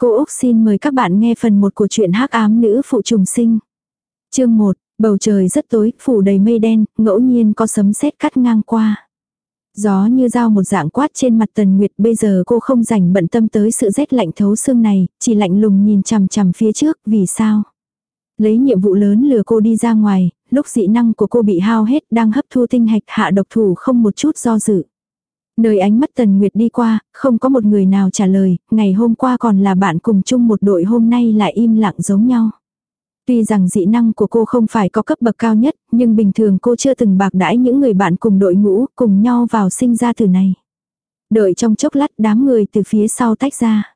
Cô Úc xin mời các bạn nghe phần 1 của truyện hắc ám nữ phụ trùng sinh. Chương 1, bầu trời rất tối, phủ đầy mây đen, ngẫu nhiên có sấm sét cắt ngang qua. Gió như dao một dạng quát trên mặt Tần Nguyệt, bây giờ cô không rảnh bận tâm tới sự rét lạnh thấu xương này, chỉ lạnh lùng nhìn chằm chằm phía trước, vì sao? Lấy nhiệm vụ lớn lừa cô đi ra ngoài, lúc dị năng của cô bị hao hết, đang hấp thu tinh hạch hạ độc thủ không một chút do dự. Nơi ánh mắt Tần Nguyệt đi qua, không có một người nào trả lời, ngày hôm qua còn là bạn cùng chung một đội hôm nay lại im lặng giống nhau. Tuy rằng dị năng của cô không phải có cấp bậc cao nhất, nhưng bình thường cô chưa từng bạc đãi những người bạn cùng đội ngũ, cùng nhau vào sinh ra từ này. Đợi trong chốc lát đám người từ phía sau tách ra.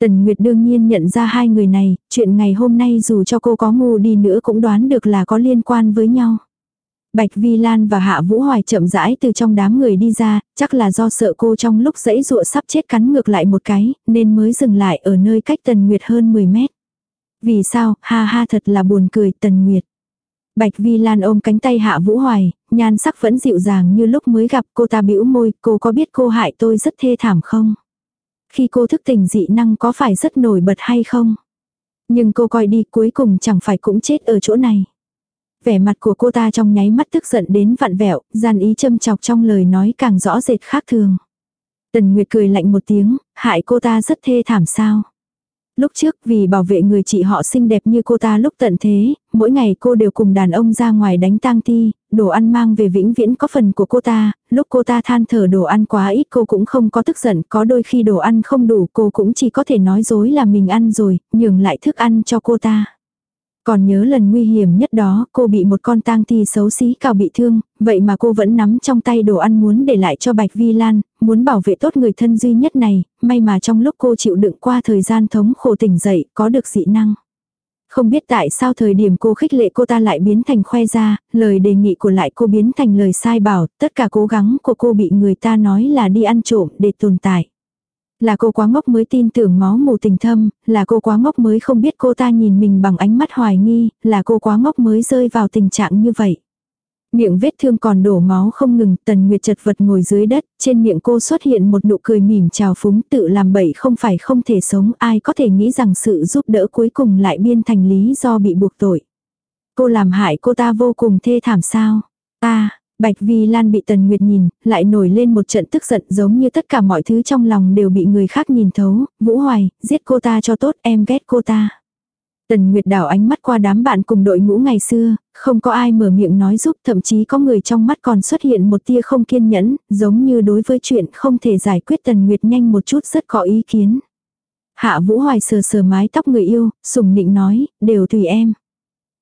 Tần Nguyệt đương nhiên nhận ra hai người này, chuyện ngày hôm nay dù cho cô có ngu đi nữa cũng đoán được là có liên quan với nhau. Bạch Vi Lan và Hạ Vũ Hoài chậm rãi từ trong đám người đi ra, chắc là do sợ cô trong lúc dãy dụa sắp chết cắn ngược lại một cái, nên mới dừng lại ở nơi cách Tần Nguyệt hơn 10 mét. Vì sao, ha ha thật là buồn cười Tần Nguyệt. Bạch Vi Lan ôm cánh tay Hạ Vũ Hoài, nhan sắc vẫn dịu dàng như lúc mới gặp cô ta bĩu môi, cô có biết cô hại tôi rất thê thảm không? Khi cô thức tỉnh dị năng có phải rất nổi bật hay không? Nhưng cô coi đi cuối cùng chẳng phải cũng chết ở chỗ này. Vẻ mặt của cô ta trong nháy mắt tức giận đến vặn vẹo, gian ý châm chọc trong lời nói càng rõ rệt khác thường. Tần Nguyệt cười lạnh một tiếng, hại cô ta rất thê thảm sao. Lúc trước vì bảo vệ người chị họ xinh đẹp như cô ta lúc tận thế, mỗi ngày cô đều cùng đàn ông ra ngoài đánh tang thi, đồ ăn mang về vĩnh viễn có phần của cô ta, lúc cô ta than thở đồ ăn quá ít cô cũng không có tức giận, có đôi khi đồ ăn không đủ cô cũng chỉ có thể nói dối là mình ăn rồi, nhường lại thức ăn cho cô ta. Còn nhớ lần nguy hiểm nhất đó, cô bị một con tang thi xấu xí cào bị thương, vậy mà cô vẫn nắm trong tay đồ ăn muốn để lại cho Bạch Vi Lan, muốn bảo vệ tốt người thân duy nhất này, may mà trong lúc cô chịu đựng qua thời gian thống khổ tỉnh dậy, có được dị năng. Không biết tại sao thời điểm cô khích lệ cô ta lại biến thành khoe ra, lời đề nghị của lại cô biến thành lời sai bảo, tất cả cố gắng của cô bị người ta nói là đi ăn trộm để tồn tại. Là cô quá ngốc mới tin tưởng máu mù tình thâm, là cô quá ngốc mới không biết cô ta nhìn mình bằng ánh mắt hoài nghi, là cô quá ngốc mới rơi vào tình trạng như vậy. Miệng vết thương còn đổ máu không ngừng, tần nguyệt chật vật ngồi dưới đất, trên miệng cô xuất hiện một nụ cười mỉm trào phúng tự làm bậy không phải không thể sống, ai có thể nghĩ rằng sự giúp đỡ cuối cùng lại biên thành lý do bị buộc tội. Cô làm hại cô ta vô cùng thê thảm sao? Ta, Bạch Vi Lan bị Tần Nguyệt nhìn, lại nổi lên một trận tức giận giống như tất cả mọi thứ trong lòng đều bị người khác nhìn thấu, Vũ Hoài, giết cô ta cho tốt, em ghét cô ta. Tần Nguyệt đảo ánh mắt qua đám bạn cùng đội ngũ ngày xưa, không có ai mở miệng nói giúp, thậm chí có người trong mắt còn xuất hiện một tia không kiên nhẫn, giống như đối với chuyện không thể giải quyết Tần Nguyệt nhanh một chút rất có ý kiến. Hạ Vũ Hoài sờ sờ mái tóc người yêu, sùng nịnh nói, đều tùy em.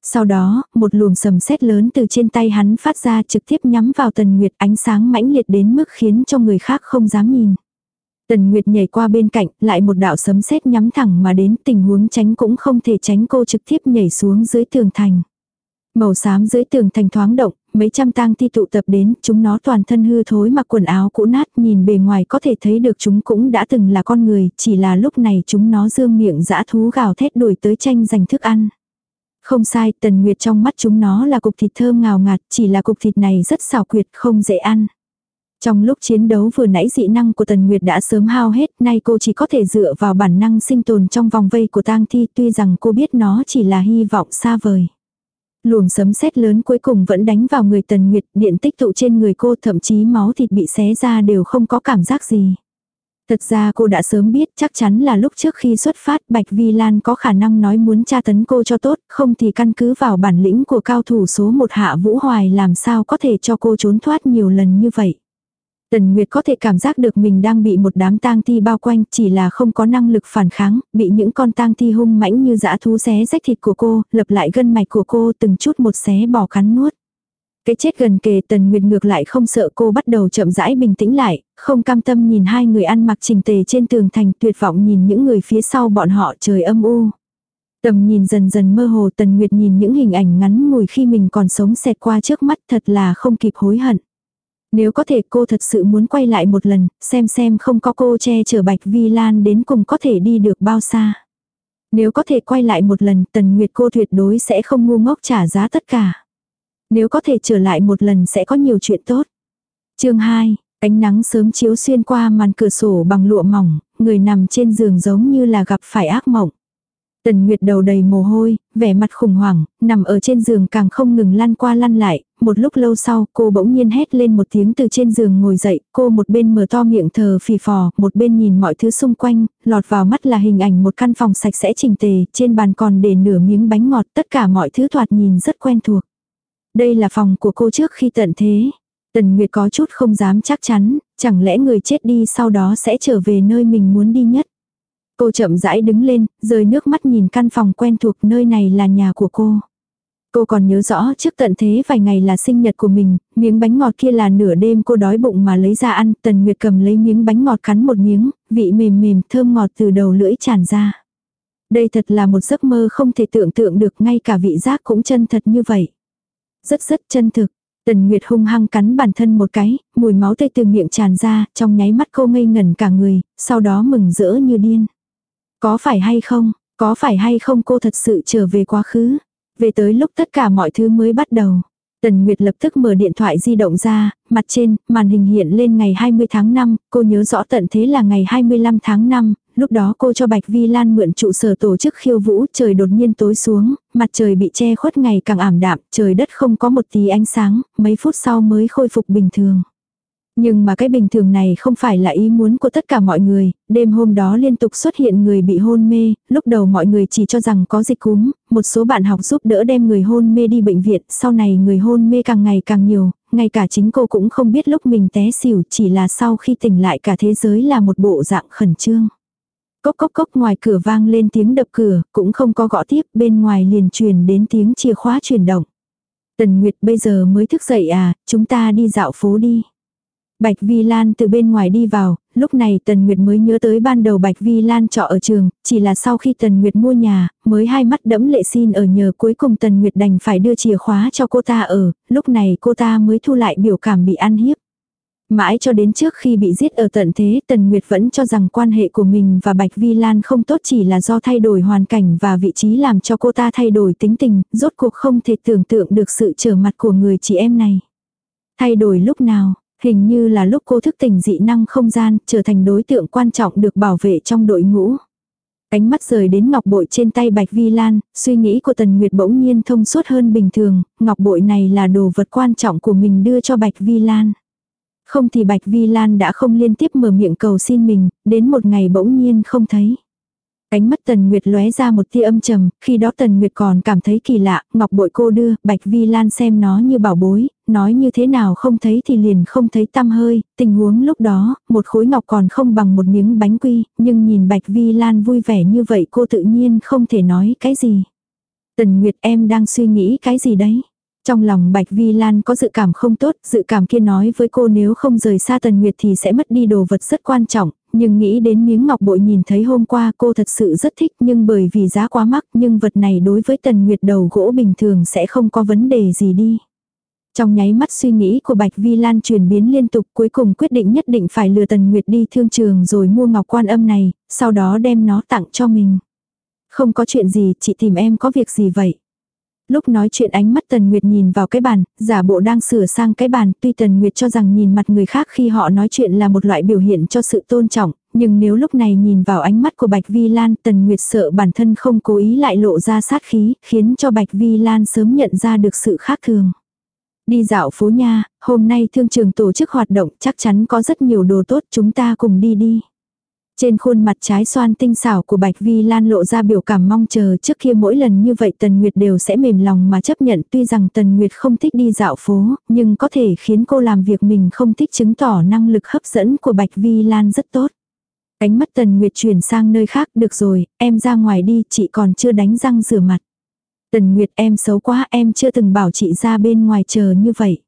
Sau đó, một luồng sầm sét lớn từ trên tay hắn phát ra trực tiếp nhắm vào Tần Nguyệt ánh sáng mãnh liệt đến mức khiến cho người khác không dám nhìn. Tần Nguyệt nhảy qua bên cạnh, lại một đạo sấm sét nhắm thẳng mà đến tình huống tránh cũng không thể tránh cô trực tiếp nhảy xuống dưới tường thành. Màu xám dưới tường thành thoáng động, mấy trăm tang thi tụ tập đến, chúng nó toàn thân hư thối mặc quần áo cũ nát, nhìn bề ngoài có thể thấy được chúng cũng đã từng là con người, chỉ là lúc này chúng nó dương miệng dã thú gào thét đuổi tới tranh giành thức ăn. Không sai, tần nguyệt trong mắt chúng nó là cục thịt thơm ngào ngạt, chỉ là cục thịt này rất xào quyệt, không dễ ăn. Trong lúc chiến đấu vừa nãy dị năng của Tần Nguyệt đã sớm hao hết, nay cô chỉ có thể dựa vào bản năng sinh tồn trong vòng vây của tang thi tuy rằng cô biết nó chỉ là hy vọng xa vời. Luồng sấm sét lớn cuối cùng vẫn đánh vào người Tần Nguyệt, điện tích tụ trên người cô thậm chí máu thịt bị xé ra đều không có cảm giác gì. Thật ra cô đã sớm biết chắc chắn là lúc trước khi xuất phát Bạch Vi Lan có khả năng nói muốn tra tấn cô cho tốt, không thì căn cứ vào bản lĩnh của cao thủ số một hạ Vũ Hoài làm sao có thể cho cô trốn thoát nhiều lần như vậy. Tần Nguyệt có thể cảm giác được mình đang bị một đám tang thi bao quanh chỉ là không có năng lực phản kháng, bị những con tang thi hung mãnh như dã thú xé rách thịt của cô, lập lại gân mạch của cô từng chút một xé bỏ cắn nuốt. Cái chết gần kề Tần Nguyệt ngược lại không sợ cô bắt đầu chậm rãi bình tĩnh lại, không cam tâm nhìn hai người ăn mặc trình tề trên tường thành tuyệt vọng nhìn những người phía sau bọn họ trời âm u. Tầm nhìn dần dần mơ hồ Tần Nguyệt nhìn những hình ảnh ngắn ngủi khi mình còn sống xẹt qua trước mắt thật là không kịp hối hận. Nếu có thể cô thật sự muốn quay lại một lần, xem xem không có cô che chở Bạch Vi Lan đến cùng có thể đi được bao xa. Nếu có thể quay lại một lần, Tần Nguyệt cô tuyệt đối sẽ không ngu ngốc trả giá tất cả. Nếu có thể trở lại một lần sẽ có nhiều chuyện tốt. chương 2, ánh nắng sớm chiếu xuyên qua màn cửa sổ bằng lụa mỏng, người nằm trên giường giống như là gặp phải ác mộng. Tần Nguyệt đầu đầy mồ hôi, vẻ mặt khủng hoảng, nằm ở trên giường càng không ngừng lăn qua lăn lại, một lúc lâu sau cô bỗng nhiên hét lên một tiếng từ trên giường ngồi dậy, cô một bên mở to miệng thờ phì phò, một bên nhìn mọi thứ xung quanh, lọt vào mắt là hình ảnh một căn phòng sạch sẽ chỉnh tề, trên bàn còn để nửa miếng bánh ngọt, tất cả mọi thứ thoạt nhìn rất quen thuộc. Đây là phòng của cô trước khi tận thế. Tần Nguyệt có chút không dám chắc chắn, chẳng lẽ người chết đi sau đó sẽ trở về nơi mình muốn đi nhất. Cô chậm rãi đứng lên, rơi nước mắt nhìn căn phòng quen thuộc nơi này là nhà của cô. Cô còn nhớ rõ trước tận thế vài ngày là sinh nhật của mình, miếng bánh ngọt kia là nửa đêm cô đói bụng mà lấy ra ăn, Tần Nguyệt cầm lấy miếng bánh ngọt cắn một miếng, vị mềm mềm thơm ngọt từ đầu lưỡi tràn ra. Đây thật là một giấc mơ không thể tưởng tượng được ngay cả vị giác cũng chân thật như vậy. Rất rất chân thực. Tần Nguyệt hung hăng cắn bản thân một cái, mùi máu tươi từ miệng tràn ra, trong nháy mắt cô ngây ngẩn cả người, sau đó mừng rỡ như điên. Có phải hay không, có phải hay không cô thật sự trở về quá khứ. Về tới lúc tất cả mọi thứ mới bắt đầu. Tần Nguyệt lập tức mở điện thoại di động ra, mặt trên, màn hình hiện lên ngày 20 tháng 5, cô nhớ rõ tận thế là ngày 25 tháng 5, lúc đó cô cho Bạch Vi Lan mượn trụ sở tổ chức khiêu vũ, trời đột nhiên tối xuống, mặt trời bị che khuất ngày càng ảm đạm, trời đất không có một tí ánh sáng, mấy phút sau mới khôi phục bình thường. Nhưng mà cái bình thường này không phải là ý muốn của tất cả mọi người, đêm hôm đó liên tục xuất hiện người bị hôn mê, lúc đầu mọi người chỉ cho rằng có dịch cúm, một số bạn học giúp đỡ đem người hôn mê đi bệnh viện, sau này người hôn mê càng ngày càng nhiều, ngay cả chính cô cũng không biết lúc mình té xỉu, chỉ là sau khi tỉnh lại cả thế giới là một bộ dạng khẩn trương. Cốc cốc cốc ngoài cửa vang lên tiếng đập cửa, cũng không có gõ tiếp, bên ngoài liền truyền đến tiếng chìa khóa chuyển động. Tần Nguyệt bây giờ mới thức dậy à, chúng ta đi dạo phố đi. Bạch Vi Lan từ bên ngoài đi vào, lúc này Tần Nguyệt mới nhớ tới ban đầu Bạch Vi Lan trọ ở trường, chỉ là sau khi Tần Nguyệt mua nhà, mới hai mắt đẫm lệ xin ở nhờ cuối cùng Tần Nguyệt đành phải đưa chìa khóa cho cô ta ở, lúc này cô ta mới thu lại biểu cảm bị ăn hiếp. Mãi cho đến trước khi bị giết ở tận thế Tần Nguyệt vẫn cho rằng quan hệ của mình và Bạch Vi Lan không tốt chỉ là do thay đổi hoàn cảnh và vị trí làm cho cô ta thay đổi tính tình, rốt cuộc không thể tưởng tượng được sự trở mặt của người chị em này. Thay đổi lúc nào, hình như là lúc cô thức tỉnh dị năng không gian, trở thành đối tượng quan trọng được bảo vệ trong đội ngũ. Ánh mắt rời đến ngọc bội trên tay Bạch Vi Lan, suy nghĩ của Tần Nguyệt bỗng nhiên thông suốt hơn bình thường, ngọc bội này là đồ vật quan trọng của mình đưa cho Bạch Vi Lan. Không thì Bạch Vi Lan đã không liên tiếp mở miệng cầu xin mình, đến một ngày bỗng nhiên không thấy. cánh mắt Tần Nguyệt lóe ra một tia âm trầm, khi đó Tần Nguyệt còn cảm thấy kỳ lạ, ngọc bội cô đưa, Bạch Vi Lan xem nó như bảo bối, nói như thế nào không thấy thì liền không thấy tăm hơi, tình huống lúc đó, một khối ngọc còn không bằng một miếng bánh quy, nhưng nhìn Bạch Vi Lan vui vẻ như vậy cô tự nhiên không thể nói cái gì. Tần Nguyệt em đang suy nghĩ cái gì đấy? Trong lòng Bạch Vi Lan có dự cảm không tốt, dự cảm kia nói với cô nếu không rời xa Tần Nguyệt thì sẽ mất đi đồ vật rất quan trọng, nhưng nghĩ đến miếng ngọc bội nhìn thấy hôm qua cô thật sự rất thích nhưng bởi vì giá quá mắc nhưng vật này đối với Tần Nguyệt đầu gỗ bình thường sẽ không có vấn đề gì đi. Trong nháy mắt suy nghĩ của Bạch Vi Lan chuyển biến liên tục cuối cùng quyết định nhất định phải lừa Tần Nguyệt đi thương trường rồi mua ngọc quan âm này, sau đó đem nó tặng cho mình. Không có chuyện gì, chị tìm em có việc gì vậy? Lúc nói chuyện ánh mắt Tần Nguyệt nhìn vào cái bàn, giả bộ đang sửa sang cái bàn, tuy Tần Nguyệt cho rằng nhìn mặt người khác khi họ nói chuyện là một loại biểu hiện cho sự tôn trọng, nhưng nếu lúc này nhìn vào ánh mắt của Bạch Vi Lan, Tần Nguyệt sợ bản thân không cố ý lại lộ ra sát khí, khiến cho Bạch Vi Lan sớm nhận ra được sự khác thường. Đi dạo phố nha, hôm nay thương trường tổ chức hoạt động chắc chắn có rất nhiều đồ tốt chúng ta cùng đi đi. Trên khuôn mặt trái xoan tinh xảo của Bạch Vi Lan lộ ra biểu cảm mong chờ trước kia mỗi lần như vậy Tần Nguyệt đều sẽ mềm lòng mà chấp nhận tuy rằng Tần Nguyệt không thích đi dạo phố, nhưng có thể khiến cô làm việc mình không thích chứng tỏ năng lực hấp dẫn của Bạch Vi Lan rất tốt. Ánh mắt Tần Nguyệt chuyển sang nơi khác được rồi, em ra ngoài đi, chị còn chưa đánh răng rửa mặt. Tần Nguyệt em xấu quá em chưa từng bảo chị ra bên ngoài chờ như vậy.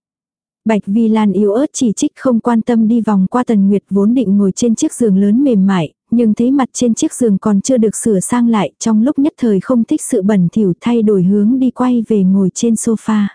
Bạch Vi Lan yếu ớt chỉ trích không quan tâm đi vòng qua Tần Nguyệt vốn định ngồi trên chiếc giường lớn mềm mại, nhưng thấy mặt trên chiếc giường còn chưa được sửa sang lại trong lúc nhất thời không thích sự bẩn thỉu thay đổi hướng đi quay về ngồi trên sofa.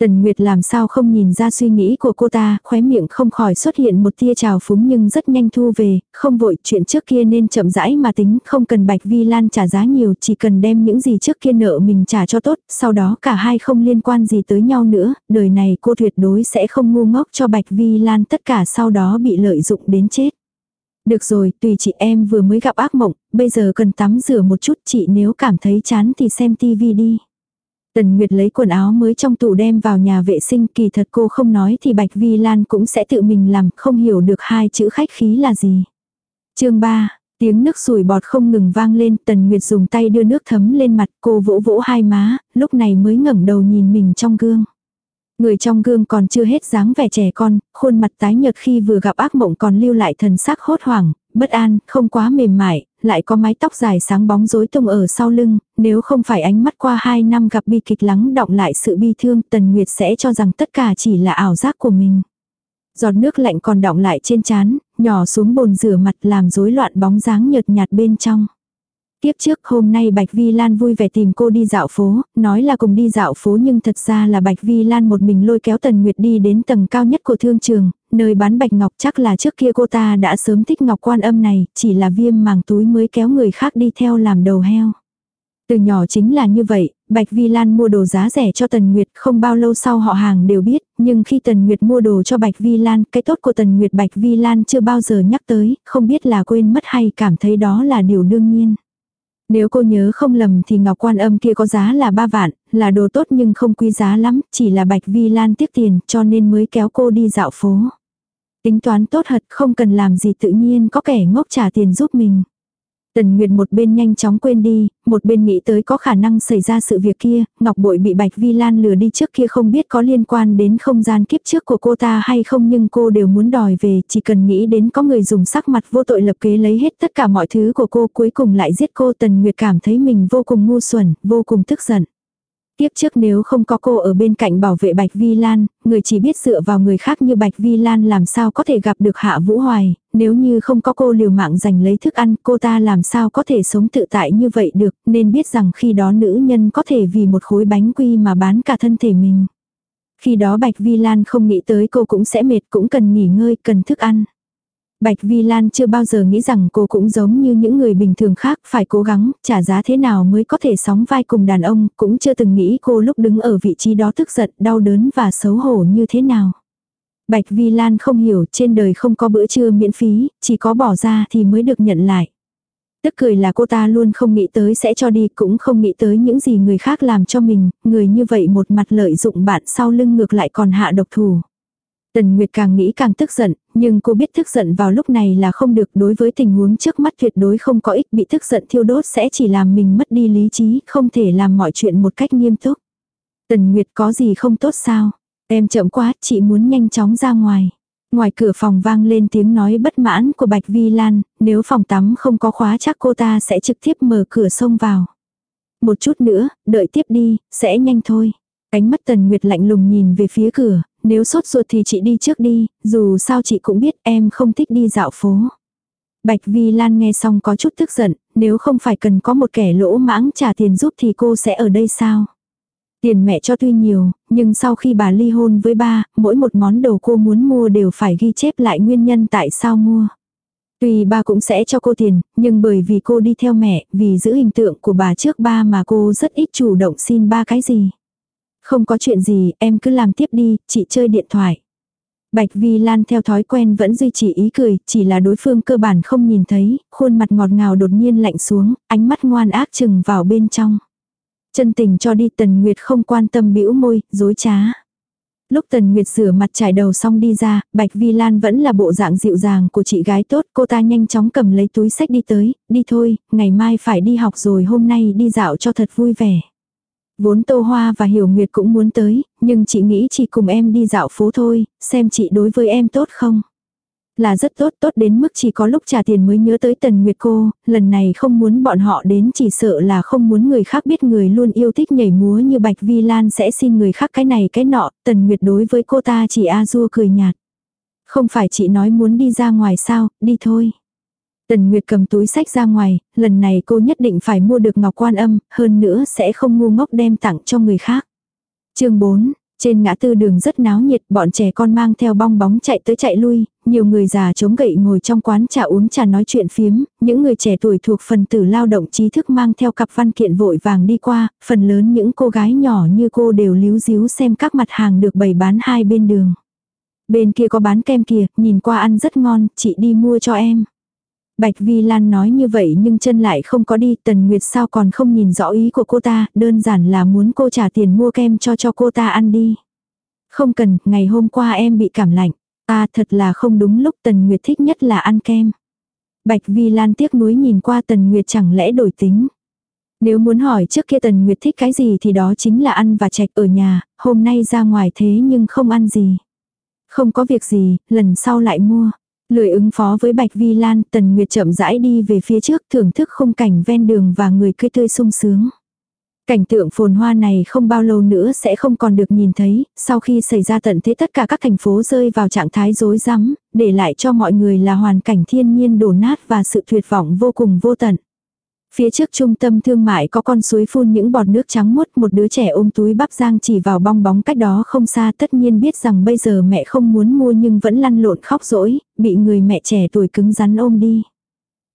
Tần Nguyệt làm sao không nhìn ra suy nghĩ của cô ta, khóe miệng không khỏi xuất hiện một tia trào phúng nhưng rất nhanh thu về, không vội chuyện trước kia nên chậm rãi mà tính, không cần Bạch Vi Lan trả giá nhiều, chỉ cần đem những gì trước kia nợ mình trả cho tốt, sau đó cả hai không liên quan gì tới nhau nữa, đời này cô tuyệt đối sẽ không ngu ngốc cho Bạch Vi Lan tất cả sau đó bị lợi dụng đến chết. Được rồi, tùy chị em vừa mới gặp ác mộng, bây giờ cần tắm rửa một chút chị nếu cảm thấy chán thì xem tivi đi. Tần Nguyệt lấy quần áo mới trong tủ đem vào nhà vệ sinh kỳ thật cô không nói thì Bạch Vi Lan cũng sẽ tự mình làm không hiểu được hai chữ khách khí là gì. chương 3, tiếng nước sủi bọt không ngừng vang lên Tần Nguyệt dùng tay đưa nước thấm lên mặt cô vỗ vỗ hai má, lúc này mới ngẩng đầu nhìn mình trong gương. Người trong gương còn chưa hết dáng vẻ trẻ con, khuôn mặt tái nhợt khi vừa gặp ác mộng còn lưu lại thần sắc hốt hoảng, bất an, không quá mềm mại, lại có mái tóc dài sáng bóng rối tung ở sau lưng, nếu không phải ánh mắt qua hai năm gặp bi kịch lắng động lại sự bi thương, Tần Nguyệt sẽ cho rằng tất cả chỉ là ảo giác của mình. Giọt nước lạnh còn đọng lại trên trán, nhỏ xuống bồn rửa mặt làm rối loạn bóng dáng nhợt nhạt bên trong. Tiếp trước hôm nay Bạch Vi Lan vui vẻ tìm cô đi dạo phố, nói là cùng đi dạo phố nhưng thật ra là Bạch Vi Lan một mình lôi kéo Tần Nguyệt đi đến tầng cao nhất của thương trường, nơi bán bạch ngọc chắc là trước kia cô ta đã sớm thích ngọc quan âm này, chỉ là viêm màng túi mới kéo người khác đi theo làm đầu heo. Từ nhỏ chính là như vậy, Bạch Vi Lan mua đồ giá rẻ cho Tần Nguyệt không bao lâu sau họ hàng đều biết, nhưng khi Tần Nguyệt mua đồ cho Bạch Vi Lan, cái tốt của Tần Nguyệt Bạch Vi Lan chưa bao giờ nhắc tới, không biết là quên mất hay cảm thấy đó là điều đương nhiên. Nếu cô nhớ không lầm thì ngọc quan âm kia có giá là 3 vạn, là đồ tốt nhưng không quý giá lắm, chỉ là Bạch Vi Lan tiếc tiền cho nên mới kéo cô đi dạo phố. Tính toán tốt thật không cần làm gì tự nhiên có kẻ ngốc trả tiền giúp mình. Tần Nguyệt một bên nhanh chóng quên đi, một bên nghĩ tới có khả năng xảy ra sự việc kia, Ngọc Bội bị Bạch Vi Lan lừa đi trước kia không biết có liên quan đến không gian kiếp trước của cô ta hay không nhưng cô đều muốn đòi về, chỉ cần nghĩ đến có người dùng sắc mặt vô tội lập kế lấy hết tất cả mọi thứ của cô cuối cùng lại giết cô Tần Nguyệt cảm thấy mình vô cùng ngu xuẩn, vô cùng tức giận. Tiếp trước nếu không có cô ở bên cạnh bảo vệ Bạch Vi Lan, người chỉ biết dựa vào người khác như Bạch Vi Lan làm sao có thể gặp được Hạ Vũ Hoài, nếu như không có cô liều mạng giành lấy thức ăn, cô ta làm sao có thể sống tự tại như vậy được, nên biết rằng khi đó nữ nhân có thể vì một khối bánh quy mà bán cả thân thể mình. Khi đó Bạch Vi Lan không nghĩ tới cô cũng sẽ mệt, cũng cần nghỉ ngơi, cần thức ăn. Bạch Vi Lan chưa bao giờ nghĩ rằng cô cũng giống như những người bình thường khác phải cố gắng, trả giá thế nào mới có thể sóng vai cùng đàn ông, cũng chưa từng nghĩ cô lúc đứng ở vị trí đó tức giận, đau đớn và xấu hổ như thế nào. Bạch Vi Lan không hiểu trên đời không có bữa trưa miễn phí, chỉ có bỏ ra thì mới được nhận lại. Tức cười là cô ta luôn không nghĩ tới sẽ cho đi cũng không nghĩ tới những gì người khác làm cho mình, người như vậy một mặt lợi dụng bạn sau lưng ngược lại còn hạ độc thủ. Tần Nguyệt càng nghĩ càng tức giận, nhưng cô biết tức giận vào lúc này là không được đối với tình huống trước mắt tuyệt đối không có ích bị tức giận thiêu đốt sẽ chỉ làm mình mất đi lý trí, không thể làm mọi chuyện một cách nghiêm túc. Tần Nguyệt có gì không tốt sao? Em chậm quá, chị muốn nhanh chóng ra ngoài. Ngoài cửa phòng vang lên tiếng nói bất mãn của Bạch Vi Lan, nếu phòng tắm không có khóa chắc cô ta sẽ trực tiếp mở cửa xông vào. Một chút nữa, đợi tiếp đi, sẽ nhanh thôi. Cánh mắt Tần Nguyệt lạnh lùng nhìn về phía cửa, nếu sốt ruột thì chị đi trước đi, dù sao chị cũng biết em không thích đi dạo phố. Bạch Vi Lan nghe xong có chút tức giận, nếu không phải cần có một kẻ lỗ mãng trả tiền giúp thì cô sẽ ở đây sao? Tiền mẹ cho tuy nhiều, nhưng sau khi bà ly hôn với ba, mỗi một món đồ cô muốn mua đều phải ghi chép lại nguyên nhân tại sao mua. Tuy ba cũng sẽ cho cô tiền, nhưng bởi vì cô đi theo mẹ, vì giữ hình tượng của bà trước ba mà cô rất ít chủ động xin ba cái gì. Không có chuyện gì, em cứ làm tiếp đi, chị chơi điện thoại. Bạch Vi Lan theo thói quen vẫn duy trì ý cười, chỉ là đối phương cơ bản không nhìn thấy, khuôn mặt ngọt ngào đột nhiên lạnh xuống, ánh mắt ngoan ác chừng vào bên trong. Chân tình cho đi Tần Nguyệt không quan tâm bĩu môi, dối trá. Lúc Tần Nguyệt rửa mặt trải đầu xong đi ra, Bạch Vi Lan vẫn là bộ dạng dịu dàng của chị gái tốt, cô ta nhanh chóng cầm lấy túi sách đi tới, đi thôi, ngày mai phải đi học rồi hôm nay đi dạo cho thật vui vẻ. Vốn Tô Hoa và Hiểu Nguyệt cũng muốn tới, nhưng chị nghĩ chỉ cùng em đi dạo phố thôi, xem chị đối với em tốt không. Là rất tốt, tốt đến mức chỉ có lúc trả tiền mới nhớ tới Tần Nguyệt cô, lần này không muốn bọn họ đến chỉ sợ là không muốn người khác biết người luôn yêu thích nhảy múa như Bạch Vi Lan sẽ xin người khác cái này cái nọ, Tần Nguyệt đối với cô ta chỉ a dua cười nhạt. Không phải chị nói muốn đi ra ngoài sao, đi thôi. Tần Nguyệt cầm túi sách ra ngoài, lần này cô nhất định phải mua được ngọc quan âm, hơn nữa sẽ không ngu ngốc đem tặng cho người khác. chương 4, trên ngã tư đường rất náo nhiệt, bọn trẻ con mang theo bong bóng chạy tới chạy lui, nhiều người già chống gậy ngồi trong quán trà uống trà nói chuyện phiếm, những người trẻ tuổi thuộc phần tử lao động trí thức mang theo cặp văn kiện vội vàng đi qua, phần lớn những cô gái nhỏ như cô đều líu díu xem các mặt hàng được bày bán hai bên đường. Bên kia có bán kem kìa, nhìn qua ăn rất ngon, chị đi mua cho em. Bạch Vi Lan nói như vậy nhưng chân lại không có đi, Tần Nguyệt sao còn không nhìn rõ ý của cô ta, đơn giản là muốn cô trả tiền mua kem cho cho cô ta ăn đi. Không cần, ngày hôm qua em bị cảm lạnh. À thật là không đúng lúc Tần Nguyệt thích nhất là ăn kem. Bạch Vi Lan tiếc nuối nhìn qua Tần Nguyệt chẳng lẽ đổi tính. Nếu muốn hỏi trước kia Tần Nguyệt thích cái gì thì đó chính là ăn và chạch ở nhà, hôm nay ra ngoài thế nhưng không ăn gì. Không có việc gì, lần sau lại mua. Lười ứng phó với Bạch Vi Lan, Tần Nguyệt chậm rãi đi về phía trước thưởng thức khung cảnh ven đường và người cười tươi sung sướng. Cảnh tượng phồn hoa này không bao lâu nữa sẽ không còn được nhìn thấy, sau khi xảy ra tận thế tất cả các thành phố rơi vào trạng thái rối rắm, để lại cho mọi người là hoàn cảnh thiên nhiên đổ nát và sự tuyệt vọng vô cùng vô tận. Phía trước trung tâm thương mại có con suối phun những bọt nước trắng muốt một đứa trẻ ôm túi bắp giang chỉ vào bong bóng cách đó không xa tất nhiên biết rằng bây giờ mẹ không muốn mua nhưng vẫn lăn lộn khóc rỗi, bị người mẹ trẻ tuổi cứng rắn ôm đi.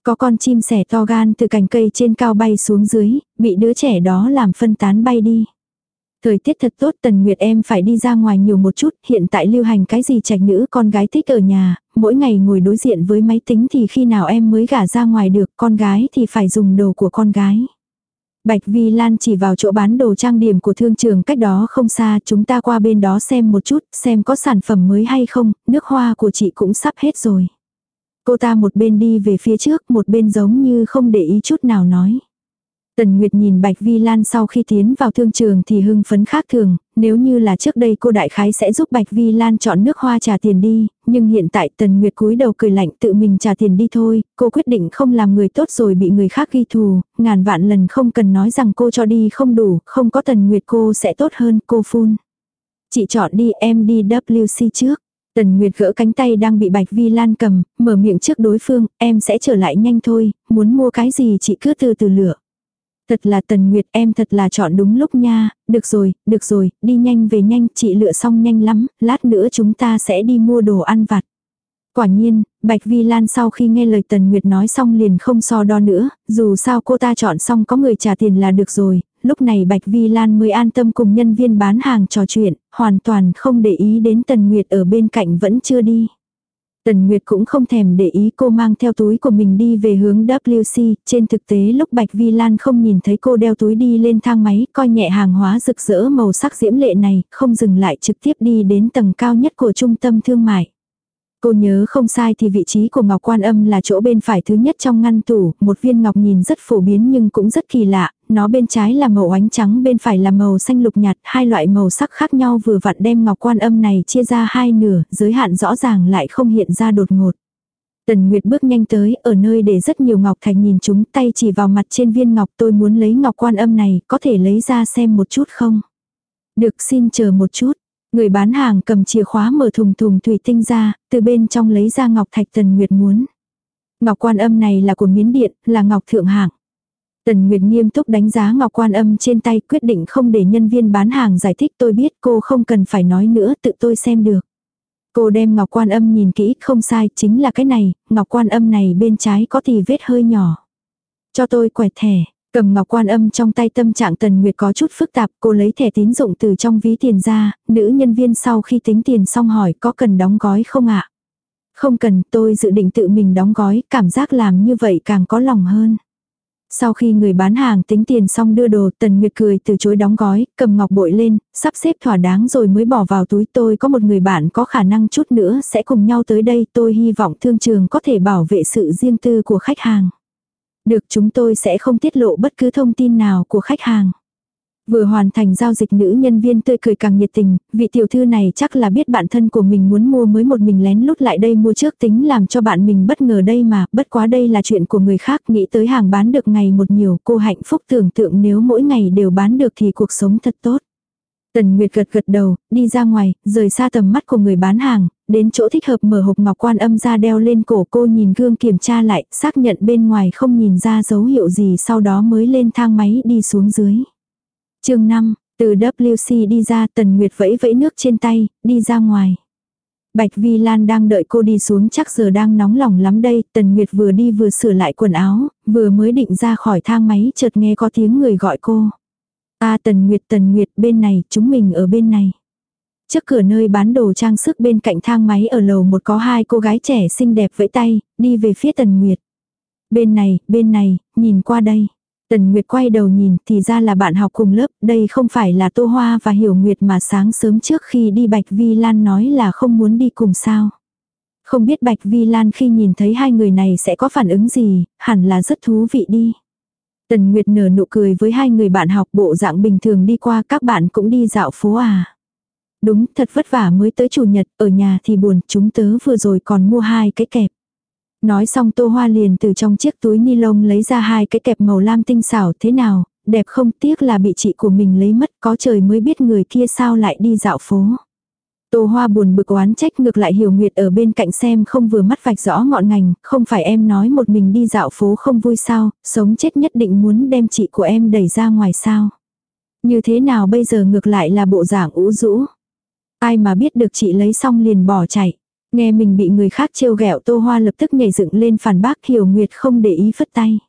Có con chim sẻ to gan từ cành cây trên cao bay xuống dưới, bị đứa trẻ đó làm phân tán bay đi. Thời tiết thật tốt Tần Nguyệt em phải đi ra ngoài nhiều một chút, hiện tại lưu hành cái gì trạch nữ con gái thích ở nhà, mỗi ngày ngồi đối diện với máy tính thì khi nào em mới gả ra ngoài được, con gái thì phải dùng đồ của con gái. Bạch Vi Lan chỉ vào chỗ bán đồ trang điểm của thương trường cách đó không xa, chúng ta qua bên đó xem một chút, xem có sản phẩm mới hay không, nước hoa của chị cũng sắp hết rồi. Cô ta một bên đi về phía trước, một bên giống như không để ý chút nào nói. Tần Nguyệt nhìn Bạch Vi Lan sau khi tiến vào thương trường thì hưng phấn khác thường, nếu như là trước đây cô đại khái sẽ giúp Bạch Vi Lan chọn nước hoa trả tiền đi, nhưng hiện tại Tần Nguyệt cúi đầu cười lạnh tự mình trả tiền đi thôi, cô quyết định không làm người tốt rồi bị người khác ghi thù, ngàn vạn lần không cần nói rằng cô cho đi không đủ, không có Tần Nguyệt cô sẽ tốt hơn, cô phun. Chị chọn đi em đi WC trước. Tần Nguyệt gỡ cánh tay đang bị Bạch Vi Lan cầm, mở miệng trước đối phương, em sẽ trở lại nhanh thôi, muốn mua cái gì chị cứ từ từ lựa. Thật là Tần Nguyệt em thật là chọn đúng lúc nha, được rồi, được rồi, đi nhanh về nhanh, chị lựa xong nhanh lắm, lát nữa chúng ta sẽ đi mua đồ ăn vặt. Quả nhiên, Bạch Vi Lan sau khi nghe lời Tần Nguyệt nói xong liền không so đo nữa, dù sao cô ta chọn xong có người trả tiền là được rồi, lúc này Bạch Vi Lan mới an tâm cùng nhân viên bán hàng trò chuyện, hoàn toàn không để ý đến Tần Nguyệt ở bên cạnh vẫn chưa đi. Tần Nguyệt cũng không thèm để ý cô mang theo túi của mình đi về hướng WC, trên thực tế lúc Bạch Vi Lan không nhìn thấy cô đeo túi đi lên thang máy, coi nhẹ hàng hóa rực rỡ màu sắc diễm lệ này, không dừng lại trực tiếp đi đến tầng cao nhất của trung tâm thương mại. Cô nhớ không sai thì vị trí của ngọc quan âm là chỗ bên phải thứ nhất trong ngăn tủ, một viên ngọc nhìn rất phổ biến nhưng cũng rất kỳ lạ, nó bên trái là màu ánh trắng bên phải là màu xanh lục nhạt, hai loại màu sắc khác nhau vừa vặn đem ngọc quan âm này chia ra hai nửa, giới hạn rõ ràng lại không hiện ra đột ngột. Tần Nguyệt bước nhanh tới, ở nơi để rất nhiều ngọc thạch nhìn chúng tay chỉ vào mặt trên viên ngọc tôi muốn lấy ngọc quan âm này, có thể lấy ra xem một chút không? Được xin chờ một chút. Người bán hàng cầm chìa khóa mở thùng thùng thủy tinh ra, từ bên trong lấy ra ngọc thạch Tần Nguyệt muốn. Ngọc quan âm này là của miến điện, là ngọc thượng hạng. Tần Nguyệt nghiêm túc đánh giá ngọc quan âm trên tay quyết định không để nhân viên bán hàng giải thích tôi biết cô không cần phải nói nữa tự tôi xem được. Cô đem ngọc quan âm nhìn kỹ không sai chính là cái này, ngọc quan âm này bên trái có tì vết hơi nhỏ. Cho tôi quẹt thẻ, cầm ngọc quan âm trong tay tâm trạng Tần Nguyệt có chút phức tạp cô lấy thẻ tín dụng từ trong ví tiền ra, nữ nhân viên sau khi tính tiền xong hỏi có cần đóng gói không ạ? Không cần tôi dự định tự mình đóng gói, cảm giác làm như vậy càng có lòng hơn. Sau khi người bán hàng tính tiền xong đưa đồ, Tần Nguyệt cười từ chối đóng gói, cầm ngọc bội lên, sắp xếp thỏa đáng rồi mới bỏ vào túi tôi có một người bạn có khả năng chút nữa sẽ cùng nhau tới đây tôi hy vọng thương trường có thể bảo vệ sự riêng tư của khách hàng. Được chúng tôi sẽ không tiết lộ bất cứ thông tin nào của khách hàng. Vừa hoàn thành giao dịch nữ nhân viên tươi cười càng nhiệt tình, vị tiểu thư này chắc là biết bạn thân của mình muốn mua mới một mình lén lút lại đây mua trước tính làm cho bạn mình bất ngờ đây mà, bất quá đây là chuyện của người khác, nghĩ tới hàng bán được ngày một nhiều, cô hạnh phúc tưởng tượng nếu mỗi ngày đều bán được thì cuộc sống thật tốt. Tần Nguyệt gật gật đầu, đi ra ngoài, rời xa tầm mắt của người bán hàng, đến chỗ thích hợp mở hộp ngọc quan âm ra đeo lên cổ cô nhìn gương kiểm tra lại, xác nhận bên ngoài không nhìn ra dấu hiệu gì sau đó mới lên thang máy đi xuống dưới chương 5, từ WC đi ra Tần Nguyệt vẫy vẫy nước trên tay, đi ra ngoài. Bạch Vi Lan đang đợi cô đi xuống chắc giờ đang nóng lòng lắm đây, Tần Nguyệt vừa đi vừa sửa lại quần áo, vừa mới định ra khỏi thang máy chợt nghe có tiếng người gọi cô. À Tần Nguyệt Tần Nguyệt bên này, chúng mình ở bên này. Trước cửa nơi bán đồ trang sức bên cạnh thang máy ở lầu một có hai cô gái trẻ xinh đẹp vẫy tay, đi về phía Tần Nguyệt. Bên này, bên này, nhìn qua đây. Tần Nguyệt quay đầu nhìn thì ra là bạn học cùng lớp, đây không phải là Tô Hoa và Hiểu Nguyệt mà sáng sớm trước khi đi Bạch Vi Lan nói là không muốn đi cùng sao. Không biết Bạch Vi Lan khi nhìn thấy hai người này sẽ có phản ứng gì, hẳn là rất thú vị đi. Tần Nguyệt nở nụ cười với hai người bạn học bộ dạng bình thường đi qua các bạn cũng đi dạo phố à. Đúng, thật vất vả mới tới chủ nhật, ở nhà thì buồn, chúng tớ vừa rồi còn mua hai cái kẹp. Nói xong tô hoa liền từ trong chiếc túi ni lông lấy ra hai cái kẹp màu lam tinh xảo thế nào, đẹp không tiếc là bị chị của mình lấy mất có trời mới biết người kia sao lại đi dạo phố. Tô Hoa buồn bực oán trách ngược lại Hiểu Nguyệt ở bên cạnh xem không vừa mắt vạch rõ ngọn ngành, không phải em nói một mình đi dạo phố không vui sao, sống chết nhất định muốn đem chị của em đẩy ra ngoài sao. Như thế nào bây giờ ngược lại là bộ dạng ủ rũ. Ai mà biết được chị lấy xong liền bỏ chạy. Nghe mình bị người khác trêu ghẹo Tô Hoa lập tức nhảy dựng lên phản bác Hiểu Nguyệt không để ý phất tay.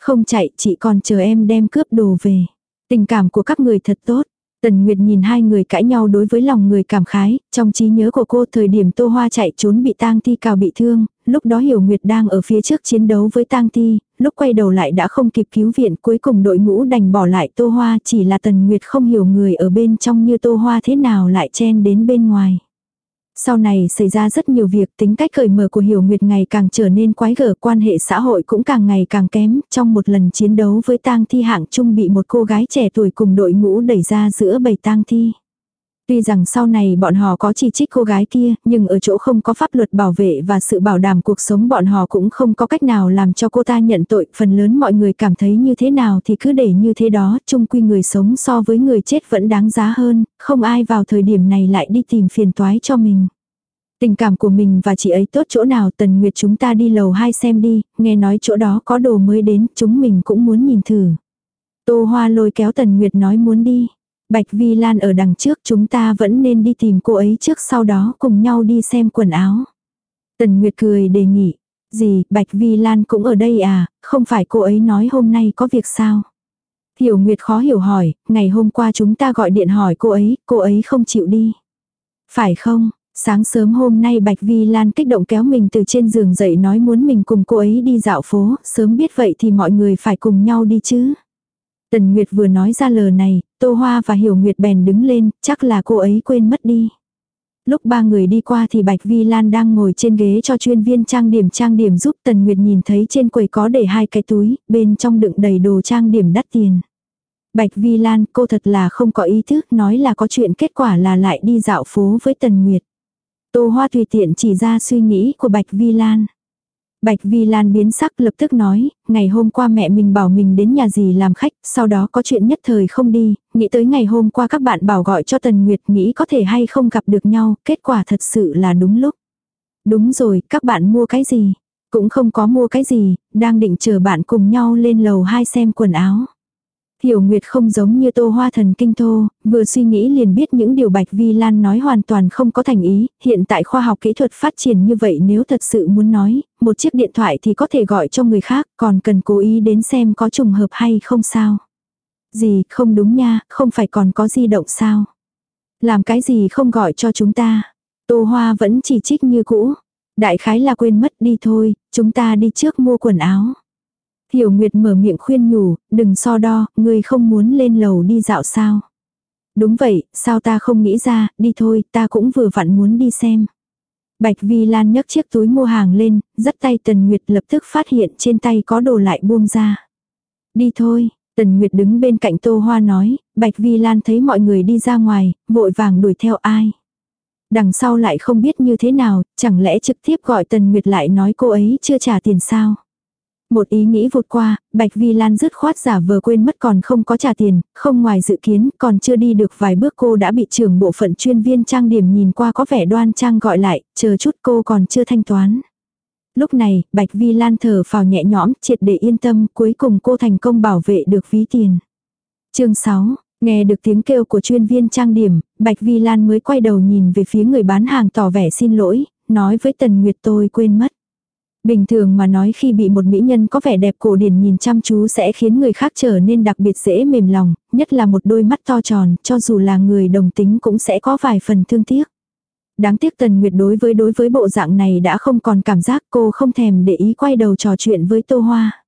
Không chạy, chị còn chờ em đem cướp đồ về. Tình cảm của các người thật tốt. Tần Nguyệt nhìn hai người cãi nhau đối với lòng người cảm khái, trong trí nhớ của cô thời điểm Tô Hoa chạy trốn bị tang thi cào bị thương, lúc đó Hiểu Nguyệt đang ở phía trước chiến đấu với tang thi, lúc quay đầu lại đã không kịp cứu viện, cuối cùng đội ngũ đành bỏ lại Tô Hoa, chỉ là Tần Nguyệt không hiểu người ở bên trong như Tô Hoa thế nào lại chen đến bên ngoài. Sau này xảy ra rất nhiều việc, tính cách cởi mở của Hiểu Nguyệt ngày càng trở nên quái gở, quan hệ xã hội cũng càng ngày càng kém, trong một lần chiến đấu với tang thi hạng trung bị một cô gái trẻ tuổi cùng đội ngũ đẩy ra giữa bầy tang thi. Tuy rằng sau này bọn họ có chỉ trích cô gái kia, nhưng ở chỗ không có pháp luật bảo vệ và sự bảo đảm cuộc sống bọn họ cũng không có cách nào làm cho cô ta nhận tội. Phần lớn mọi người cảm thấy như thế nào thì cứ để như thế đó, chung quy người sống so với người chết vẫn đáng giá hơn, không ai vào thời điểm này lại đi tìm phiền toái cho mình. Tình cảm của mình và chị ấy tốt chỗ nào Tần Nguyệt chúng ta đi lầu 2 xem đi, nghe nói chỗ đó có đồ mới đến, chúng mình cũng muốn nhìn thử. Tô Hoa lôi kéo Tần Nguyệt nói muốn đi. Bạch Vi Lan ở đằng trước chúng ta vẫn nên đi tìm cô ấy trước sau đó cùng nhau đi xem quần áo. Tần Nguyệt cười đề nghị. Gì, Bạch Vi Lan cũng ở đây à, không phải cô ấy nói hôm nay có việc sao? Hiểu Nguyệt khó hiểu hỏi, ngày hôm qua chúng ta gọi điện hỏi cô ấy, cô ấy không chịu đi. Phải không, sáng sớm hôm nay Bạch Vi Lan kích động kéo mình từ trên giường dậy nói muốn mình cùng cô ấy đi dạo phố, sớm biết vậy thì mọi người phải cùng nhau đi chứ. Tần Nguyệt vừa nói ra lời này, Tô Hoa và Hiểu Nguyệt bèn đứng lên, chắc là cô ấy quên mất đi. Lúc ba người đi qua thì Bạch Vi Lan đang ngồi trên ghế cho chuyên viên trang điểm trang điểm giúp Tần Nguyệt nhìn thấy trên quầy có để hai cái túi, bên trong đựng đầy đồ trang điểm đắt tiền. Bạch Vi Lan, cô thật là không có ý thức, nói là có chuyện kết quả là lại đi dạo phố với Tần Nguyệt. Tô Hoa tùy tiện chỉ ra suy nghĩ của Bạch Vi Lan. Bạch Vi Lan biến sắc lập tức nói, ngày hôm qua mẹ mình bảo mình đến nhà gì làm khách, sau đó có chuyện nhất thời không đi, nghĩ tới ngày hôm qua các bạn bảo gọi cho Tần Nguyệt nghĩ có thể hay không gặp được nhau, kết quả thật sự là đúng lúc. Đúng rồi, các bạn mua cái gì? Cũng không có mua cái gì, đang định chờ bạn cùng nhau lên lầu 2 xem quần áo. Hiểu Nguyệt không giống như Tô Hoa thần kinh thô, vừa suy nghĩ liền biết những điều Bạch Vi Lan nói hoàn toàn không có thành ý, hiện tại khoa học kỹ thuật phát triển như vậy nếu thật sự muốn nói, một chiếc điện thoại thì có thể gọi cho người khác, còn cần cố ý đến xem có trùng hợp hay không sao. Gì, không đúng nha, không phải còn có di động sao. Làm cái gì không gọi cho chúng ta. Tô Hoa vẫn chỉ trích như cũ. Đại khái là quên mất đi thôi, chúng ta đi trước mua quần áo. Hiểu Nguyệt mở miệng khuyên nhủ, đừng so đo, ngươi không muốn lên lầu đi dạo sao. Đúng vậy, sao ta không nghĩ ra, đi thôi, ta cũng vừa vặn muốn đi xem. Bạch Vi Lan nhấc chiếc túi mua hàng lên, dắt tay Tần Nguyệt lập tức phát hiện trên tay có đồ lại buông ra. Đi thôi, Tần Nguyệt đứng bên cạnh Tô Hoa nói, Bạch Vi Lan thấy mọi người đi ra ngoài, vội vàng đuổi theo ai. Đằng sau lại không biết như thế nào, chẳng lẽ trực tiếp gọi Tần Nguyệt lại nói cô ấy chưa trả tiền sao. Một ý nghĩ vụt qua, Bạch Vi Lan dứt khoát giả vờ quên mất còn không có trả tiền, không ngoài dự kiến, còn chưa đi được vài bước cô đã bị trưởng bộ phận chuyên viên trang điểm nhìn qua có vẻ đoan trang gọi lại, chờ chút cô còn chưa thanh toán. Lúc này, Bạch Vi Lan thở phào nhẹ nhõm, triệt để yên tâm, cuối cùng cô thành công bảo vệ được ví tiền. chương 6, nghe được tiếng kêu của chuyên viên trang điểm, Bạch Vi Lan mới quay đầu nhìn về phía người bán hàng tỏ vẻ xin lỗi, nói với Tần Nguyệt tôi quên mất. Bình thường mà nói khi bị một mỹ nhân có vẻ đẹp cổ điển nhìn chăm chú sẽ khiến người khác trở nên đặc biệt dễ mềm lòng, nhất là một đôi mắt to tròn, cho dù là người đồng tính cũng sẽ có vài phần thương tiếc. Đáng tiếc Tần Nguyệt đối với đối với bộ dạng này đã không còn cảm giác cô không thèm để ý quay đầu trò chuyện với Tô Hoa.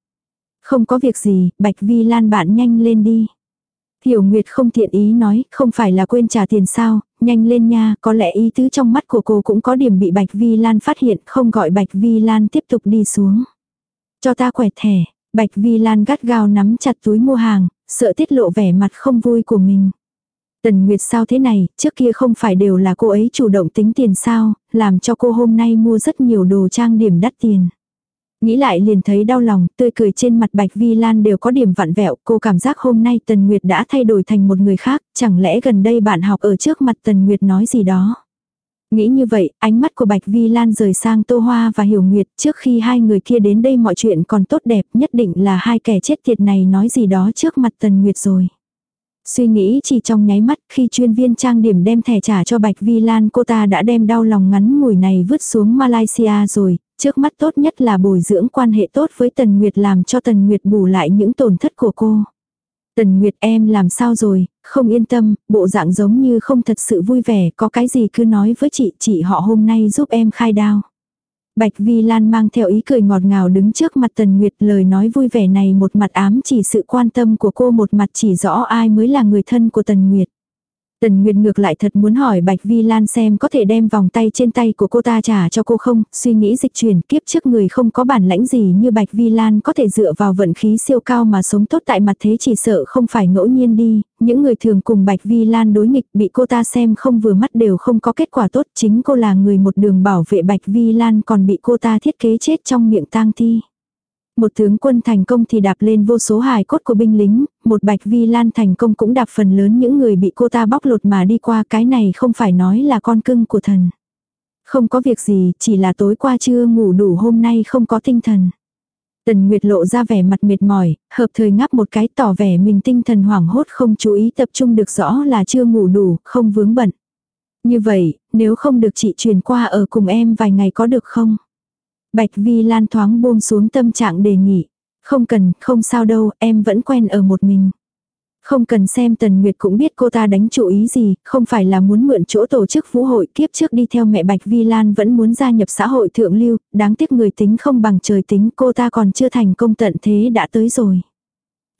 Không có việc gì, Bạch Vi Lan bạn nhanh lên đi. Hiểu Nguyệt không thiện ý nói, không phải là quên trả tiền sao, nhanh lên nha, có lẽ ý tứ trong mắt của cô cũng có điểm bị Bạch Vi Lan phát hiện, không gọi Bạch Vi Lan tiếp tục đi xuống. Cho ta quẹt thẻ, Bạch Vi Lan gắt gao nắm chặt túi mua hàng, sợ tiết lộ vẻ mặt không vui của mình. Tần Nguyệt sao thế này, trước kia không phải đều là cô ấy chủ động tính tiền sao, làm cho cô hôm nay mua rất nhiều đồ trang điểm đắt tiền. Nghĩ lại liền thấy đau lòng, tươi cười trên mặt Bạch Vi Lan đều có điểm vặn vẹo, cô cảm giác hôm nay Tần Nguyệt đã thay đổi thành một người khác, chẳng lẽ gần đây bạn học ở trước mặt Tần Nguyệt nói gì đó. Nghĩ như vậy, ánh mắt của Bạch Vi Lan rời sang Tô Hoa và Hiểu Nguyệt trước khi hai người kia đến đây mọi chuyện còn tốt đẹp nhất định là hai kẻ chết tiệt này nói gì đó trước mặt Tần Nguyệt rồi. Suy nghĩ chỉ trong nháy mắt khi chuyên viên trang điểm đem thẻ trả cho Bạch Vi Lan cô ta đã đem đau lòng ngắn ngủi này vứt xuống Malaysia rồi, trước mắt tốt nhất là bồi dưỡng quan hệ tốt với Tần Nguyệt làm cho Tần Nguyệt bù lại những tổn thất của cô. Tần Nguyệt em làm sao rồi, không yên tâm, bộ dạng giống như không thật sự vui vẻ, có cái gì cứ nói với chị, chị họ hôm nay giúp em khai đao. Bạch Vi Lan mang theo ý cười ngọt ngào đứng trước mặt Tần Nguyệt lời nói vui vẻ này một mặt ám chỉ sự quan tâm của cô một mặt chỉ rõ ai mới là người thân của Tần Nguyệt. Tần Nguyệt ngược lại thật muốn hỏi Bạch Vi Lan xem có thể đem vòng tay trên tay của cô ta trả cho cô không, suy nghĩ dịch chuyển kiếp trước người không có bản lãnh gì như Bạch Vi Lan có thể dựa vào vận khí siêu cao mà sống tốt tại mặt thế chỉ sợ không phải ngẫu nhiên đi, những người thường cùng Bạch Vi Lan đối nghịch bị cô ta xem không vừa mắt đều không có kết quả tốt, chính cô là người một đường bảo vệ Bạch Vi Lan còn bị cô ta thiết kế chết trong miệng tang thi. Một tướng quân thành công thì đạp lên vô số hài cốt của binh lính, một bạch vi lan thành công cũng đạp phần lớn những người bị cô ta bóc lột mà đi qua cái này không phải nói là con cưng của thần. Không có việc gì, chỉ là tối qua chưa ngủ đủ hôm nay không có tinh thần. Tần Nguyệt lộ ra vẻ mặt mệt mỏi, hợp thời ngáp một cái tỏ vẻ mình tinh thần hoảng hốt không chú ý tập trung được rõ là chưa ngủ đủ, không vướng bận. Như vậy, nếu không được chị truyền qua ở cùng em vài ngày có được không? Bạch Vi Lan thoáng buông xuống tâm trạng đề nghị. Không cần, không sao đâu, em vẫn quen ở một mình. Không cần xem Tần Nguyệt cũng biết cô ta đánh chủ ý gì, không phải là muốn mượn chỗ tổ chức vũ hội kiếp trước đi theo mẹ Bạch Vi Lan vẫn muốn gia nhập xã hội thượng lưu, đáng tiếc người tính không bằng trời tính cô ta còn chưa thành công tận thế đã tới rồi.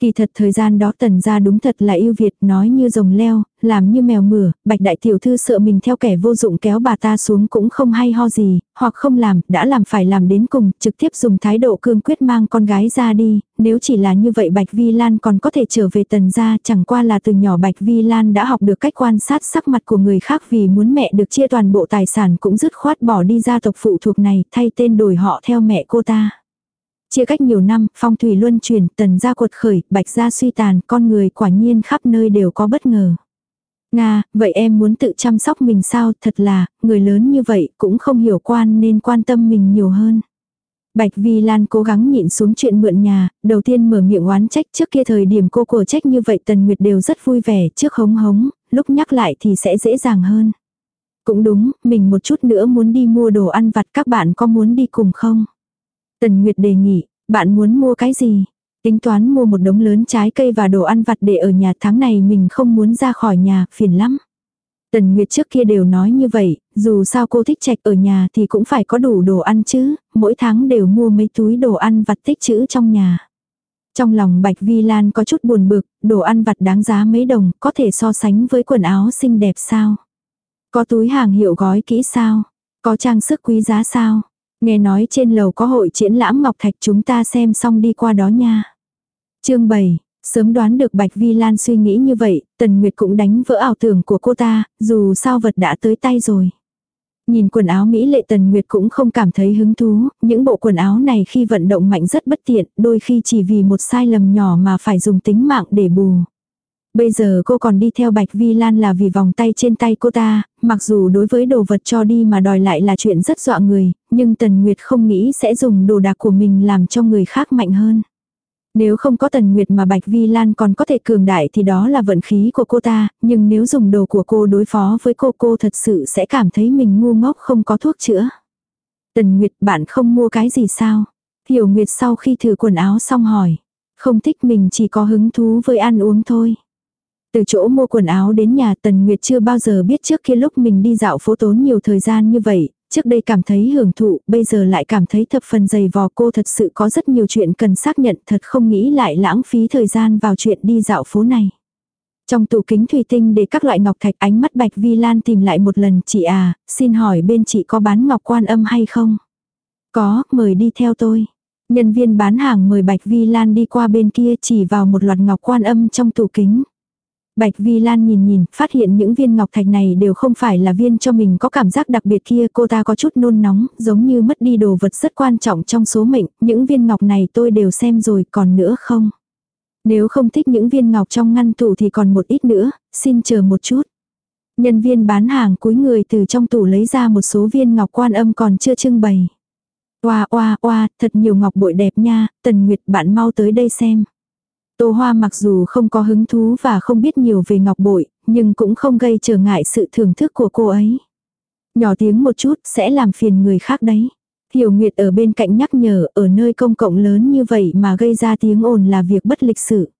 Kỳ thật thời gian đó tần gia đúng thật là yêu Việt nói như rồng leo, làm như mèo mửa, bạch đại tiểu thư sợ mình theo kẻ vô dụng kéo bà ta xuống cũng không hay ho gì, hoặc không làm, đã làm phải làm đến cùng, trực tiếp dùng thái độ cương quyết mang con gái ra đi, nếu chỉ là như vậy bạch vi lan còn có thể trở về tần gia chẳng qua là từ nhỏ bạch vi lan đã học được cách quan sát sắc mặt của người khác vì muốn mẹ được chia toàn bộ tài sản cũng dứt khoát bỏ đi gia tộc phụ thuộc này thay tên đổi họ theo mẹ cô ta. Chia cách nhiều năm, phong thủy luân chuyển, tần gia cuột khởi, bạch gia suy tàn, con người quả nhiên khắp nơi đều có bất ngờ. Nga, vậy em muốn tự chăm sóc mình sao, thật là, người lớn như vậy cũng không hiểu quan nên quan tâm mình nhiều hơn. Bạch Vi Lan cố gắng nhịn xuống chuyện mượn nhà, đầu tiên mở miệng oán trách trước kia thời điểm cô cổ trách như vậy Tần Nguyệt đều rất vui vẻ trước hống hống, lúc nhắc lại thì sẽ dễ dàng hơn. Cũng đúng, mình một chút nữa muốn đi mua đồ ăn vặt các bạn có muốn đi cùng không? Tần Nguyệt đề nghị, bạn muốn mua cái gì? Tính toán mua một đống lớn trái cây và đồ ăn vặt để ở nhà tháng này mình không muốn ra khỏi nhà, phiền lắm. Tần Nguyệt trước kia đều nói như vậy, dù sao cô thích trạch ở nhà thì cũng phải có đủ đồ ăn chứ, mỗi tháng đều mua mấy túi đồ ăn vặt tích trữ trong nhà. Trong lòng Bạch Vi Lan có chút buồn bực, đồ ăn vặt đáng giá mấy đồng, có thể so sánh với quần áo xinh đẹp sao? Có túi hàng hiệu gói kỹ sao? Có trang sức quý giá sao? Nghe nói trên lầu có hội triển lãm ngọc thạch chúng ta xem xong đi qua đó nha. Chương 7 Sớm đoán được Bạch Vi Lan suy nghĩ như vậy, Tần Nguyệt cũng đánh vỡ ảo tưởng của cô ta, dù sao vật đã tới tay rồi. Nhìn quần áo Mỹ lệ Tần Nguyệt cũng không cảm thấy hứng thú, những bộ quần áo này khi vận động mạnh rất bất tiện, đôi khi chỉ vì một sai lầm nhỏ mà phải dùng tính mạng để bù. Bây giờ cô còn đi theo Bạch Vi Lan là vì vòng tay trên tay cô ta, mặc dù đối với đồ vật cho đi mà đòi lại là chuyện rất dọa người, nhưng Tần Nguyệt không nghĩ sẽ dùng đồ đạc của mình làm cho người khác mạnh hơn. Nếu không có Tần Nguyệt mà Bạch Vi Lan còn có thể cường đại thì đó là vận khí của cô ta, nhưng nếu dùng đồ của cô đối phó với cô cô thật sự sẽ cảm thấy mình ngu ngốc không có thuốc chữa. Tần Nguyệt bạn không mua cái gì sao? Hiểu Nguyệt sau khi thử quần áo xong hỏi. Không thích mình chỉ có hứng thú với ăn uống thôi. Từ chỗ mua quần áo đến nhà Tần Nguyệt chưa bao giờ biết trước kia lúc mình đi dạo phố tốn nhiều thời gian như vậy, trước đây cảm thấy hưởng thụ, bây giờ lại cảm thấy thập phần dày vò cô thật sự có rất nhiều chuyện cần xác nhận thật không nghĩ lại lãng phí thời gian vào chuyện đi dạo phố này. Trong tủ kính thủy tinh để các loại ngọc thạch ánh mắt Bạch Vi Lan tìm lại một lần chị à, xin hỏi bên chị có bán ngọc quan âm hay không? Có, mời đi theo tôi. Nhân viên bán hàng mời Bạch Vi Lan đi qua bên kia chỉ vào một loạt ngọc quan âm trong tủ kính. Bạch Vi Lan nhìn nhìn, phát hiện những viên ngọc thạch này đều không phải là viên cho mình có cảm giác đặc biệt kia, cô ta có chút nôn nóng, giống như mất đi đồ vật rất quan trọng trong số mệnh, những viên ngọc này tôi đều xem rồi, còn nữa không? Nếu không thích những viên ngọc trong ngăn tủ thì còn một ít nữa, xin chờ một chút. Nhân viên bán hàng cúi người từ trong tủ lấy ra một số viên ngọc quan âm còn chưa trưng bày. Oa oa oa, thật nhiều ngọc bội đẹp nha, Tần Nguyệt bạn mau tới đây xem. Tô Hoa mặc dù không có hứng thú và không biết nhiều về ngọc bội, nhưng cũng không gây trở ngại sự thưởng thức của cô ấy. Nhỏ tiếng một chút sẽ làm phiền người khác đấy. Hiểu Nguyệt ở bên cạnh nhắc nhở ở nơi công cộng lớn như vậy mà gây ra tiếng ồn là việc bất lịch sự.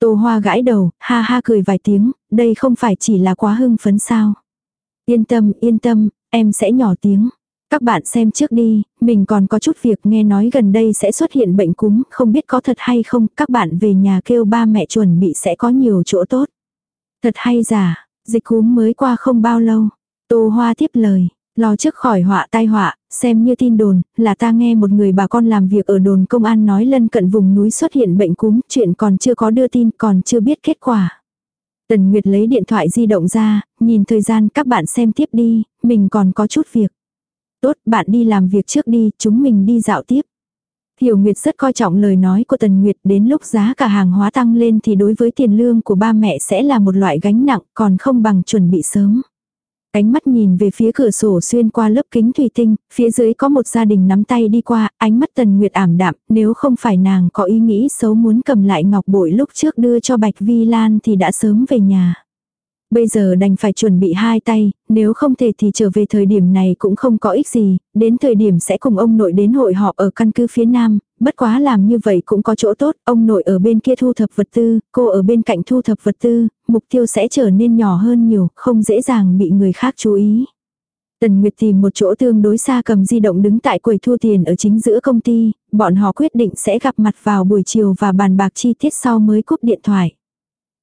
Tô Hoa gãi đầu, ha ha cười vài tiếng, đây không phải chỉ là quá hưng phấn sao. Yên tâm, yên tâm, em sẽ nhỏ tiếng. Các bạn xem trước đi, mình còn có chút việc nghe nói gần đây sẽ xuất hiện bệnh cúm, không biết có thật hay không, các bạn về nhà kêu ba mẹ chuẩn bị sẽ có nhiều chỗ tốt. Thật hay giả, dịch cúm mới qua không bao lâu. Tô Hoa tiếp lời, lo trước khỏi họa tai họa, xem như tin đồn, là ta nghe một người bà con làm việc ở đồn công an nói lân cận vùng núi xuất hiện bệnh cúm, chuyện còn chưa có đưa tin, còn chưa biết kết quả. Tần Nguyệt lấy điện thoại di động ra, nhìn thời gian các bạn xem tiếp đi, mình còn có chút việc. Tốt, bạn đi làm việc trước đi, chúng mình đi dạo tiếp. Hiểu Nguyệt rất coi trọng lời nói của Tần Nguyệt đến lúc giá cả hàng hóa tăng lên thì đối với tiền lương của ba mẹ sẽ là một loại gánh nặng còn không bằng chuẩn bị sớm. Ánh mắt nhìn về phía cửa sổ xuyên qua lớp kính thủy tinh, phía dưới có một gia đình nắm tay đi qua, ánh mắt Tần Nguyệt ảm đạm, nếu không phải nàng có ý nghĩ xấu muốn cầm lại ngọc bội lúc trước đưa cho Bạch Vi Lan thì đã sớm về nhà. Bây giờ đành phải chuẩn bị hai tay, nếu không thể thì trở về thời điểm này cũng không có ích gì, đến thời điểm sẽ cùng ông nội đến hội họp ở căn cứ phía nam, bất quá làm như vậy cũng có chỗ tốt, ông nội ở bên kia thu thập vật tư, cô ở bên cạnh thu thập vật tư, mục tiêu sẽ trở nên nhỏ hơn nhiều, không dễ dàng bị người khác chú ý. Tần Nguyệt tìm một chỗ tương đối xa cầm di động đứng tại quầy thu tiền ở chính giữa công ty, bọn họ quyết định sẽ gặp mặt vào buổi chiều và bàn bạc chi tiết sau mới cúp điện thoại.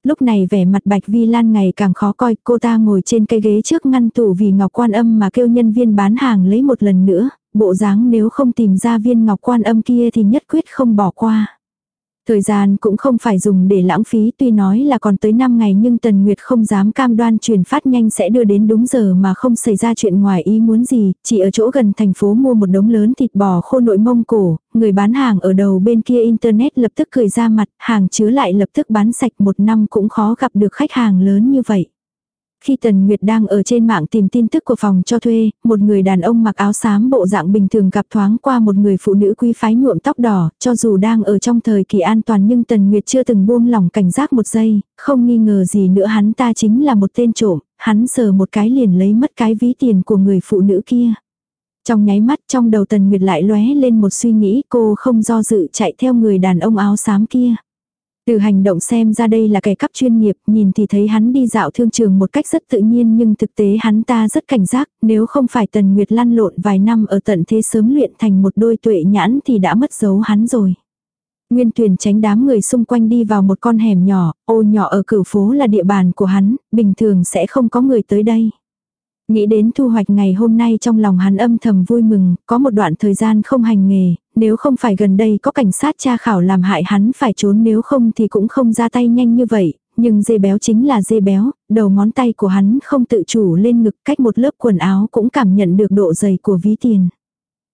Lúc này vẻ mặt Bạch Vi Lan ngày càng khó coi, cô ta ngồi trên cây ghế trước ngăn tủ vì ngọc quan âm mà kêu nhân viên bán hàng lấy một lần nữa, bộ dáng nếu không tìm ra viên ngọc quan âm kia thì nhất quyết không bỏ qua. Thời gian cũng không phải dùng để lãng phí tuy nói là còn tới 5 ngày nhưng Tần Nguyệt không dám cam đoan truyền phát nhanh sẽ đưa đến đúng giờ mà không xảy ra chuyện ngoài ý muốn gì, chỉ ở chỗ gần thành phố mua một đống lớn thịt bò khô nội mông cổ, người bán hàng ở đầu bên kia internet lập tức cười ra mặt, hàng chứa lại lập tức bán sạch một năm cũng khó gặp được khách hàng lớn như vậy. Khi Tần Nguyệt đang ở trên mạng tìm tin tức của phòng cho thuê, một người đàn ông mặc áo xám bộ dạng bình thường gặp thoáng qua một người phụ nữ quý phái nhuộm tóc đỏ, cho dù đang ở trong thời kỳ an toàn nhưng Tần Nguyệt chưa từng buông lỏng cảnh giác một giây, không nghi ngờ gì nữa hắn ta chính là một tên trộm, hắn sờ một cái liền lấy mất cái ví tiền của người phụ nữ kia. Trong nháy mắt trong đầu Tần Nguyệt lại lóe lên một suy nghĩ cô không do dự chạy theo người đàn ông áo xám kia. Từ hành động xem ra đây là kẻ cắp chuyên nghiệp, nhìn thì thấy hắn đi dạo thương trường một cách rất tự nhiên nhưng thực tế hắn ta rất cảnh giác, nếu không phải Tần Nguyệt lăn lộn vài năm ở tận thế sớm luyện thành một đôi tuệ nhãn thì đã mất dấu hắn rồi. Nguyên Tuyền tránh đám người xung quanh đi vào một con hẻm nhỏ, ô nhỏ ở cửu phố là địa bàn của hắn, bình thường sẽ không có người tới đây. Nghĩ đến thu hoạch ngày hôm nay trong lòng hắn âm thầm vui mừng, có một đoạn thời gian không hành nghề, nếu không phải gần đây có cảnh sát tra khảo làm hại hắn phải trốn nếu không thì cũng không ra tay nhanh như vậy, nhưng dê béo chính là dê béo, đầu ngón tay của hắn không tự chủ lên ngực cách một lớp quần áo cũng cảm nhận được độ dày của ví tiền.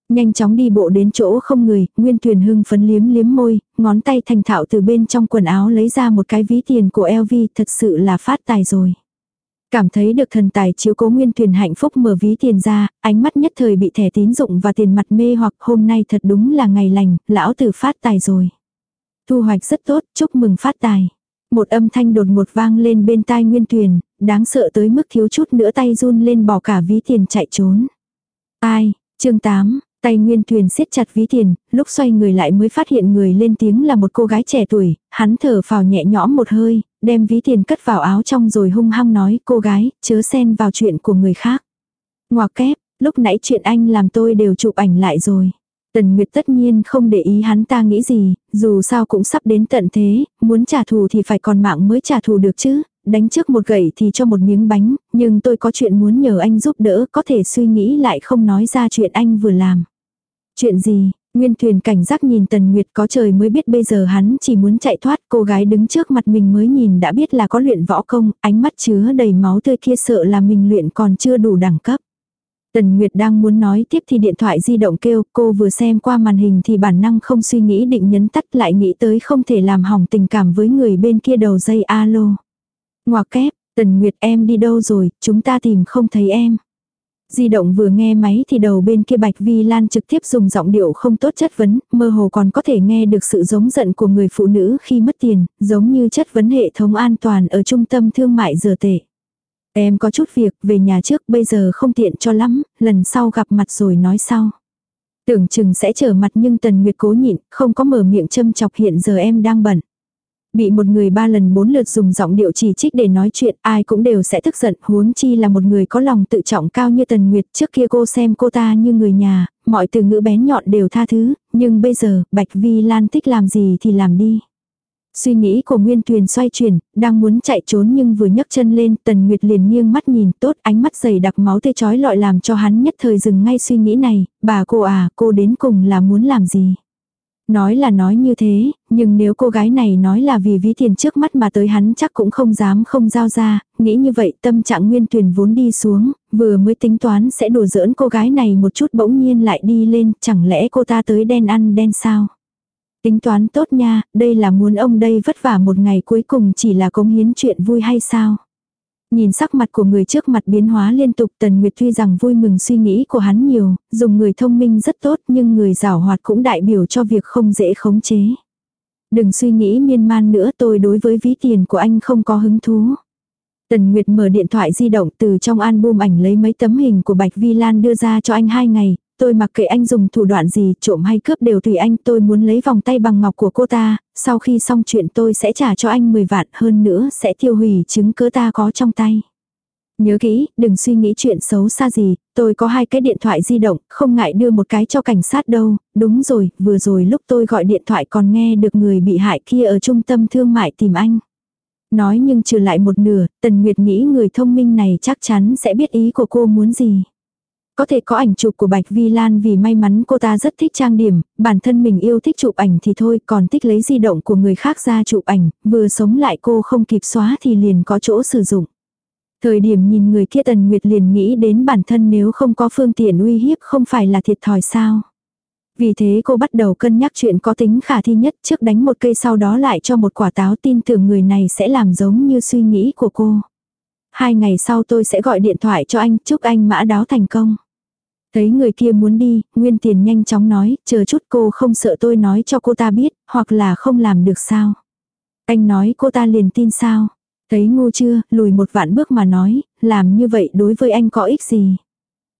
Nhanh chóng đi bộ đến chỗ không người, Nguyên Tuyền hưng phấn liếm liếm môi, ngón tay thành thạo từ bên trong quần áo lấy ra một cái ví tiền của LV thật sự là phát tài rồi. Cảm thấy được thần tài chiếu cố nguyên thuyền hạnh phúc mở ví tiền ra, ánh mắt nhất thời bị thẻ tín dụng và tiền mặt mê hoặc hôm nay thật đúng là ngày lành, lão tử phát tài rồi. Thu hoạch rất tốt, chúc mừng phát tài. Một âm thanh đột ngột vang lên bên tai nguyên thuyền, đáng sợ tới mức thiếu chút nữa tay run lên bỏ cả ví tiền chạy trốn. Ai, chương 8, Tay Nguyên Tuyền siết chặt ví tiền, lúc xoay người lại mới phát hiện người lên tiếng là một cô gái trẻ tuổi, hắn thở phào nhẹ nhõm một hơi, đem ví tiền cất vào áo trong rồi hung hăng nói cô gái, chớ xen vào chuyện của người khác. Ngoà kép, lúc nãy chuyện anh làm tôi đều chụp ảnh lại rồi. Tần Nguyệt tất nhiên không để ý hắn ta nghĩ gì, dù sao cũng sắp đến tận thế, muốn trả thù thì phải còn mạng mới trả thù được chứ, đánh trước một gậy thì cho một miếng bánh, nhưng tôi có chuyện muốn nhờ anh giúp đỡ, có thể suy nghĩ lại không nói ra chuyện anh vừa làm. Chuyện gì? Nguyên thuyền cảnh giác nhìn Tần Nguyệt có trời mới biết bây giờ hắn chỉ muốn chạy thoát, cô gái đứng trước mặt mình mới nhìn đã biết là có luyện võ công, ánh mắt chứa đầy máu tươi kia sợ là mình luyện còn chưa đủ đẳng cấp. Tần Nguyệt đang muốn nói tiếp thì điện thoại di động kêu, cô vừa xem qua màn hình thì bản năng không suy nghĩ định nhấn tắt lại nghĩ tới không thể làm hỏng tình cảm với người bên kia đầu dây alo. Ngoà kép, Tần Nguyệt em đi đâu rồi, chúng ta tìm không thấy em. Di động vừa nghe máy thì đầu bên kia Bạch Vi Lan trực tiếp dùng giọng điệu không tốt chất vấn, mơ hồ còn có thể nghe được sự giống giận của người phụ nữ khi mất tiền, giống như chất vấn hệ thống an toàn ở trung tâm thương mại giờ tệ. Em có chút việc, về nhà trước bây giờ không tiện cho lắm, lần sau gặp mặt rồi nói sau. Tưởng chừng sẽ trở mặt nhưng Tần Nguyệt cố nhịn, không có mở miệng châm chọc hiện giờ em đang bận. Bị một người ba lần bốn lượt dùng giọng điệu chỉ trích để nói chuyện, ai cũng đều sẽ tức giận, huống chi là một người có lòng tự trọng cao như Tần Nguyệt, trước kia cô xem cô ta như người nhà, mọi từ ngữ bén nhọn đều tha thứ, nhưng bây giờ, Bạch Vi Lan thích làm gì thì làm đi. Suy nghĩ của Nguyên Tuyền xoay chuyển, đang muốn chạy trốn nhưng vừa nhấc chân lên, Tần Nguyệt liền nghiêng mắt nhìn tốt, ánh mắt dày đặc máu tê chói lọi làm cho hắn nhất thời dừng ngay suy nghĩ này, bà cô à, cô đến cùng là muốn làm gì? Nói là nói như thế, nhưng nếu cô gái này nói là vì ví tiền trước mắt mà tới hắn chắc cũng không dám không giao ra, nghĩ như vậy tâm trạng nguyên tuyển vốn đi xuống, vừa mới tính toán sẽ đùa giỡn cô gái này một chút bỗng nhiên lại đi lên, chẳng lẽ cô ta tới đen ăn đen sao? Tính toán tốt nha, đây là muốn ông đây vất vả một ngày cuối cùng chỉ là cống hiến chuyện vui hay sao? Nhìn sắc mặt của người trước mặt biến hóa liên tục Tần Nguyệt tuy rằng vui mừng suy nghĩ của hắn nhiều, dùng người thông minh rất tốt nhưng người giảo hoạt cũng đại biểu cho việc không dễ khống chế. Đừng suy nghĩ miên man nữa tôi đối với ví tiền của anh không có hứng thú. Tần Nguyệt mở điện thoại di động từ trong album ảnh lấy mấy tấm hình của Bạch Vi Lan đưa ra cho anh hai ngày, tôi mặc kệ anh dùng thủ đoạn gì, trộm hay cướp đều tùy anh, tôi muốn lấy vòng tay bằng ngọc của cô ta, sau khi xong chuyện tôi sẽ trả cho anh 10 vạn hơn nữa sẽ tiêu hủy chứng cứ ta có trong tay. Nhớ kỹ, đừng suy nghĩ chuyện xấu xa gì, tôi có hai cái điện thoại di động, không ngại đưa một cái cho cảnh sát đâu, đúng rồi, vừa rồi lúc tôi gọi điện thoại còn nghe được người bị hại kia ở trung tâm thương mại tìm anh. Nói nhưng trừ lại một nửa, Tần Nguyệt nghĩ người thông minh này chắc chắn sẽ biết ý của cô muốn gì. Có thể có ảnh chụp của Bạch Vi Lan vì may mắn cô ta rất thích trang điểm, bản thân mình yêu thích chụp ảnh thì thôi, còn thích lấy di động của người khác ra chụp ảnh, vừa sống lại cô không kịp xóa thì liền có chỗ sử dụng. Thời điểm nhìn người kia Tần Nguyệt liền nghĩ đến bản thân nếu không có phương tiện uy hiếp không phải là thiệt thòi sao. Vì thế cô bắt đầu cân nhắc chuyện có tính khả thi nhất trước đánh một cây sau đó lại cho một quả táo tin tưởng người này sẽ làm giống như suy nghĩ của cô. Hai ngày sau tôi sẽ gọi điện thoại cho anh, chúc anh mã đáo thành công. Thấy người kia muốn đi, Nguyên Tiền nhanh chóng nói, chờ chút cô không sợ tôi nói cho cô ta biết, hoặc là không làm được sao. Anh nói cô ta liền tin sao. Thấy ngu chưa, lùi một vạn bước mà nói, làm như vậy đối với anh có ích gì.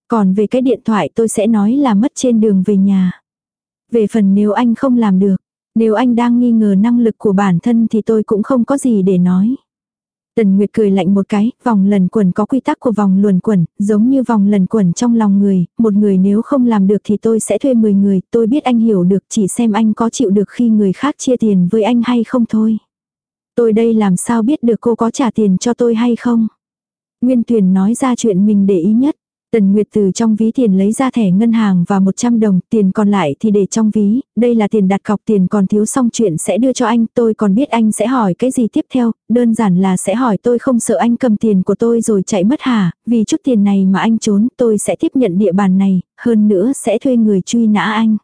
Còn về cái điện thoại tôi sẽ nói là mất trên đường về nhà. Về phần nếu anh không làm được, nếu anh đang nghi ngờ năng lực của bản thân thì tôi cũng không có gì để nói. Tần Nguyệt cười lạnh một cái, vòng lần quẩn có quy tắc của vòng luồn quẩn, giống như vòng lần quẩn trong lòng người, một người nếu không làm được thì tôi sẽ thuê 10 người, tôi biết anh hiểu được chỉ xem anh có chịu được khi người khác chia tiền với anh hay không thôi. Tôi đây làm sao biết được cô có trả tiền cho tôi hay không? Nguyên Tuyền nói ra chuyện mình để ý nhất. Tần Nguyệt từ trong ví tiền lấy ra thẻ ngân hàng và 100 đồng, tiền còn lại thì để trong ví, đây là tiền đặt cọc tiền còn thiếu xong chuyện sẽ đưa cho anh, tôi còn biết anh sẽ hỏi cái gì tiếp theo, đơn giản là sẽ hỏi tôi không sợ anh cầm tiền của tôi rồi chạy mất hả, vì chút tiền này mà anh trốn, tôi sẽ tiếp nhận địa bàn này, hơn nữa sẽ thuê người truy nã anh.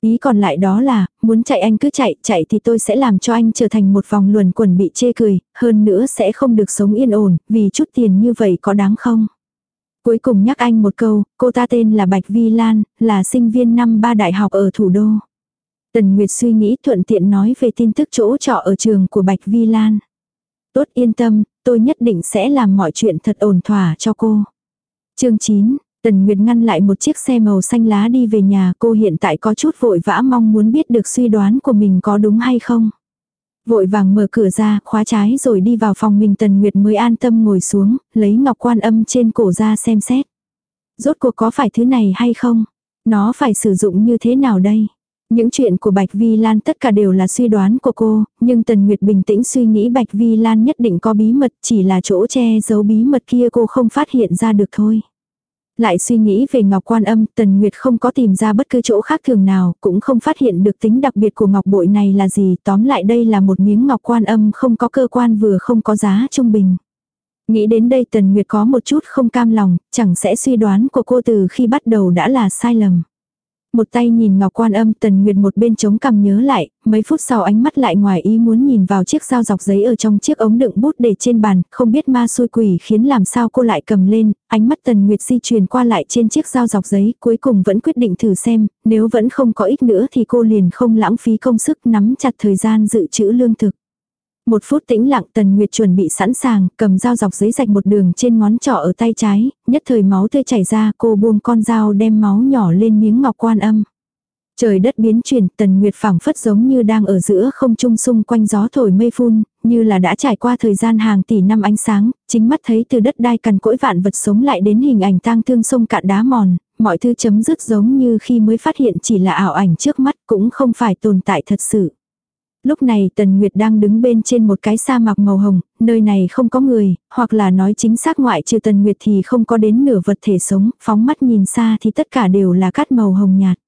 Ý còn lại đó là, muốn chạy anh cứ chạy, chạy thì tôi sẽ làm cho anh trở thành một vòng luồn quẩn bị chê cười, hơn nữa sẽ không được sống yên ổn, vì chút tiền như vậy có đáng không? Cuối cùng nhắc anh một câu, cô ta tên là Bạch Vi Lan, là sinh viên năm ba đại học ở thủ đô. Tần Nguyệt suy nghĩ thuận tiện nói về tin tức chỗ trọ ở trường của Bạch Vi Lan. Tốt yên tâm, tôi nhất định sẽ làm mọi chuyện thật ổn thỏa cho cô. chương 9, Tần Nguyệt ngăn lại một chiếc xe màu xanh lá đi về nhà cô hiện tại có chút vội vã mong muốn biết được suy đoán của mình có đúng hay không. Vội vàng mở cửa ra, khóa trái rồi đi vào phòng mình Tần Nguyệt mới an tâm ngồi xuống, lấy ngọc quan âm trên cổ ra xem xét. Rốt cuộc có phải thứ này hay không? Nó phải sử dụng như thế nào đây? Những chuyện của Bạch Vi Lan tất cả đều là suy đoán của cô, nhưng Tần Nguyệt bình tĩnh suy nghĩ Bạch Vi Lan nhất định có bí mật chỉ là chỗ che giấu bí mật kia cô không phát hiện ra được thôi. Lại suy nghĩ về ngọc quan âm, Tần Nguyệt không có tìm ra bất cứ chỗ khác thường nào, cũng không phát hiện được tính đặc biệt của ngọc bội này là gì, tóm lại đây là một miếng ngọc quan âm không có cơ quan vừa không có giá trung bình. Nghĩ đến đây Tần Nguyệt có một chút không cam lòng, chẳng sẽ suy đoán của cô từ khi bắt đầu đã là sai lầm. Một tay nhìn ngọc quan âm tần nguyệt một bên chống cằm nhớ lại, mấy phút sau ánh mắt lại ngoài ý muốn nhìn vào chiếc dao dọc giấy ở trong chiếc ống đựng bút để trên bàn, không biết ma xui quỷ khiến làm sao cô lại cầm lên, ánh mắt tần nguyệt di chuyển qua lại trên chiếc dao dọc giấy, cuối cùng vẫn quyết định thử xem, nếu vẫn không có ích nữa thì cô liền không lãng phí công sức nắm chặt thời gian dự trữ lương thực. Một phút tĩnh lặng Tần Nguyệt chuẩn bị sẵn sàng, cầm dao dọc giấy rạch một đường trên ngón trỏ ở tay trái, nhất thời máu tươi chảy ra cô buông con dao đem máu nhỏ lên miếng ngọc quan âm. Trời đất biến chuyển, Tần Nguyệt phảng phất giống như đang ở giữa không trung xung quanh gió thổi mây phun, như là đã trải qua thời gian hàng tỷ năm ánh sáng, chính mắt thấy từ đất đai cằn cỗi vạn vật sống lại đến hình ảnh tang thương sông cạn đá mòn, mọi thứ chấm dứt giống như khi mới phát hiện chỉ là ảo ảnh trước mắt cũng không phải tồn tại thật sự. Lúc này Tần Nguyệt đang đứng bên trên một cái sa mạc màu hồng, nơi này không có người, hoặc là nói chính xác ngoại trừ Tần Nguyệt thì không có đến nửa vật thể sống, phóng mắt nhìn xa thì tất cả đều là cát màu hồng nhạt.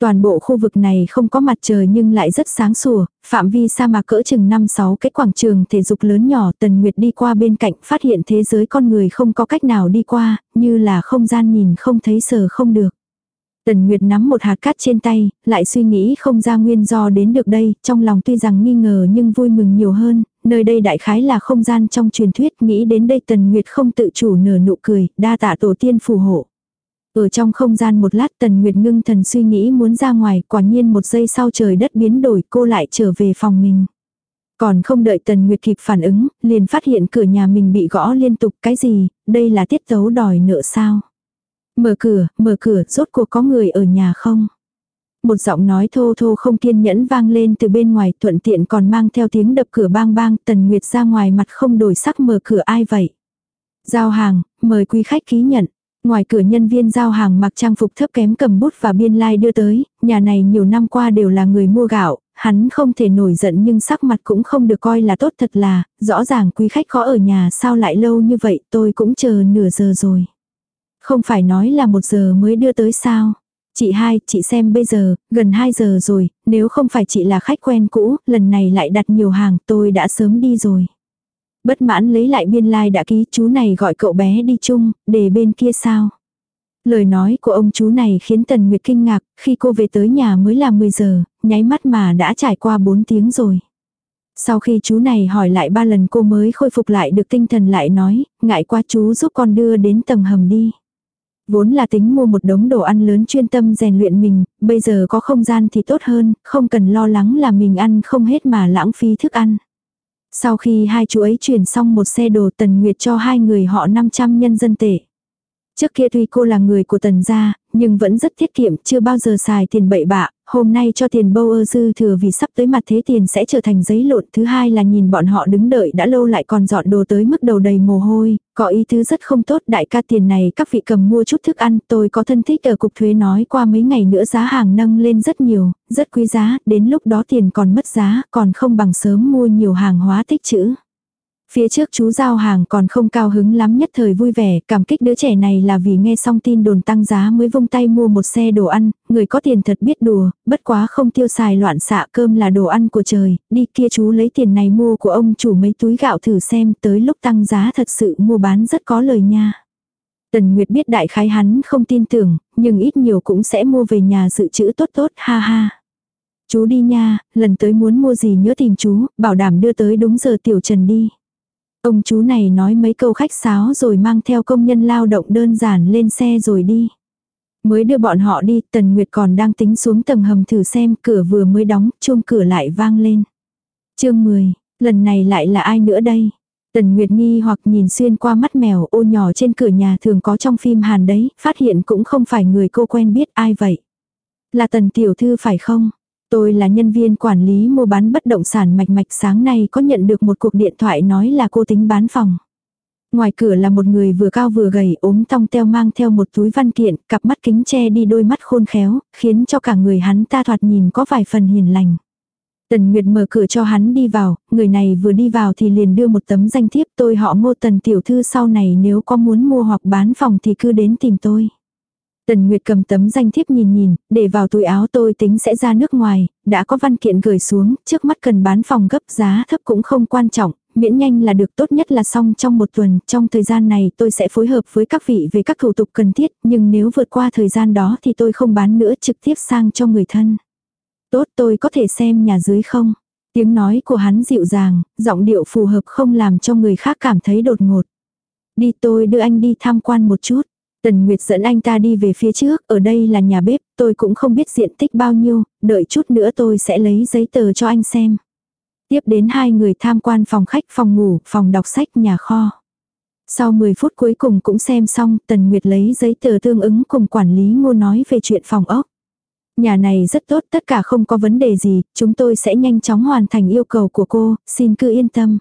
Toàn bộ khu vực này không có mặt trời nhưng lại rất sáng sủa, phạm vi sa mạc cỡ chừng 5-6 cái quảng trường thể dục lớn nhỏ Tần Nguyệt đi qua bên cạnh phát hiện thế giới con người không có cách nào đi qua, như là không gian nhìn không thấy sờ không được. Tần Nguyệt nắm một hạt cát trên tay, lại suy nghĩ không ra nguyên do đến được đây, trong lòng tuy rằng nghi ngờ nhưng vui mừng nhiều hơn, nơi đây đại khái là không gian trong truyền thuyết, nghĩ đến đây Tần Nguyệt không tự chủ nở nụ cười, đa tạ tổ tiên phù hộ. Ở trong không gian một lát Tần Nguyệt ngưng thần suy nghĩ muốn ra ngoài, quả nhiên một giây sau trời đất biến đổi cô lại trở về phòng mình. Còn không đợi Tần Nguyệt kịp phản ứng, liền phát hiện cửa nhà mình bị gõ liên tục cái gì, đây là tiết tấu đòi nợ sao. Mở cửa, mở cửa, rốt cuộc có người ở nhà không? Một giọng nói thô thô không kiên nhẫn vang lên từ bên ngoài thuận tiện còn mang theo tiếng đập cửa bang bang tần nguyệt ra ngoài mặt không đổi sắc mở cửa ai vậy? Giao hàng, mời quý khách ký nhận. Ngoài cửa nhân viên giao hàng mặc trang phục thấp kém cầm bút và biên lai like đưa tới, nhà này nhiều năm qua đều là người mua gạo, hắn không thể nổi giận nhưng sắc mặt cũng không được coi là tốt thật là, rõ ràng quý khách khó ở nhà sao lại lâu như vậy tôi cũng chờ nửa giờ rồi. Không phải nói là một giờ mới đưa tới sao. Chị hai, chị xem bây giờ, gần 2 giờ rồi, nếu không phải chị là khách quen cũ, lần này lại đặt nhiều hàng, tôi đã sớm đi rồi. Bất mãn lấy lại biên lai like đã ký chú này gọi cậu bé đi chung, để bên kia sao. Lời nói của ông chú này khiến Tần Nguyệt kinh ngạc, khi cô về tới nhà mới là 10 giờ, nháy mắt mà đã trải qua 4 tiếng rồi. Sau khi chú này hỏi lại ba lần cô mới khôi phục lại được tinh thần lại nói, ngại qua chú giúp con đưa đến tầng hầm đi. Vốn là tính mua một đống đồ ăn lớn chuyên tâm rèn luyện mình, bây giờ có không gian thì tốt hơn, không cần lo lắng là mình ăn không hết mà lãng phí thức ăn. Sau khi hai chú ấy chuyển xong một xe đồ Tần Nguyệt cho hai người họ 500 nhân dân tệ. Trước kia tuy cô là người của Tần gia, nhưng vẫn rất tiết kiệm, chưa bao giờ xài tiền bậy bạ, hôm nay cho tiền bâu ơ dư thừa vì sắp tới mặt thế tiền sẽ trở thành giấy lộn. Thứ hai là nhìn bọn họ đứng đợi đã lâu lại còn dọn đồ tới mức đầu đầy mồ hôi, có ý thứ rất không tốt đại ca tiền này các vị cầm mua chút thức ăn. Tôi có thân thích ở cục thuế nói qua mấy ngày nữa giá hàng nâng lên rất nhiều, rất quý giá, đến lúc đó tiền còn mất giá, còn không bằng sớm mua nhiều hàng hóa tích chữ Phía trước chú giao hàng còn không cao hứng lắm nhất thời vui vẻ, cảm kích đứa trẻ này là vì nghe xong tin đồn tăng giá mới vung tay mua một xe đồ ăn, người có tiền thật biết đùa, bất quá không tiêu xài loạn xạ cơm là đồ ăn của trời, đi kia chú lấy tiền này mua của ông chủ mấy túi gạo thử xem tới lúc tăng giá thật sự mua bán rất có lời nha. Tần Nguyệt biết đại khái hắn không tin tưởng, nhưng ít nhiều cũng sẽ mua về nhà dự trữ tốt tốt ha ha. Chú đi nha, lần tới muốn mua gì nhớ tìm chú, bảo đảm đưa tới đúng giờ tiểu trần đi. Ông chú này nói mấy câu khách sáo rồi mang theo công nhân lao động đơn giản lên xe rồi đi. Mới đưa bọn họ đi, Tần Nguyệt còn đang tính xuống tầng hầm thử xem cửa vừa mới đóng, chuông cửa lại vang lên. chương 10, lần này lại là ai nữa đây? Tần Nguyệt nghi hoặc nhìn xuyên qua mắt mèo ô nhỏ trên cửa nhà thường có trong phim Hàn đấy, phát hiện cũng không phải người cô quen biết ai vậy. Là Tần Tiểu Thư phải không? Tôi là nhân viên quản lý mua bán bất động sản mạch mạch sáng nay có nhận được một cuộc điện thoại nói là cô tính bán phòng. Ngoài cửa là một người vừa cao vừa gầy ốm tong teo mang theo một túi văn kiện, cặp mắt kính che đi đôi mắt khôn khéo, khiến cho cả người hắn ta thoạt nhìn có vài phần hiền lành. Tần Nguyệt mở cửa cho hắn đi vào, người này vừa đi vào thì liền đưa một tấm danh thiếp tôi họ ngô tần tiểu thư sau này nếu có muốn mua hoặc bán phòng thì cứ đến tìm tôi. Tần Nguyệt cầm tấm danh thiếp nhìn nhìn, để vào túi áo tôi tính sẽ ra nước ngoài, đã có văn kiện gửi xuống, trước mắt cần bán phòng gấp giá thấp cũng không quan trọng, miễn nhanh là được tốt nhất là xong trong một tuần, trong thời gian này tôi sẽ phối hợp với các vị về các thủ tục cần thiết, nhưng nếu vượt qua thời gian đó thì tôi không bán nữa trực tiếp sang cho người thân. Tốt tôi có thể xem nhà dưới không? Tiếng nói của hắn dịu dàng, giọng điệu phù hợp không làm cho người khác cảm thấy đột ngột. Đi tôi đưa anh đi tham quan một chút. Tần Nguyệt dẫn anh ta đi về phía trước, ở đây là nhà bếp, tôi cũng không biết diện tích bao nhiêu, đợi chút nữa tôi sẽ lấy giấy tờ cho anh xem. Tiếp đến hai người tham quan phòng khách, phòng ngủ, phòng đọc sách, nhà kho. Sau 10 phút cuối cùng cũng xem xong, Tần Nguyệt lấy giấy tờ tương ứng cùng quản lý ngô nói về chuyện phòng ốc. Nhà này rất tốt, tất cả không có vấn đề gì, chúng tôi sẽ nhanh chóng hoàn thành yêu cầu của cô, xin cứ yên tâm.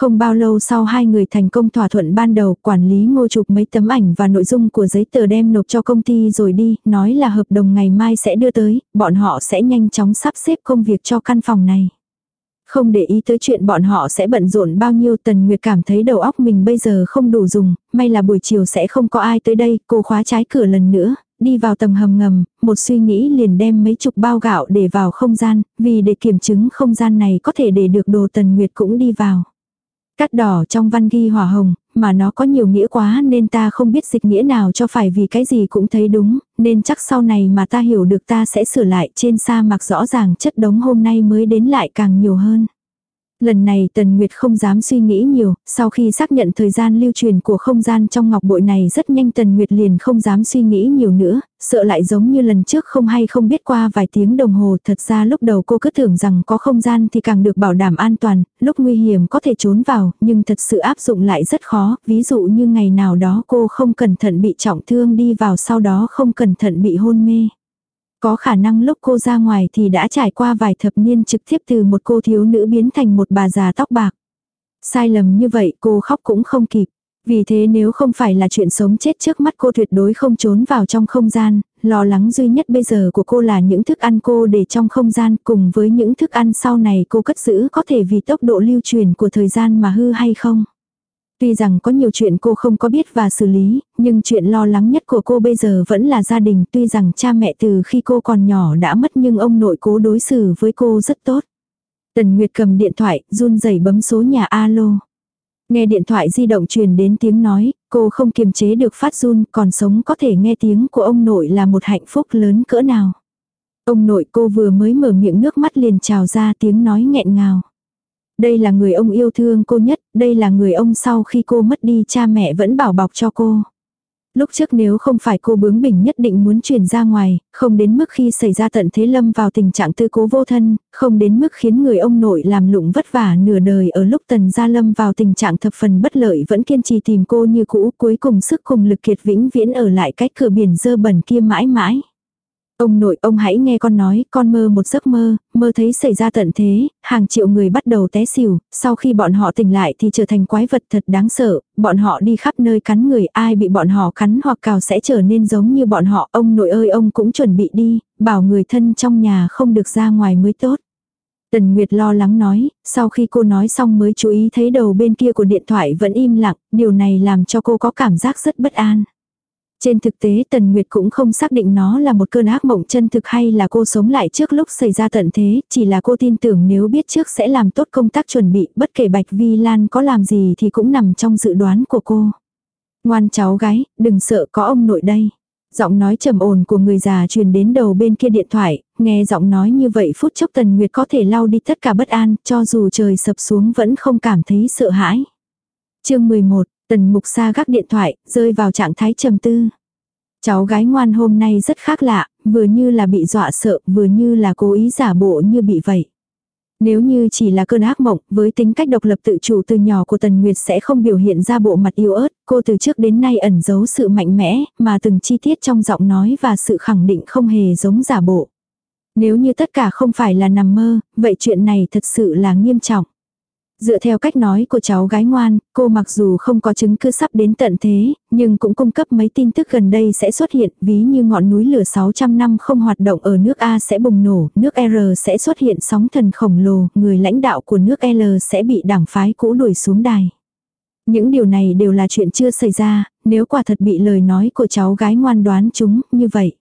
Không bao lâu sau hai người thành công thỏa thuận ban đầu, quản lý ngô chụp mấy tấm ảnh và nội dung của giấy tờ đem nộp cho công ty rồi đi, nói là hợp đồng ngày mai sẽ đưa tới, bọn họ sẽ nhanh chóng sắp xếp công việc cho căn phòng này. Không để ý tới chuyện bọn họ sẽ bận rộn bao nhiêu Tần Nguyệt cảm thấy đầu óc mình bây giờ không đủ dùng, may là buổi chiều sẽ không có ai tới đây, cô khóa trái cửa lần nữa, đi vào tầng hầm ngầm, một suy nghĩ liền đem mấy chục bao gạo để vào không gian, vì để kiểm chứng không gian này có thể để được đồ Tần Nguyệt cũng đi vào. Cắt đỏ trong văn ghi hỏa hồng, mà nó có nhiều nghĩa quá nên ta không biết dịch nghĩa nào cho phải vì cái gì cũng thấy đúng, nên chắc sau này mà ta hiểu được ta sẽ sửa lại trên sa mạc rõ ràng chất đống hôm nay mới đến lại càng nhiều hơn. Lần này Tần Nguyệt không dám suy nghĩ nhiều, sau khi xác nhận thời gian lưu truyền của không gian trong ngọc bội này rất nhanh Tần Nguyệt liền không dám suy nghĩ nhiều nữa, sợ lại giống như lần trước không hay không biết qua vài tiếng đồng hồ. Thật ra lúc đầu cô cứ tưởng rằng có không gian thì càng được bảo đảm an toàn, lúc nguy hiểm có thể trốn vào, nhưng thật sự áp dụng lại rất khó, ví dụ như ngày nào đó cô không cẩn thận bị trọng thương đi vào sau đó không cẩn thận bị hôn mê. Có khả năng lúc cô ra ngoài thì đã trải qua vài thập niên trực tiếp từ một cô thiếu nữ biến thành một bà già tóc bạc. Sai lầm như vậy cô khóc cũng không kịp. Vì thế nếu không phải là chuyện sống chết trước mắt cô tuyệt đối không trốn vào trong không gian, lo lắng duy nhất bây giờ của cô là những thức ăn cô để trong không gian cùng với những thức ăn sau này cô cất giữ có thể vì tốc độ lưu truyền của thời gian mà hư hay không. Tuy rằng có nhiều chuyện cô không có biết và xử lý, nhưng chuyện lo lắng nhất của cô bây giờ vẫn là gia đình. Tuy rằng cha mẹ từ khi cô còn nhỏ đã mất nhưng ông nội cố đối xử với cô rất tốt. Tần Nguyệt cầm điện thoại, run rẩy bấm số nhà alo. Nghe điện thoại di động truyền đến tiếng nói, cô không kiềm chế được phát run, còn sống có thể nghe tiếng của ông nội là một hạnh phúc lớn cỡ nào. Ông nội cô vừa mới mở miệng nước mắt liền trào ra tiếng nói nghẹn ngào. Đây là người ông yêu thương cô nhất, đây là người ông sau khi cô mất đi cha mẹ vẫn bảo bọc cho cô. Lúc trước nếu không phải cô bướng bỉnh nhất định muốn chuyển ra ngoài, không đến mức khi xảy ra tận thế lâm vào tình trạng tư cố vô thân, không đến mức khiến người ông nội làm lụng vất vả nửa đời ở lúc tần gia lâm vào tình trạng thập phần bất lợi vẫn kiên trì tìm cô như cũ cuối cùng sức cùng lực kiệt vĩnh viễn ở lại cách cửa biển dơ bẩn kia mãi mãi. Ông nội ông hãy nghe con nói, con mơ một giấc mơ, mơ thấy xảy ra tận thế, hàng triệu người bắt đầu té xỉu, sau khi bọn họ tỉnh lại thì trở thành quái vật thật đáng sợ, bọn họ đi khắp nơi cắn người, ai bị bọn họ cắn hoặc cào sẽ trở nên giống như bọn họ, ông nội ơi ông cũng chuẩn bị đi, bảo người thân trong nhà không được ra ngoài mới tốt. Tần Nguyệt lo lắng nói, sau khi cô nói xong mới chú ý thấy đầu bên kia của điện thoại vẫn im lặng, điều này làm cho cô có cảm giác rất bất an. Trên thực tế Tần Nguyệt cũng không xác định nó là một cơn ác mộng chân thực hay là cô sống lại trước lúc xảy ra tận thế, chỉ là cô tin tưởng nếu biết trước sẽ làm tốt công tác chuẩn bị, bất kể Bạch Vi Lan có làm gì thì cũng nằm trong dự đoán của cô. Ngoan cháu gái, đừng sợ có ông nội đây. Giọng nói trầm ổn của người già truyền đến đầu bên kia điện thoại, nghe giọng nói như vậy phút chốc Tần Nguyệt có thể lau đi tất cả bất an, cho dù trời sập xuống vẫn không cảm thấy sợ hãi. chương 11, Tần mục xa gác điện thoại, rơi vào trạng thái trầm tư. Cháu gái ngoan hôm nay rất khác lạ, vừa như là bị dọa sợ, vừa như là cố ý giả bộ như bị vậy. Nếu như chỉ là cơn ác mộng, với tính cách độc lập tự chủ từ nhỏ của Tần Nguyệt sẽ không biểu hiện ra bộ mặt yếu ớt, cô từ trước đến nay ẩn giấu sự mạnh mẽ, mà từng chi tiết trong giọng nói và sự khẳng định không hề giống giả bộ. Nếu như tất cả không phải là nằm mơ, vậy chuyện này thật sự là nghiêm trọng. Dựa theo cách nói của cháu gái ngoan, cô mặc dù không có chứng cứ sắp đến tận thế, nhưng cũng cung cấp mấy tin tức gần đây sẽ xuất hiện, ví như ngọn núi lửa 600 năm không hoạt động ở nước A sẽ bùng nổ, nước R sẽ xuất hiện sóng thần khổng lồ, người lãnh đạo của nước L sẽ bị đảng phái cũ đuổi xuống đài. Những điều này đều là chuyện chưa xảy ra, nếu quả thật bị lời nói của cháu gái ngoan đoán chúng, như vậy.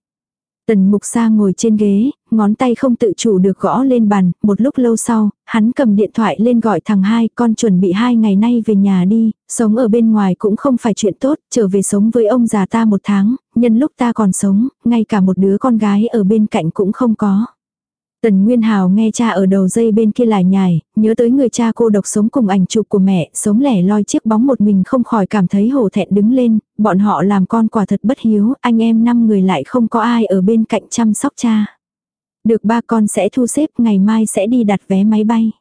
Tần mục sa ngồi trên ghế, ngón tay không tự chủ được gõ lên bàn, một lúc lâu sau, hắn cầm điện thoại lên gọi thằng hai, con chuẩn bị hai ngày nay về nhà đi, sống ở bên ngoài cũng không phải chuyện tốt, trở về sống với ông già ta một tháng, nhân lúc ta còn sống, ngay cả một đứa con gái ở bên cạnh cũng không có. Tần Nguyên Hào nghe cha ở đầu dây bên kia lại nhài, nhớ tới người cha cô độc sống cùng ảnh chụp của mẹ, sống lẻ loi chiếc bóng một mình không khỏi cảm thấy hổ thẹn đứng lên, bọn họ làm con quả thật bất hiếu, anh em năm người lại không có ai ở bên cạnh chăm sóc cha. Được ba con sẽ thu xếp ngày mai sẽ đi đặt vé máy bay.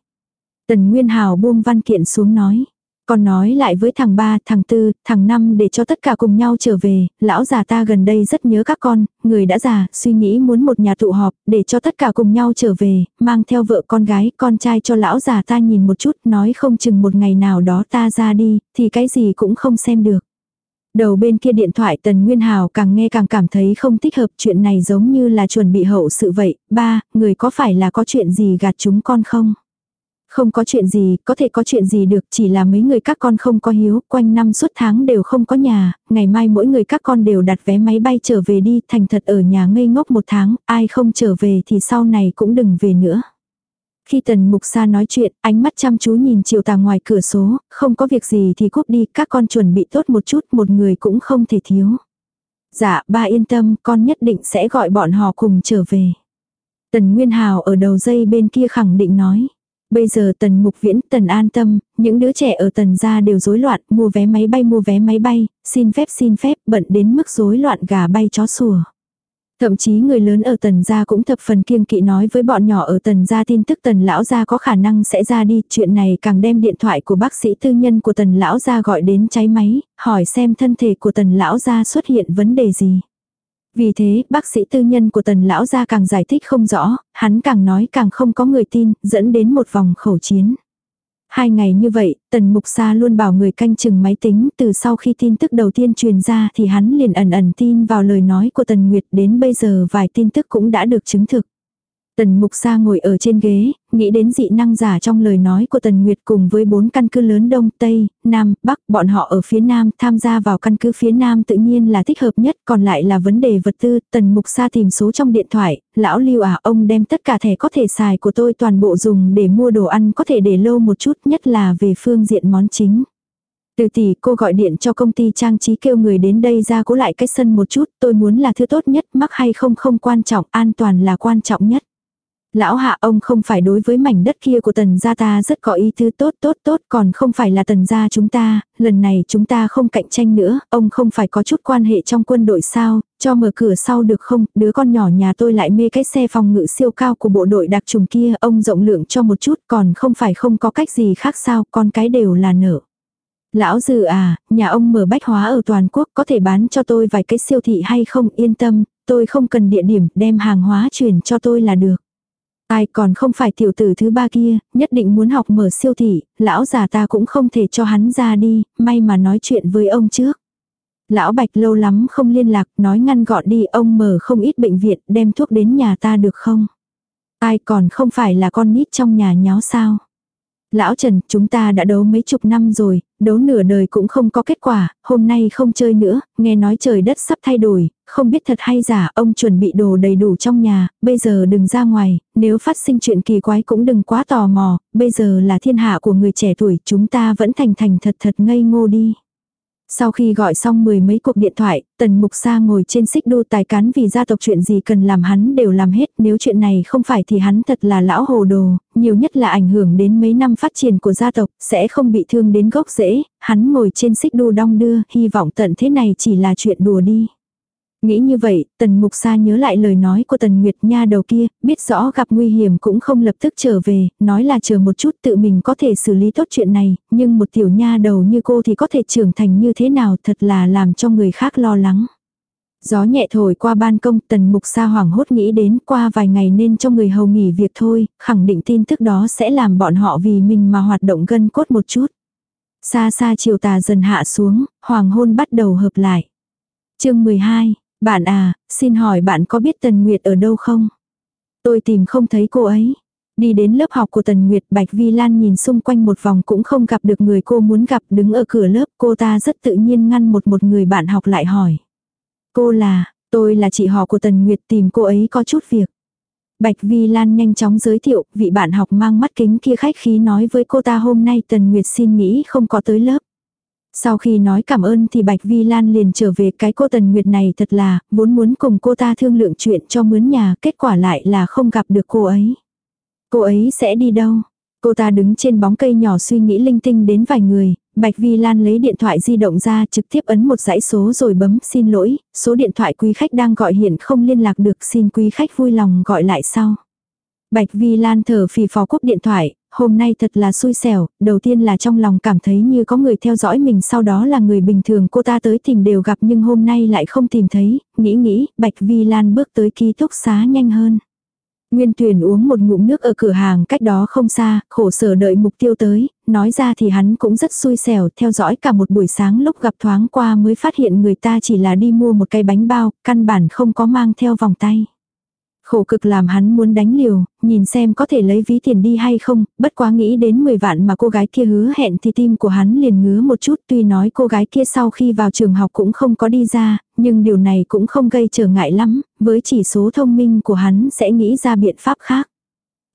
Tần Nguyên Hào buông văn kiện xuống nói. Còn nói lại với thằng ba, thằng tư, thằng năm để cho tất cả cùng nhau trở về, lão già ta gần đây rất nhớ các con, người đã già, suy nghĩ muốn một nhà tụ họp, để cho tất cả cùng nhau trở về, mang theo vợ con gái, con trai cho lão già ta nhìn một chút, nói không chừng một ngày nào đó ta ra đi, thì cái gì cũng không xem được. Đầu bên kia điện thoại Tần Nguyên Hào càng nghe càng cảm thấy không thích hợp chuyện này giống như là chuẩn bị hậu sự vậy. Ba, người có phải là có chuyện gì gạt chúng con không? Không có chuyện gì, có thể có chuyện gì được, chỉ là mấy người các con không có hiếu, quanh năm suốt tháng đều không có nhà, ngày mai mỗi người các con đều đặt vé máy bay trở về đi, thành thật ở nhà ngây ngốc một tháng, ai không trở về thì sau này cũng đừng về nữa. Khi tần mục sa nói chuyện, ánh mắt chăm chú nhìn chiều tà ngoài cửa số, không có việc gì thì cúp đi, các con chuẩn bị tốt một chút, một người cũng không thể thiếu. Dạ, ba yên tâm, con nhất định sẽ gọi bọn họ cùng trở về. Tần Nguyên Hào ở đầu dây bên kia khẳng định nói. Bây giờ tần mục viễn, tần an tâm, những đứa trẻ ở tần gia đều rối loạn, mua vé máy bay mua vé máy bay, xin phép xin phép, bận đến mức rối loạn gà bay chó sủa. Thậm chí người lớn ở tần gia cũng thập phần kiêng kỵ nói với bọn nhỏ ở tần gia tin tức tần lão gia có khả năng sẽ ra đi. Chuyện này càng đem điện thoại của bác sĩ tư nhân của tần lão gia gọi đến cháy máy, hỏi xem thân thể của tần lão gia xuất hiện vấn đề gì. Vì thế, bác sĩ tư nhân của tần lão gia càng giải thích không rõ, hắn càng nói càng không có người tin, dẫn đến một vòng khẩu chiến. Hai ngày như vậy, Tần Mục Sa luôn bảo người canh chừng máy tính, từ sau khi tin tức đầu tiên truyền ra thì hắn liền ẩn ẩn tin vào lời nói của Tần Nguyệt đến bây giờ vài tin tức cũng đã được chứng thực. Tần Mục Sa ngồi ở trên ghế, nghĩ đến dị năng giả trong lời nói của Tần Nguyệt cùng với bốn căn cứ lớn Đông, Tây, Nam, Bắc, bọn họ ở phía Nam tham gia vào căn cứ phía Nam tự nhiên là thích hợp nhất, còn lại là vấn đề vật tư. Tần Mục Sa tìm số trong điện thoại, lão Lưu à, ông đem tất cả thẻ có thể xài của tôi toàn bộ dùng để mua đồ ăn có thể để lâu một chút, nhất là về phương diện món chính. Từ tỷ cô gọi điện cho công ty trang trí kêu người đến đây ra cố lại cái sân một chút, tôi muốn là thứ tốt nhất, mắc hay không không quan trọng, an toàn là quan trọng nhất. Lão hạ ông không phải đối với mảnh đất kia của tần gia ta rất có ý thứ tốt tốt tốt còn không phải là tần gia chúng ta, lần này chúng ta không cạnh tranh nữa, ông không phải có chút quan hệ trong quân đội sao, cho mở cửa sau được không, đứa con nhỏ nhà tôi lại mê cái xe phòng ngự siêu cao của bộ đội đặc trùng kia, ông rộng lượng cho một chút còn không phải không có cách gì khác sao, con cái đều là nợ. Lão dư à, nhà ông mở bách hóa ở toàn quốc có thể bán cho tôi vài cái siêu thị hay không yên tâm, tôi không cần địa điểm đem hàng hóa chuyển cho tôi là được. Ai còn không phải tiểu tử thứ ba kia, nhất định muốn học mở siêu thị, lão già ta cũng không thể cho hắn ra đi, may mà nói chuyện với ông trước. Lão Bạch lâu lắm không liên lạc, nói ngăn gọn đi ông mở không ít bệnh viện, đem thuốc đến nhà ta được không? Ai còn không phải là con nít trong nhà nháo sao? Lão Trần, chúng ta đã đấu mấy chục năm rồi, đấu nửa đời cũng không có kết quả, hôm nay không chơi nữa, nghe nói trời đất sắp thay đổi, không biết thật hay giả, ông chuẩn bị đồ đầy đủ trong nhà, bây giờ đừng ra ngoài, nếu phát sinh chuyện kỳ quái cũng đừng quá tò mò, bây giờ là thiên hạ của người trẻ tuổi, chúng ta vẫn thành thành thật thật ngây ngô đi. Sau khi gọi xong mười mấy cuộc điện thoại, Tần Mục Sa ngồi trên xích đu tài cán vì gia tộc chuyện gì cần làm hắn đều làm hết, nếu chuyện này không phải thì hắn thật là lão hồ đồ, nhiều nhất là ảnh hưởng đến mấy năm phát triển của gia tộc, sẽ không bị thương đến gốc rễ, hắn ngồi trên xích đu đong đưa, hy vọng tận thế này chỉ là chuyện đùa đi. Nghĩ như vậy, tần mục sa nhớ lại lời nói của tần Nguyệt Nha đầu kia, biết rõ gặp nguy hiểm cũng không lập tức trở về, nói là chờ một chút tự mình có thể xử lý tốt chuyện này, nhưng một tiểu nha đầu như cô thì có thể trưởng thành như thế nào thật là làm cho người khác lo lắng. Gió nhẹ thổi qua ban công tần mục sa hoảng hốt nghĩ đến qua vài ngày nên cho người hầu nghỉ việc thôi, khẳng định tin tức đó sẽ làm bọn họ vì mình mà hoạt động gân cốt một chút. Xa xa chiều tà dần hạ xuống, hoàng hôn bắt đầu hợp lại. chương 12, bạn à, xin hỏi bạn có biết Tần Nguyệt ở đâu không? Tôi tìm không thấy cô ấy. Đi đến lớp học của Tần Nguyệt Bạch Vi Lan nhìn xung quanh một vòng cũng không gặp được người cô muốn gặp đứng ở cửa lớp cô ta rất tự nhiên ngăn một một người bạn học lại hỏi. Cô là, tôi là chị họ của Tần Nguyệt tìm cô ấy có chút việc. Bạch Vi Lan nhanh chóng giới thiệu, vị bạn học mang mắt kính kia khách khí nói với cô ta hôm nay Tần Nguyệt xin nghĩ không có tới lớp. Sau khi nói cảm ơn thì Bạch Vi Lan liền trở về cái cô Tần Nguyệt này thật là, vốn muốn cùng cô ta thương lượng chuyện cho mướn nhà, kết quả lại là không gặp được cô ấy. Cô ấy sẽ đi đâu? Cô ta đứng trên bóng cây nhỏ suy nghĩ linh tinh đến vài người, Bạch Vi Lan lấy điện thoại di động ra trực tiếp ấn một dãy số rồi bấm xin lỗi, số điện thoại quý khách đang gọi hiện không liên lạc được xin quý khách vui lòng gọi lại sau. Bạch Vi Lan thở phì phò cúp điện thoại, hôm nay thật là xui xẻo, đầu tiên là trong lòng cảm thấy như có người theo dõi mình sau đó là người bình thường cô ta tới tìm đều gặp nhưng hôm nay lại không tìm thấy, nghĩ nghĩ, Bạch Vi Lan bước tới ký túc xá nhanh hơn. Nguyên Tuyền uống một ngụm nước ở cửa hàng cách đó không xa, khổ sở đợi mục tiêu tới, nói ra thì hắn cũng rất xui xẻo, theo dõi cả một buổi sáng lúc gặp thoáng qua mới phát hiện người ta chỉ là đi mua một cái bánh bao, căn bản không có mang theo vòng tay. Khổ cực làm hắn muốn đánh liều, nhìn xem có thể lấy ví tiền đi hay không, bất quá nghĩ đến 10 vạn mà cô gái kia hứa hẹn thì tim của hắn liền ngứa một chút tuy nói cô gái kia sau khi vào trường học cũng không có đi ra, nhưng điều này cũng không gây trở ngại lắm, với chỉ số thông minh của hắn sẽ nghĩ ra biện pháp khác.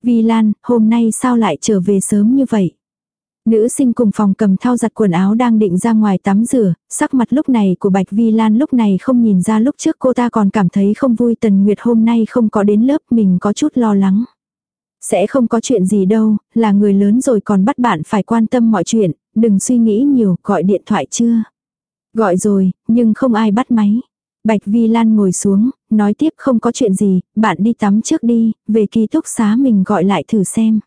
Vi Lan, hôm nay sao lại trở về sớm như vậy? Nữ sinh cùng phòng cầm thao giặt quần áo đang định ra ngoài tắm rửa, sắc mặt lúc này của Bạch Vi Lan lúc này không nhìn ra lúc trước cô ta còn cảm thấy không vui Tần Nguyệt hôm nay không có đến lớp mình có chút lo lắng. Sẽ không có chuyện gì đâu, là người lớn rồi còn bắt bạn phải quan tâm mọi chuyện, đừng suy nghĩ nhiều, gọi điện thoại chưa? Gọi rồi, nhưng không ai bắt máy. Bạch Vi Lan ngồi xuống, nói tiếp không có chuyện gì, bạn đi tắm trước đi, về ký túc xá mình gọi lại thử xem.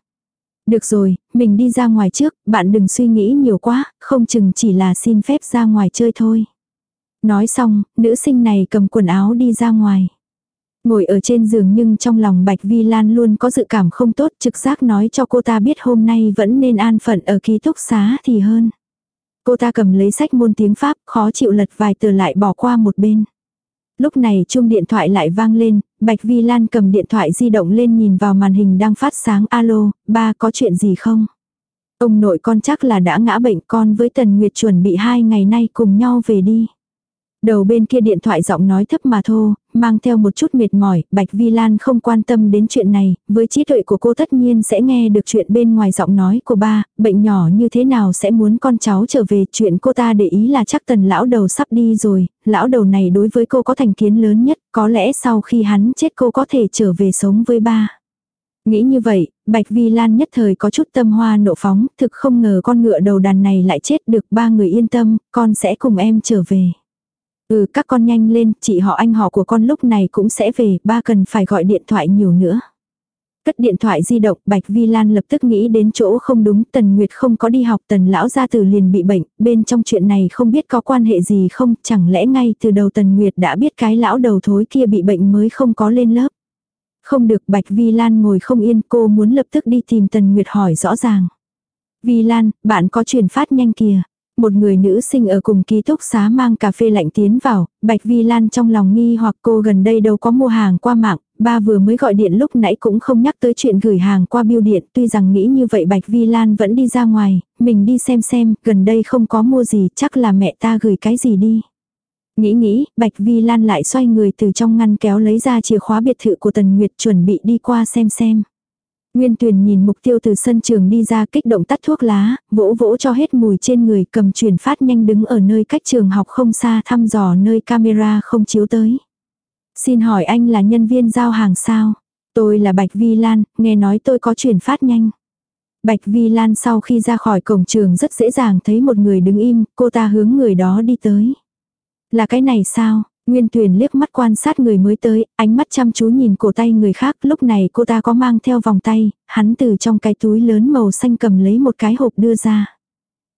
Được rồi, mình đi ra ngoài trước, bạn đừng suy nghĩ nhiều quá, không chừng chỉ là xin phép ra ngoài chơi thôi. Nói xong, nữ sinh này cầm quần áo đi ra ngoài. Ngồi ở trên giường nhưng trong lòng Bạch Vi Lan luôn có dự cảm không tốt trực giác nói cho cô ta biết hôm nay vẫn nên an phận ở ký túc xá thì hơn. Cô ta cầm lấy sách môn tiếng Pháp khó chịu lật vài tờ lại bỏ qua một bên. Lúc này chuông điện thoại lại vang lên, Bạch Vi Lan cầm điện thoại di động lên nhìn vào màn hình đang phát sáng alo, ba có chuyện gì không? Ông nội con chắc là đã ngã bệnh con với Tần Nguyệt chuẩn bị hai ngày nay cùng nhau về đi. Đầu bên kia điện thoại giọng nói thấp mà thô, mang theo một chút mệt mỏi, Bạch Vi Lan không quan tâm đến chuyện này, với trí tuệ của cô tất nhiên sẽ nghe được chuyện bên ngoài giọng nói của ba, bệnh nhỏ như thế nào sẽ muốn con cháu trở về, chuyện cô ta để ý là chắc tần lão đầu sắp đi rồi, lão đầu này đối với cô có thành kiến lớn nhất, có lẽ sau khi hắn chết cô có thể trở về sống với ba. Nghĩ như vậy, Bạch Vi Lan nhất thời có chút tâm hoa nộ phóng, thực không ngờ con ngựa đầu đàn này lại chết được ba người yên tâm, con sẽ cùng em trở về. Ừ các con nhanh lên, chị họ anh họ của con lúc này cũng sẽ về, ba cần phải gọi điện thoại nhiều nữa. Cất điện thoại di động, Bạch Vi Lan lập tức nghĩ đến chỗ không đúng, Tần Nguyệt không có đi học, Tần lão gia tử liền bị bệnh, bên trong chuyện này không biết có quan hệ gì không, chẳng lẽ ngay từ đầu Tần Nguyệt đã biết cái lão đầu thối kia bị bệnh mới không có lên lớp. Không được Bạch Vi Lan ngồi không yên, cô muốn lập tức đi tìm Tần Nguyệt hỏi rõ ràng. Vi Lan, bạn có truyền phát nhanh kìa một người nữ sinh ở cùng ký túc xá mang cà phê lạnh tiến vào, Bạch Vi Lan trong lòng nghi hoặc cô gần đây đâu có mua hàng qua mạng, ba vừa mới gọi điện lúc nãy cũng không nhắc tới chuyện gửi hàng qua bưu điện, tuy rằng nghĩ như vậy Bạch Vi Lan vẫn đi ra ngoài, mình đi xem xem, gần đây không có mua gì, chắc là mẹ ta gửi cái gì đi. Nghĩ nghĩ, Bạch Vi Lan lại xoay người từ trong ngăn kéo lấy ra chìa khóa biệt thự của Tần Nguyệt chuẩn bị đi qua xem xem. Nguyên Tuyền nhìn mục tiêu từ sân trường đi ra kích động tắt thuốc lá, vỗ vỗ cho hết mùi trên người cầm chuyển phát nhanh đứng ở nơi cách trường học không xa thăm dò nơi camera không chiếu tới. Xin hỏi anh là nhân viên giao hàng sao? Tôi là Bạch Vi Lan, nghe nói tôi có chuyển phát nhanh. Bạch Vi Lan sau khi ra khỏi cổng trường rất dễ dàng thấy một người đứng im, cô ta hướng người đó đi tới. Là cái này sao? Nguyên Tuyền liếc mắt quan sát người mới tới, ánh mắt chăm chú nhìn cổ tay người khác, lúc này cô ta có mang theo vòng tay, hắn từ trong cái túi lớn màu xanh cầm lấy một cái hộp đưa ra.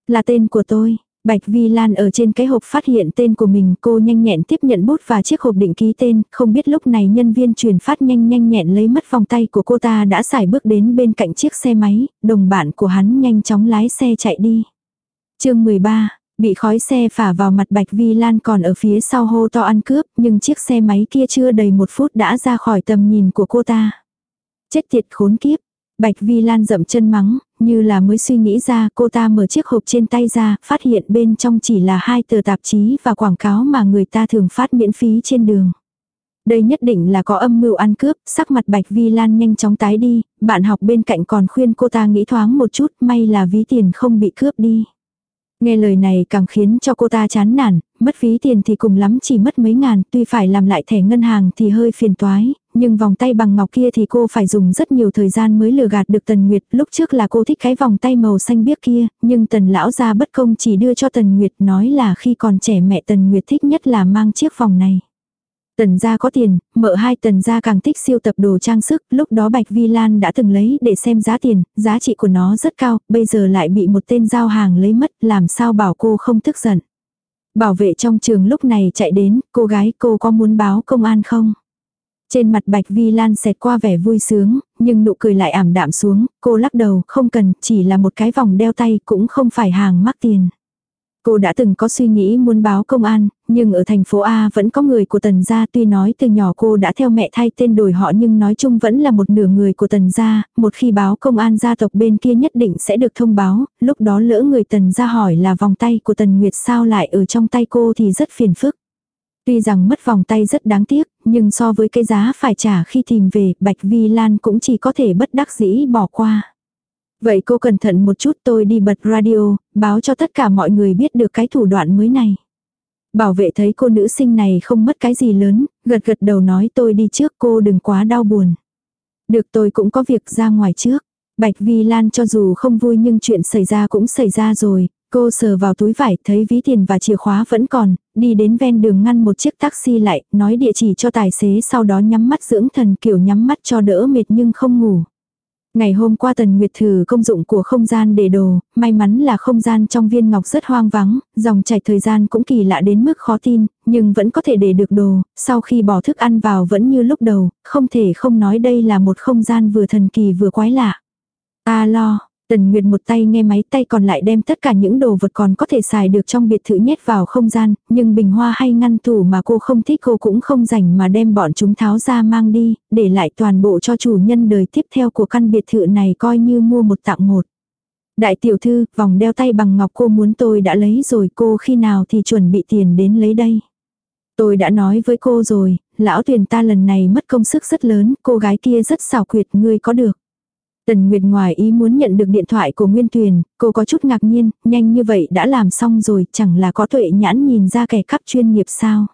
Là tên của tôi, Bạch Vi Lan ở trên cái hộp phát hiện tên của mình, cô nhanh nhẹn tiếp nhận bút và chiếc hộp định ký tên, không biết lúc này nhân viên truyền phát nhanh nhanh nhẹn lấy mất vòng tay của cô ta đã xài bước đến bên cạnh chiếc xe máy, đồng bạn của hắn nhanh chóng lái xe chạy đi. chương 13, bị khói xe phả vào mặt Bạch Vi Lan còn ở phía sau hô to ăn cướp, nhưng chiếc xe máy kia chưa đầy một phút đã ra khỏi tầm nhìn của cô ta. Chết tiệt khốn kiếp, Bạch Vi Lan dậm chân mắng, như là mới suy nghĩ ra cô ta mở chiếc hộp trên tay ra, phát hiện bên trong chỉ là hai tờ tạp chí và quảng cáo mà người ta thường phát miễn phí trên đường. Đây nhất định là có âm mưu ăn cướp, sắc mặt Bạch Vi Lan nhanh chóng tái đi, bạn học bên cạnh còn khuyên cô ta nghĩ thoáng một chút, may là ví tiền không bị cướp đi. Nghe lời này càng khiến cho cô ta chán nản, mất phí tiền thì cùng lắm chỉ mất mấy ngàn, tuy phải làm lại thẻ ngân hàng thì hơi phiền toái, nhưng vòng tay bằng ngọc kia thì cô phải dùng rất nhiều thời gian mới lừa gạt được Tần Nguyệt. Lúc trước là cô thích cái vòng tay màu xanh biếc kia, nhưng Tần lão gia bất công chỉ đưa cho Tần Nguyệt nói là khi còn trẻ mẹ Tần Nguyệt thích nhất là mang chiếc vòng này. Tần gia có tiền, mợ hai tần gia càng thích siêu tập đồ trang sức, lúc đó Bạch Vi Lan đã từng lấy để xem giá tiền, giá trị của nó rất cao, bây giờ lại bị một tên giao hàng lấy mất, làm sao bảo cô không tức giận. Bảo vệ trong trường lúc này chạy đến, cô gái cô có muốn báo công an không? Trên mặt Bạch Vi Lan xẹt qua vẻ vui sướng, nhưng nụ cười lại ảm đạm xuống, cô lắc đầu, không cần, chỉ là một cái vòng đeo tay cũng không phải hàng mắc tiền. Cô đã từng có suy nghĩ muốn báo công an, nhưng ở thành phố A vẫn có người của tần gia tuy nói từ nhỏ cô đã theo mẹ thay tên đổi họ nhưng nói chung vẫn là một nửa người của tần gia, một khi báo công an gia tộc bên kia nhất định sẽ được thông báo, lúc đó lỡ người tần gia hỏi là vòng tay của tần Nguyệt sao lại ở trong tay cô thì rất phiền phức. Tuy rằng mất vòng tay rất đáng tiếc, nhưng so với cái giá phải trả khi tìm về, Bạch Vi Lan cũng chỉ có thể bất đắc dĩ bỏ qua. Vậy cô cẩn thận một chút tôi đi bật radio, báo cho tất cả mọi người biết được cái thủ đoạn mới này. Bảo vệ thấy cô nữ sinh này không mất cái gì lớn, gật gật đầu nói tôi đi trước cô đừng quá đau buồn. Được tôi cũng có việc ra ngoài trước. Bạch Vi Lan cho dù không vui nhưng chuyện xảy ra cũng xảy ra rồi, cô sờ vào túi vải thấy ví tiền và chìa khóa vẫn còn, đi đến ven đường ngăn một chiếc taxi lại, nói địa chỉ cho tài xế sau đó nhắm mắt dưỡng thần kiểu nhắm mắt cho đỡ mệt nhưng không ngủ. Ngày hôm qua Tần Nguyệt thử công dụng của không gian để đồ, may mắn là không gian trong viên ngọc rất hoang vắng, dòng chảy thời gian cũng kỳ lạ đến mức khó tin, nhưng vẫn có thể để được đồ, sau khi bỏ thức ăn vào vẫn như lúc đầu, không thể không nói đây là một không gian vừa thần kỳ vừa quái lạ. Ta lo, Tần Nguyệt một tay nghe máy tay còn lại đem tất cả những đồ vật còn có thể xài được trong biệt thự nhét vào không gian, nhưng bình hoa hay ngăn tủ mà cô không thích cô cũng không rảnh mà đem bọn chúng tháo ra mang đi, để lại toàn bộ cho chủ nhân đời tiếp theo của căn biệt thự này coi như mua một tặng một. Đại tiểu thư, vòng đeo tay bằng ngọc cô muốn tôi đã lấy rồi cô khi nào thì chuẩn bị tiền đến lấy đây. Tôi đã nói với cô rồi, lão tuyển ta lần này mất công sức rất lớn, cô gái kia rất xảo quyệt, ngươi có được. Tần Nguyệt ngoài ý muốn nhận được điện thoại của Nguyên Tuyền, cô có chút ngạc nhiên, nhanh như vậy đã làm xong rồi, chẳng là có tuệ nhãn nhìn ra kẻ cắp chuyên nghiệp sao.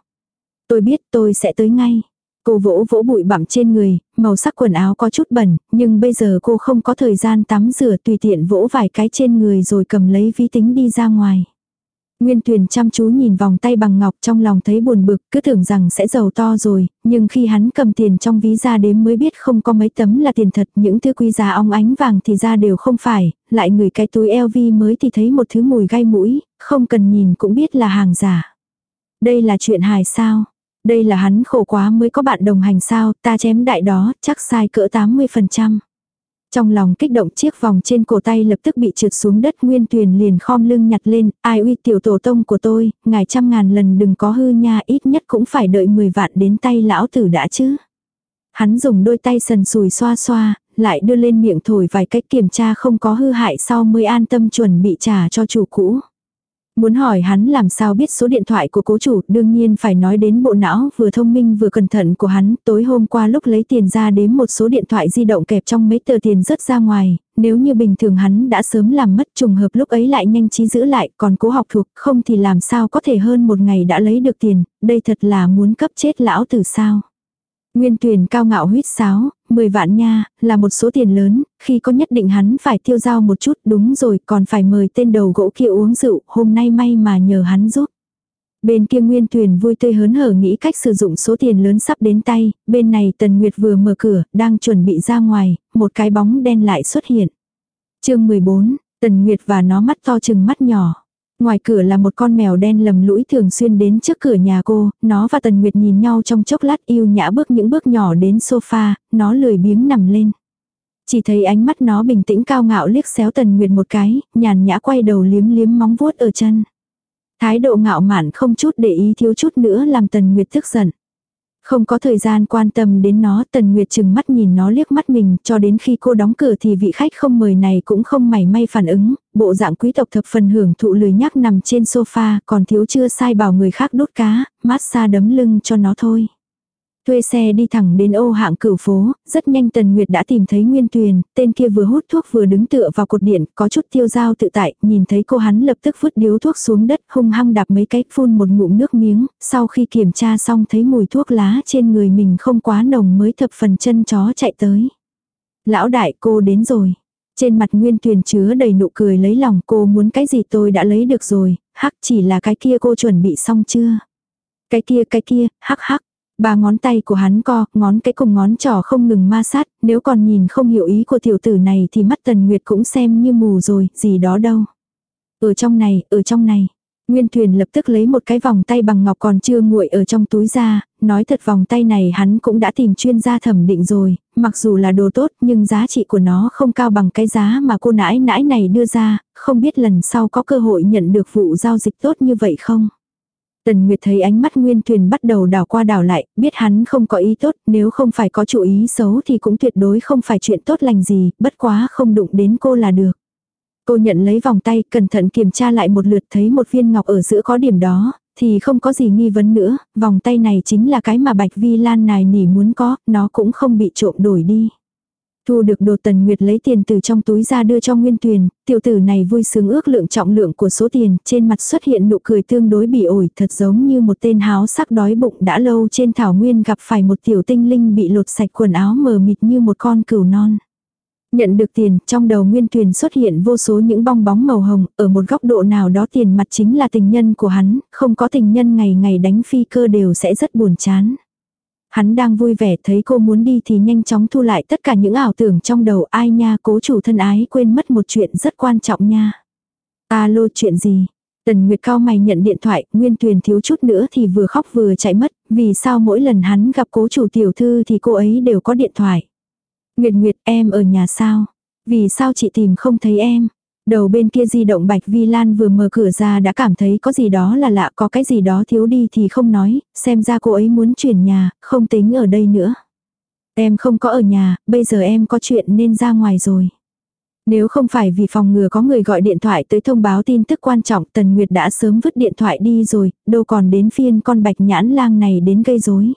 Tôi biết tôi sẽ tới ngay. Cô vỗ vỗ bụi bặm trên người, màu sắc quần áo có chút bẩn, nhưng bây giờ cô không có thời gian tắm rửa tùy tiện vỗ vài cái trên người rồi cầm lấy vi tính đi ra ngoài. Nguyên Tuyền chăm chú nhìn vòng tay bằng ngọc trong lòng thấy buồn bực, cứ tưởng rằng sẽ giàu to rồi, nhưng khi hắn cầm tiền trong ví ra đếm mới biết không có mấy tấm là tiền thật, những thứ quý giá ong ánh vàng thì ra đều không phải, lại người cái túi LV mới thì thấy một thứ mùi gai mũi, không cần nhìn cũng biết là hàng giả. Đây là chuyện hài sao? Đây là hắn khổ quá mới có bạn đồng hành sao, ta chém đại đó, chắc sai cỡ 80%. Trong lòng kích động chiếc vòng trên cổ tay lập tức bị trượt xuống đất nguyên tuyền liền khom lưng nhặt lên, ai uy tiểu tổ tông của tôi, ngài trăm ngàn lần đừng có hư nha ít nhất cũng phải đợi 10 vạn đến tay lão tử đã chứ. Hắn dùng đôi tay sần sùi xoa xoa, lại đưa lên miệng thổi vài cách kiểm tra không có hư hại sau mới an tâm chuẩn bị trả cho chủ cũ. Muốn hỏi hắn làm sao biết số điện thoại của cố chủ, đương nhiên phải nói đến bộ não vừa thông minh vừa cẩn thận của hắn. Tối hôm qua lúc lấy tiền ra đếm một số điện thoại di động kẹp trong mấy tờ tiền rớt ra ngoài, nếu như bình thường hắn đã sớm làm mất trùng hợp lúc ấy lại nhanh trí giữ lại, còn cố học thuộc không thì làm sao có thể hơn một ngày đã lấy được tiền, đây thật là muốn cấp chết lão từ sao. Nguyên tuyển cao ngạo huyết sáo, 10 vạn nha, là một số tiền lớn, khi có nhất định hắn phải tiêu giao một chút đúng rồi còn phải mời tên đầu gỗ kia uống rượu, hôm nay may mà nhờ hắn giúp. Bên kia Nguyên Tuyền vui tươi hớn hở nghĩ cách sử dụng số tiền lớn sắp đến tay, bên này Tần Nguyệt vừa mở cửa, đang chuẩn bị ra ngoài, một cái bóng đen lại xuất hiện. chương 14, Tần Nguyệt và nó mắt to chừng mắt nhỏ. Ngoài cửa là một con mèo đen lầm lũi thường xuyên đến trước cửa nhà cô, nó và Tần Nguyệt nhìn nhau trong chốc lát yêu nhã bước những bước nhỏ đến sofa, nó lười biếng nằm lên. Chỉ thấy ánh mắt nó bình tĩnh cao ngạo liếc xéo Tần Nguyệt một cái, nhàn nhã quay đầu liếm liếm móng vuốt ở chân. Thái độ ngạo mạn không chút để ý thiếu chút nữa làm Tần Nguyệt tức giận. Không có thời gian quan tâm đến nó, Tần Nguyệt chừng mắt nhìn nó liếc mắt mình, cho đến khi cô đóng cửa thì vị khách không mời này cũng không mảy may phản ứng, bộ dạng quý tộc thập phần hưởng thụ lười nhác nằm trên sofa, còn thiếu chưa sai bảo người khác đốt cá, massage đấm lưng cho nó thôi. Thuê xe đi thẳng đến ô hạng cửu phố, rất nhanh Tần Nguyệt đã tìm thấy Nguyên Tuyền, tên kia vừa hút thuốc vừa đứng tựa vào cột điện, có chút tiêu dao tự tại, nhìn thấy cô hắn lập tức vứt điếu thuốc xuống đất, hung hăng đạp mấy cái, phun một ngụm nước miếng, sau khi kiểm tra xong thấy mùi thuốc lá trên người mình không quá nồng mới thập phần chân chó chạy tới. Lão đại cô đến rồi. Trên mặt Nguyên Tuyền chứa đầy nụ cười lấy lòng cô muốn cái gì tôi đã lấy được rồi, hắc chỉ là cái kia cô chuẩn bị xong chưa. Cái kia cái kia, hắc hắc, Ba ngón tay của hắn co, ngón cái cùng ngón trỏ không ngừng ma sát, nếu còn nhìn không hiểu ý của tiểu tử này thì mắt Tần Nguyệt cũng xem như mù rồi, gì đó đâu. Ở trong này, ở trong này. Nguyên Thuyền lập tức lấy một cái vòng tay bằng ngọc còn chưa nguội ở trong túi ra, nói thật vòng tay này hắn cũng đã tìm chuyên gia thẩm định rồi, mặc dù là đồ tốt nhưng giá trị của nó không cao bằng cái giá mà cô nãi nãi này đưa ra, không biết lần sau có cơ hội nhận được vụ giao dịch tốt như vậy không. Tần Nguyệt thấy ánh mắt Nguyên Tuyền bắt đầu đảo qua đảo lại, biết hắn không có ý tốt, nếu không phải có chủ ý xấu thì cũng tuyệt đối không phải chuyện tốt lành gì, bất quá không đụng đến cô là được. Cô nhận lấy vòng tay, cẩn thận kiểm tra lại một lượt thấy một viên ngọc ở giữa có điểm đó, thì không có gì nghi vấn nữa, vòng tay này chính là cái mà Bạch Vi Lan này nỉ muốn có, nó cũng không bị trộm đổi đi. Thu được đồ tần nguyệt lấy tiền từ trong túi ra đưa cho Nguyên Tuyền, tiểu tử này vui sướng ước lượng trọng lượng của số tiền, trên mặt xuất hiện nụ cười tương đối bỉ ổi, thật giống như một tên háo sắc đói bụng đã lâu. Trên thảo nguyên gặp phải một tiểu tinh linh bị lột sạch quần áo mờ mịt như một con cừu non. Nhận được tiền, trong đầu Nguyên Tuyền xuất hiện vô số những bong bóng màu hồng, ở một góc độ nào đó tiền mặt chính là tình nhân của hắn, không có tình nhân ngày ngày đánh phi cơ đều sẽ rất buồn chán. Hắn đang vui vẻ thấy cô muốn đi thì nhanh chóng thu lại tất cả những ảo tưởng trong đầu ai nha cố chủ thân ái quên mất một chuyện rất quan trọng nha. Alo chuyện gì? Tần Nguyệt cao mày nhận điện thoại, Nguyên Tuyền thiếu chút nữa thì vừa khóc vừa chạy mất, vì sao mỗi lần hắn gặp cố chủ tiểu thư thì cô ấy đều có điện thoại. Nguyệt Nguyệt em ở nhà sao? Vì sao chị tìm không thấy em? Đầu bên kia di động Bạch Vi Lan vừa mở cửa ra đã cảm thấy có gì đó là lạ, có cái gì đó thiếu đi thì không nói, xem ra cô ấy muốn chuyển nhà, không tính ở đây nữa. Em không có ở nhà, bây giờ em có chuyện nên ra ngoài rồi. Nếu không phải vì phòng ngừa có người gọi điện thoại tới thông báo tin tức quan trọng Tần Nguyệt đã sớm vứt điện thoại đi rồi, đâu còn đến phiên con bạch nhãn lang này đến gây rối.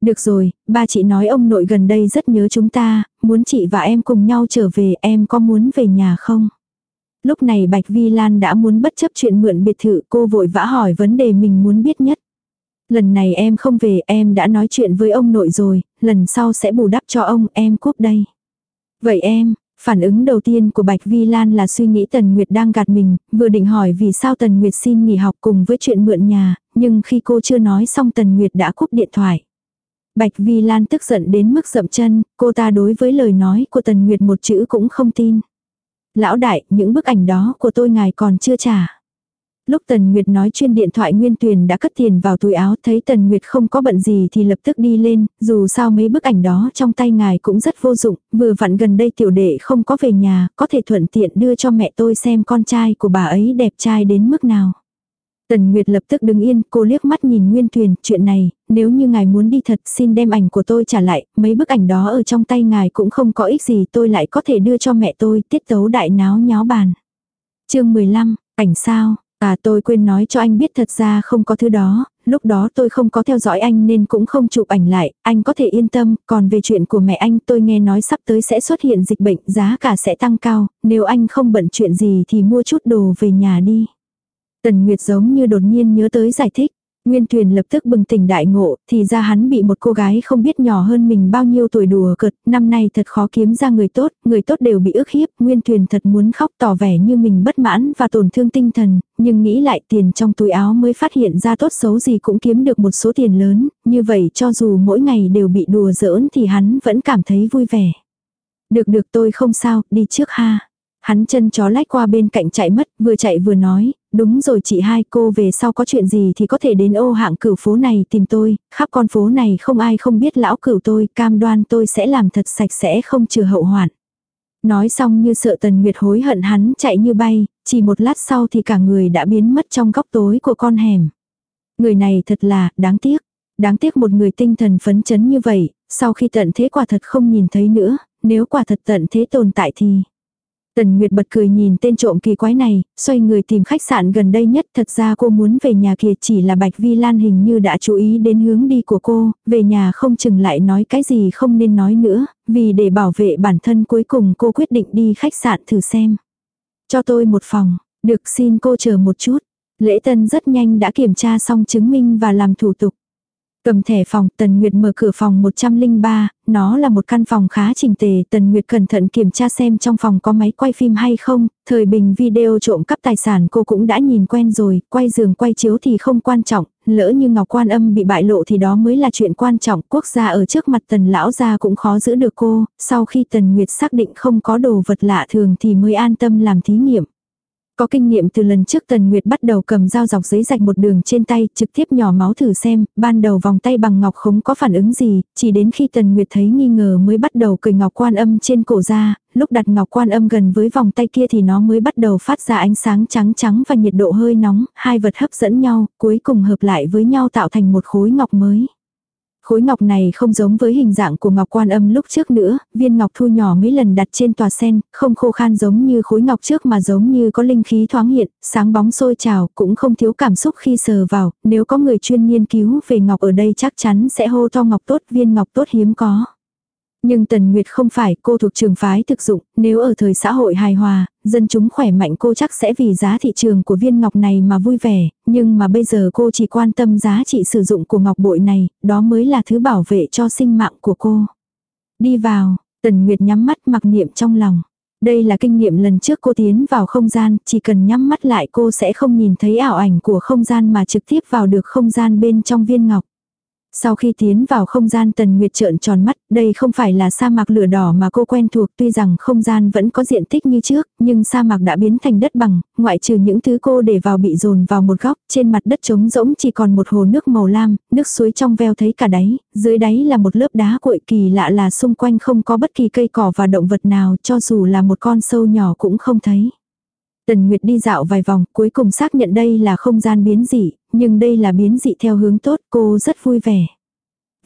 Được rồi, ba chị nói ông nội gần đây rất nhớ chúng ta, muốn chị và em cùng nhau trở về, em có muốn về nhà không? Lúc này Bạch Vi Lan đã muốn bất chấp chuyện mượn biệt thự cô vội vã hỏi vấn đề mình muốn biết nhất. Lần này em không về em đã nói chuyện với ông nội rồi, lần sau sẽ bù đắp cho ông em cúp đây. Vậy em, phản ứng đầu tiên của Bạch Vi Lan là suy nghĩ Tần Nguyệt đang gạt mình, vừa định hỏi vì sao Tần Nguyệt xin nghỉ học cùng với chuyện mượn nhà, nhưng khi cô chưa nói xong Tần Nguyệt đã cúp điện thoại. Bạch Vi Lan tức giận đến mức dậm chân, cô ta đối với lời nói của Tần Nguyệt một chữ cũng không tin lão đại, những bức ảnh đó của tôi ngài còn chưa trả. Lúc Tần Nguyệt nói chuyên điện thoại Nguyên Tuyền đã cất tiền vào túi áo thấy Tần Nguyệt không có bận gì thì lập tức đi lên, dù sao mấy bức ảnh đó trong tay ngài cũng rất vô dụng, vừa vặn gần đây tiểu đệ không có về nhà, có thể thuận tiện đưa cho mẹ tôi xem con trai của bà ấy đẹp trai đến mức nào. Tần Nguyệt lập tức đứng yên, cô liếc mắt nhìn Nguyên Tuyền, chuyện này, nếu như ngài muốn đi thật xin đem ảnh của tôi trả lại, mấy bức ảnh đó ở trong tay ngài cũng không có ích gì tôi lại có thể đưa cho mẹ tôi, tiết tấu đại náo nháo bàn. chương 15, ảnh sao? À tôi quên nói cho anh biết thật ra không có thứ đó, lúc đó tôi không có theo dõi anh nên cũng không chụp ảnh lại, anh có thể yên tâm, còn về chuyện của mẹ anh tôi nghe nói sắp tới sẽ xuất hiện dịch bệnh, giá cả sẽ tăng cao, nếu anh không bận chuyện gì thì mua chút đồ về nhà đi. Tần Nguyệt giống như đột nhiên nhớ tới giải thích. Nguyên Tuyền lập tức bừng tỉnh đại ngộ, thì ra hắn bị một cô gái không biết nhỏ hơn mình bao nhiêu tuổi đùa cợt, năm nay thật khó kiếm ra người tốt, người tốt đều bị ức hiếp, Nguyên Tuyền thật muốn khóc tỏ vẻ như mình bất mãn và tổn thương tinh thần, nhưng nghĩ lại tiền trong túi áo mới phát hiện ra tốt xấu gì cũng kiếm được một số tiền lớn, như vậy cho dù mỗi ngày đều bị đùa giỡn thì hắn vẫn cảm thấy vui vẻ. Được được tôi không sao, đi trước ha. Hắn chân chó lách qua bên cạnh chạy mất, vừa chạy vừa nói, đúng rồi chị hai cô về sau có chuyện gì thì có thể đến ô hạng cửu phố này tìm tôi, khắp con phố này không ai không biết lão cửu tôi, cam đoan tôi sẽ làm thật sạch sẽ không trừ hậu hoạn. Nói xong như sợ Tần Nguyệt hối hận hắn chạy như bay, chỉ một lát sau thì cả người đã biến mất trong góc tối của con hẻm. Người này thật là, đáng tiếc. Đáng tiếc một người tinh thần phấn chấn như vậy, sau khi tận thế quả thật không nhìn thấy nữa, nếu quả thật tận thế tồn tại thì... Tần Nguyệt bật cười nhìn tên trộm kỳ quái này, xoay người tìm khách sạn gần đây nhất. Thật ra cô muốn về nhà kia chỉ là Bạch Vi Lan hình như đã chú ý đến hướng đi của cô, về nhà không chừng lại nói cái gì không nên nói nữa, vì để bảo vệ bản thân cuối cùng cô quyết định đi khách sạn thử xem. Cho tôi một phòng, được xin cô chờ một chút. Lễ tân rất nhanh đã kiểm tra xong chứng minh và làm thủ tục. Cầm thẻ phòng, Tần Nguyệt mở cửa phòng 103, nó là một căn phòng khá chỉnh tề, Tần Nguyệt cẩn thận kiểm tra xem trong phòng có máy quay phim hay không, thời bình video trộm cắp tài sản cô cũng đã nhìn quen rồi, quay giường quay chiếu thì không quan trọng, lỡ như Ngọc Quan Âm bị bại lộ thì đó mới là chuyện quan trọng, quốc gia ở trước mặt Tần lão gia cũng khó giữ được cô, sau khi Tần Nguyệt xác định không có đồ vật lạ thường thì mới an tâm làm thí nghiệm. Có kinh nghiệm từ lần trước Tần Nguyệt bắt đầu cầm dao dọc giấy rạch một đường trên tay, trực tiếp nhỏ máu thử xem, ban đầu vòng tay bằng ngọc không có phản ứng gì, chỉ đến khi Tần Nguyệt thấy nghi ngờ mới bắt đầu cười ngọc quan âm trên cổ ra, lúc đặt ngọc quan âm gần với vòng tay kia thì nó mới bắt đầu phát ra ánh sáng trắng trắng và nhiệt độ hơi nóng, hai vật hấp dẫn nhau, cuối cùng hợp lại với nhau tạo thành một khối ngọc mới. Khối ngọc này không giống với hình dạng của ngọc quan âm lúc trước nữa, viên ngọc thu nhỏ mấy lần đặt trên tòa sen, không khô khan giống như khối ngọc trước mà giống như có linh khí thoáng hiện, sáng bóng sôi trào, cũng không thiếu cảm xúc khi sờ vào, nếu có người chuyên nghiên cứu về ngọc ở đây chắc chắn sẽ hô to ngọc tốt viên ngọc tốt hiếm có. Nhưng Tần Nguyệt không phải cô thuộc trường phái thực dụng, nếu ở thời xã hội hài hòa, dân chúng khỏe mạnh cô chắc sẽ vì giá thị trường của viên ngọc này mà vui vẻ, nhưng mà bây giờ cô chỉ quan tâm giá trị sử dụng của ngọc bội này, đó mới là thứ bảo vệ cho sinh mạng của cô. Đi vào, Tần Nguyệt nhắm mắt mặc niệm trong lòng. Đây là kinh nghiệm lần trước cô tiến vào không gian, chỉ cần nhắm mắt lại cô sẽ không nhìn thấy ảo ảnh của không gian mà trực tiếp vào được không gian bên trong viên ngọc. Sau khi tiến vào không gian Tần Nguyệt trợn tròn mắt, đây không phải là sa mạc lửa đỏ mà cô quen thuộc tuy rằng không gian vẫn có diện tích như trước, nhưng sa mạc đã biến thành đất bằng, ngoại trừ những thứ cô để vào bị dồn vào một góc, trên mặt đất trống rỗng chỉ còn một hồ nước màu lam, nước suối trong veo thấy cả đáy, dưới đáy là một lớp đá cuội kỳ lạ là xung quanh không có bất kỳ cây cỏ và động vật nào cho dù là một con sâu nhỏ cũng không thấy. Tần Nguyệt đi dạo vài vòng, cuối cùng xác nhận đây là không gian biến dị, nhưng đây là biến dị theo hướng tốt, cô rất vui vẻ.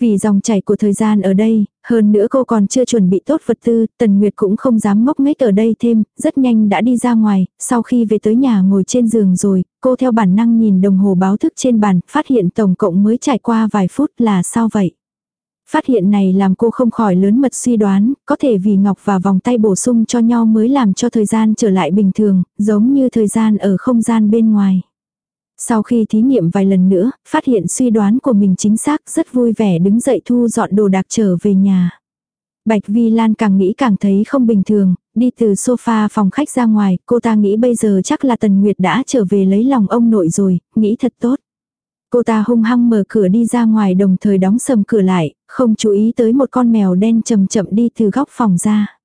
Vì dòng chảy của thời gian ở đây, hơn nữa cô còn chưa chuẩn bị tốt vật tư, Tần Nguyệt cũng không dám ngốc nghếch ở đây thêm, rất nhanh đã đi ra ngoài, sau khi về tới nhà ngồi trên giường rồi, cô theo bản năng nhìn đồng hồ báo thức trên bàn, phát hiện tổng cộng mới trải qua vài phút là sao vậy. Phát hiện này làm cô không khỏi lớn mật suy đoán, có thể vì ngọc và vòng tay bổ sung cho nhau mới làm cho thời gian trở lại bình thường, giống như thời gian ở không gian bên ngoài. Sau khi thí nghiệm vài lần nữa, phát hiện suy đoán của mình chính xác rất vui vẻ đứng dậy thu dọn đồ đạc trở về nhà. Bạch Vi Lan càng nghĩ càng thấy không bình thường, đi từ sofa phòng khách ra ngoài, cô ta nghĩ bây giờ chắc là Tần Nguyệt đã trở về lấy lòng ông nội rồi, nghĩ thật tốt. Cô ta hung hăng mở cửa đi ra ngoài đồng thời đóng sầm cửa lại, không chú ý tới một con mèo đen chậm chậm đi từ góc phòng ra.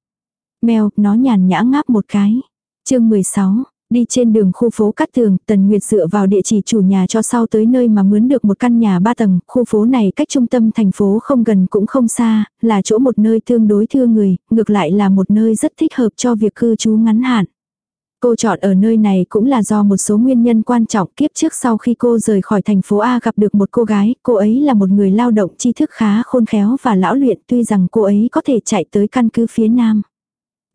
Mèo, nó nhàn nhã ngáp một cái. chương 16, Đi trên đường khu phố Cát Tường, Tần Nguyệt dựa vào địa chỉ chủ nhà cho sau tới nơi mà mướn được một căn nhà ba tầng, khu phố này cách trung tâm thành phố không gần cũng không xa, là chỗ một nơi tương đối thương người, ngược lại là một nơi rất thích hợp cho việc cư trú ngắn hạn. Cô chọn ở nơi này cũng là do một số nguyên nhân quan trọng kiếp trước sau khi cô rời khỏi thành phố A gặp được một cô gái, cô ấy là một người lao động tri thức khá khôn khéo và lão luyện tuy rằng cô ấy có thể chạy tới căn cứ phía Nam.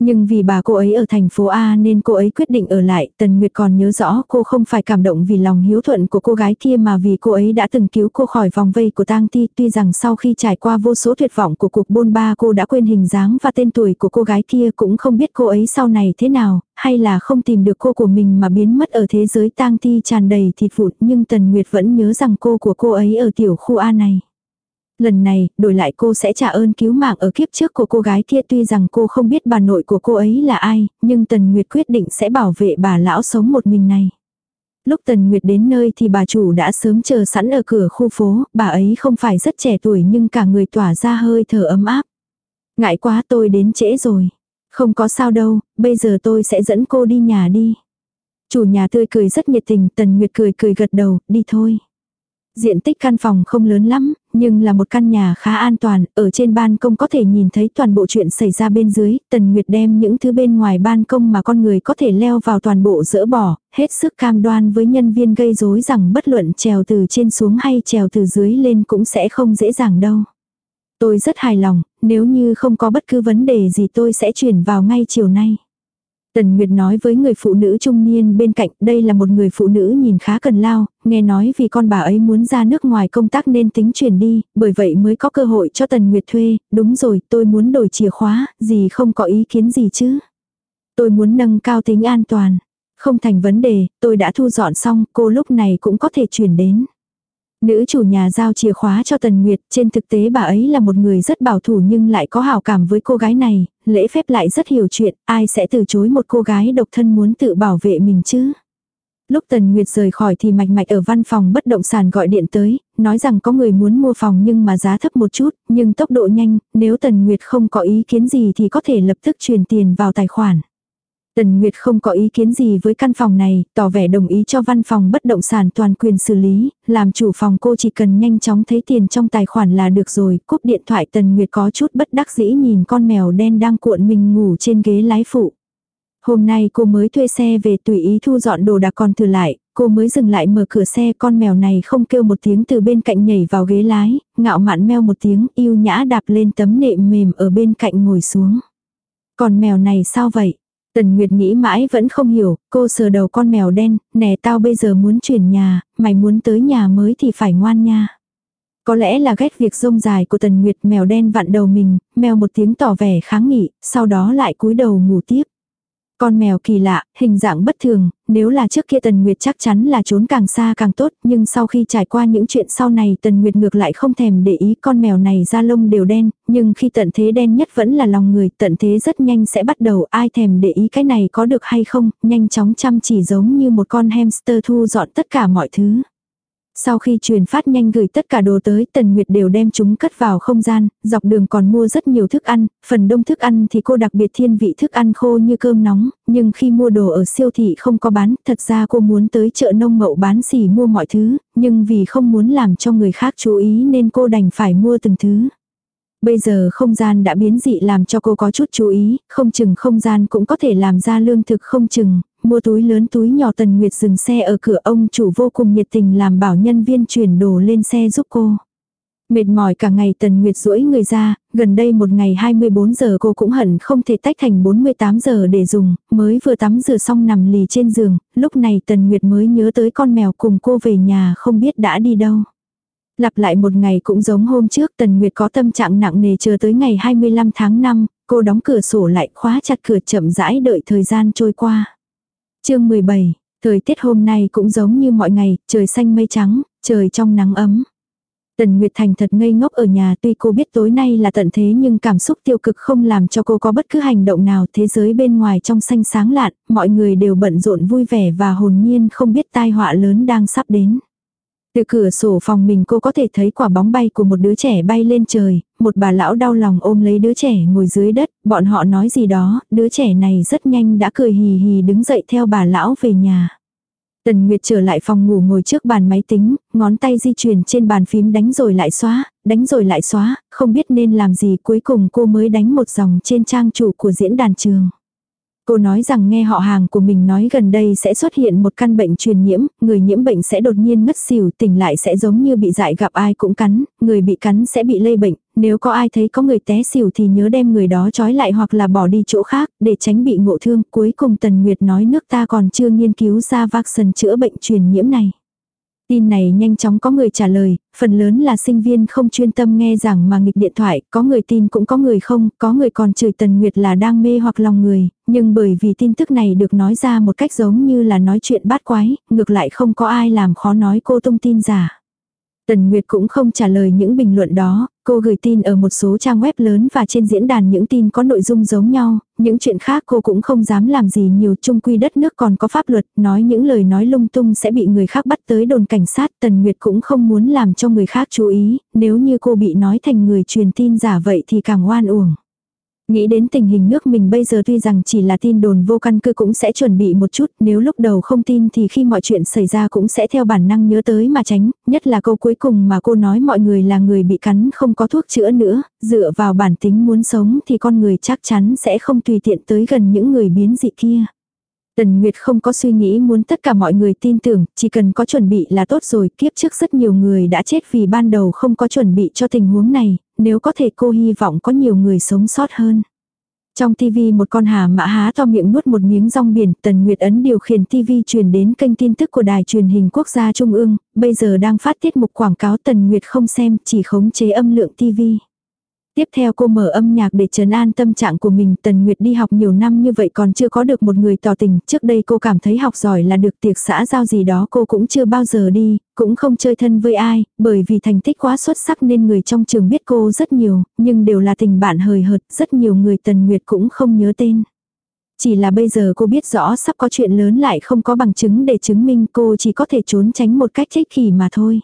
Nhưng vì bà cô ấy ở thành phố A nên cô ấy quyết định ở lại, Tần Nguyệt còn nhớ rõ cô không phải cảm động vì lòng hiếu thuận của cô gái kia mà vì cô ấy đã từng cứu cô khỏi vòng vây của tang thi, tuy rằng sau khi trải qua vô số tuyệt vọng của cuộc bôn ba cô đã quên hình dáng và tên tuổi của cô gái kia cũng không biết cô ấy sau này thế nào, hay là không tìm được cô của mình mà biến mất ở thế giới tang thi tràn đầy thịt vụn nhưng Tần Nguyệt vẫn nhớ rằng cô của cô ấy ở tiểu khu A này. Lần này, đổi lại cô sẽ trả ơn cứu mạng ở kiếp trước của cô gái kia tuy rằng cô không biết bà nội của cô ấy là ai, nhưng Tần Nguyệt quyết định sẽ bảo vệ bà lão sống một mình này. Lúc Tần Nguyệt đến nơi thì bà chủ đã sớm chờ sẵn ở cửa khu phố, bà ấy không phải rất trẻ tuổi nhưng cả người tỏa ra hơi thở ấm áp. Ngại quá tôi đến trễ rồi. Không có sao đâu, bây giờ tôi sẽ dẫn cô đi nhà đi. Chủ nhà tươi cười rất nhiệt tình, Tần Nguyệt cười cười gật đầu, đi thôi. Diện tích căn phòng không lớn lắm, nhưng là một căn nhà khá an toàn, ở trên ban công có thể nhìn thấy toàn bộ chuyện xảy ra bên dưới, Tần Nguyệt đem những thứ bên ngoài ban công mà con người có thể leo vào toàn bộ dỡ bỏ, hết sức cam đoan với nhân viên gây rối rằng bất luận trèo từ trên xuống hay trèo từ dưới lên cũng sẽ không dễ dàng đâu. Tôi rất hài lòng, nếu như không có bất cứ vấn đề gì tôi sẽ chuyển vào ngay chiều nay. Tần Nguyệt nói với người phụ nữ trung niên bên cạnh, đây là một người phụ nữ nhìn khá cần lao, nghe nói vì con bà ấy muốn ra nước ngoài công tác nên tính chuyển đi, bởi vậy mới có cơ hội cho Tần Nguyệt thuê, đúng rồi, tôi muốn đổi chìa khóa, gì không có ý kiến gì chứ. Tôi muốn nâng cao tính an toàn. Không thành vấn đề, tôi đã thu dọn xong, cô lúc này cũng có thể chuyển đến. Nữ chủ nhà giao chìa khóa cho Tần Nguyệt, trên thực tế bà ấy là một người rất bảo thủ nhưng lại có hảo cảm với cô gái này, lễ phép lại rất hiểu chuyện, ai sẽ từ chối một cô gái độc thân muốn tự bảo vệ mình chứ. Lúc Tần Nguyệt rời khỏi thì mạch mạch ở văn phòng bất động sản gọi điện tới, nói rằng có người muốn mua phòng nhưng mà giá thấp một chút, nhưng tốc độ nhanh, nếu Tần Nguyệt không có ý kiến gì thì có thể lập tức truyền tiền vào tài khoản. Tần Nguyệt không có ý kiến gì với căn phòng này, tỏ vẻ đồng ý cho văn phòng bất động sản toàn quyền xử lý, làm chủ phòng cô chỉ cần nhanh chóng thấy tiền trong tài khoản là được rồi, cúp điện thoại Tần Nguyệt có chút bất đắc dĩ nhìn con mèo đen đang cuộn mình ngủ trên ghế lái phụ. Hôm nay cô mới thuê xe về tùy ý thu dọn đồ đạc còn thừa lại, cô mới dừng lại mở cửa xe con mèo này không kêu một tiếng từ bên cạnh nhảy vào ghế lái, ngạo mạn meo một tiếng yêu nhã đạp lên tấm nệm mềm ở bên cạnh ngồi xuống. Còn mèo này sao vậy? Tần Nguyệt nghĩ mãi vẫn không hiểu, cô sờ đầu con mèo đen, nè tao bây giờ muốn chuyển nhà, mày muốn tới nhà mới thì phải ngoan nha. Có lẽ là ghét việc rông dài của Tần Nguyệt mèo đen vặn đầu mình, mèo một tiếng tỏ vẻ kháng nghị, sau đó lại cúi đầu ngủ tiếp. Con mèo kỳ lạ, hình dạng bất thường, nếu là trước kia Tần Nguyệt chắc chắn là trốn càng xa càng tốt, nhưng sau khi trải qua những chuyện sau này Tần Nguyệt ngược lại không thèm để ý con mèo này da lông đều đen, nhưng khi tận thế đen nhất vẫn là lòng người, tận thế rất nhanh sẽ bắt đầu ai thèm để ý cái này có được hay không, nhanh chóng chăm chỉ giống như một con hamster thu dọn tất cả mọi thứ. Sau khi truyền phát nhanh gửi tất cả đồ tới, Tần Nguyệt đều đem chúng cất vào không gian, dọc đường còn mua rất nhiều thức ăn, phần đông thức ăn thì cô đặc biệt thiên vị thức ăn khô như cơm nóng, nhưng khi mua đồ ở siêu thị không có bán, thật ra cô muốn tới chợ nông mậu bán xỉ mua mọi thứ, nhưng vì không muốn làm cho người khác chú ý nên cô đành phải mua từng thứ. Bây giờ không gian đã biến dị làm cho cô có chút chú ý, không chừng không gian cũng có thể làm ra lương thực không chừng, mua túi lớn túi nhỏ Tần Nguyệt dừng xe ở cửa ông chủ vô cùng nhiệt tình làm bảo nhân viên chuyển đồ lên xe giúp cô. Mệt mỏi cả ngày Tần Nguyệt duỗi người ra, gần đây một ngày 24 giờ cô cũng hận không thể tách thành 48 giờ để dùng, mới vừa tắm rửa xong nằm lì trên giường, lúc này Tần Nguyệt mới nhớ tới con mèo cùng cô về nhà không biết đã đi đâu. Lặp lại một ngày cũng giống hôm trước Tần Nguyệt có tâm trạng nặng nề chờ tới ngày 25 tháng 5, cô đóng cửa sổ lại khóa chặt cửa chậm rãi đợi thời gian trôi qua chương 17, thời tiết hôm nay cũng giống như mọi ngày, trời xanh mây trắng, trời trong nắng ấm. Tần Nguyệt Thành thật ngây ngốc ở nhà tuy cô biết tối nay là tận thế nhưng cảm xúc tiêu cực không làm cho cô có bất cứ hành động nào thế giới bên ngoài trong xanh sáng lạn, mọi người đều bận rộn vui vẻ và hồn nhiên không biết tai họa lớn đang sắp đến. Từ cửa sổ phòng mình cô có thể thấy quả bóng bay của một đứa trẻ bay lên trời, một bà lão đau lòng ôm lấy đứa trẻ ngồi dưới đất, bọn họ nói gì đó, đứa trẻ này rất nhanh đã cười hì hì đứng dậy theo bà lão về nhà. Tần Nguyệt trở lại phòng ngủ ngồi trước bàn máy tính, ngón tay di chuyển trên bàn phím đánh rồi lại xóa, đánh rồi lại xóa, không biết nên làm gì cuối cùng cô mới đánh một dòng trên trang chủ của diễn đàn trường. Cô nói rằng nghe họ hàng của mình nói gần đây sẽ xuất hiện một căn bệnh truyền nhiễm, người nhiễm bệnh sẽ đột nhiên ngất xỉu, tỉnh lại sẽ giống như bị dại gặp ai cũng cắn, người bị cắn sẽ bị lây bệnh, nếu có ai thấy có người té xỉu thì nhớ đem người đó trói lại hoặc là bỏ đi chỗ khác, để tránh bị ngộ thương. Cuối cùng Tần Nguyệt nói nước ta còn chưa nghiên cứu ra vaccine chữa bệnh truyền nhiễm này. Tin này nhanh chóng có người trả lời, phần lớn là sinh viên không chuyên tâm nghe giảng mà nghịch điện thoại, có người tin cũng có người không, có người còn chửi Tần Nguyệt là đang mê hoặc lòng người, nhưng bởi vì tin tức này được nói ra một cách giống như là nói chuyện bát quái, ngược lại không có ai làm khó nói cô tung tin giả. Tần Nguyệt cũng không trả lời những bình luận đó, cô gửi tin ở một số trang web lớn và trên diễn đàn những tin có nội dung giống nhau, những chuyện khác cô cũng không dám làm gì nhiều chung quy đất nước còn có pháp luật, nói những lời nói lung tung sẽ bị người khác bắt tới đồn cảnh sát. Tần Nguyệt cũng không muốn làm cho người khác chú ý, nếu như cô bị nói thành người truyền tin giả vậy thì càng oan uổng. Nghĩ đến tình hình nước mình bây giờ tuy rằng chỉ là tin đồn vô căn cứ cũng sẽ chuẩn bị một chút, nếu lúc đầu không tin thì khi mọi chuyện xảy ra cũng sẽ theo bản năng nhớ tới mà tránh, nhất là câu cuối cùng mà cô nói mọi người là người bị cắn không có thuốc chữa nữa, dựa vào bản tính muốn sống thì con người chắc chắn sẽ không tùy tiện tới gần những người biến dị kia. Tần Nguyệt không có suy nghĩ muốn tất cả mọi người tin tưởng, chỉ cần có chuẩn bị là tốt rồi, kiếp trước rất nhiều người đã chết vì ban đầu không có chuẩn bị cho tình huống này, nếu có thể cô hy vọng có nhiều người sống sót hơn. Trong TV một con hà mã há to miệng nuốt một miếng rong biển, Tần Nguyệt Ấn điều khiển TV truyền đến kênh tin tức của đài truyền hình quốc gia Trung ương, bây giờ đang phát tiết mục quảng cáo Tần Nguyệt không xem, chỉ khống chế âm lượng TV. Tiếp theo cô mở âm nhạc để trấn an tâm trạng của mình. Tần Nguyệt đi học nhiều năm như vậy còn chưa có được một người tỏ tình. Trước đây cô cảm thấy học giỏi là được tiệc xã giao gì đó cô cũng chưa bao giờ đi, cũng không chơi thân với ai, bởi vì thành tích quá xuất sắc nên người trong trường biết cô rất nhiều, nhưng đều là tình bạn hời hợt, rất nhiều người Tần Nguyệt cũng không nhớ tên. Chỉ là bây giờ cô biết rõ sắp có chuyện lớn lại không có bằng chứng để chứng minh cô chỉ có thể trốn tránh một cách trích khỉ mà thôi.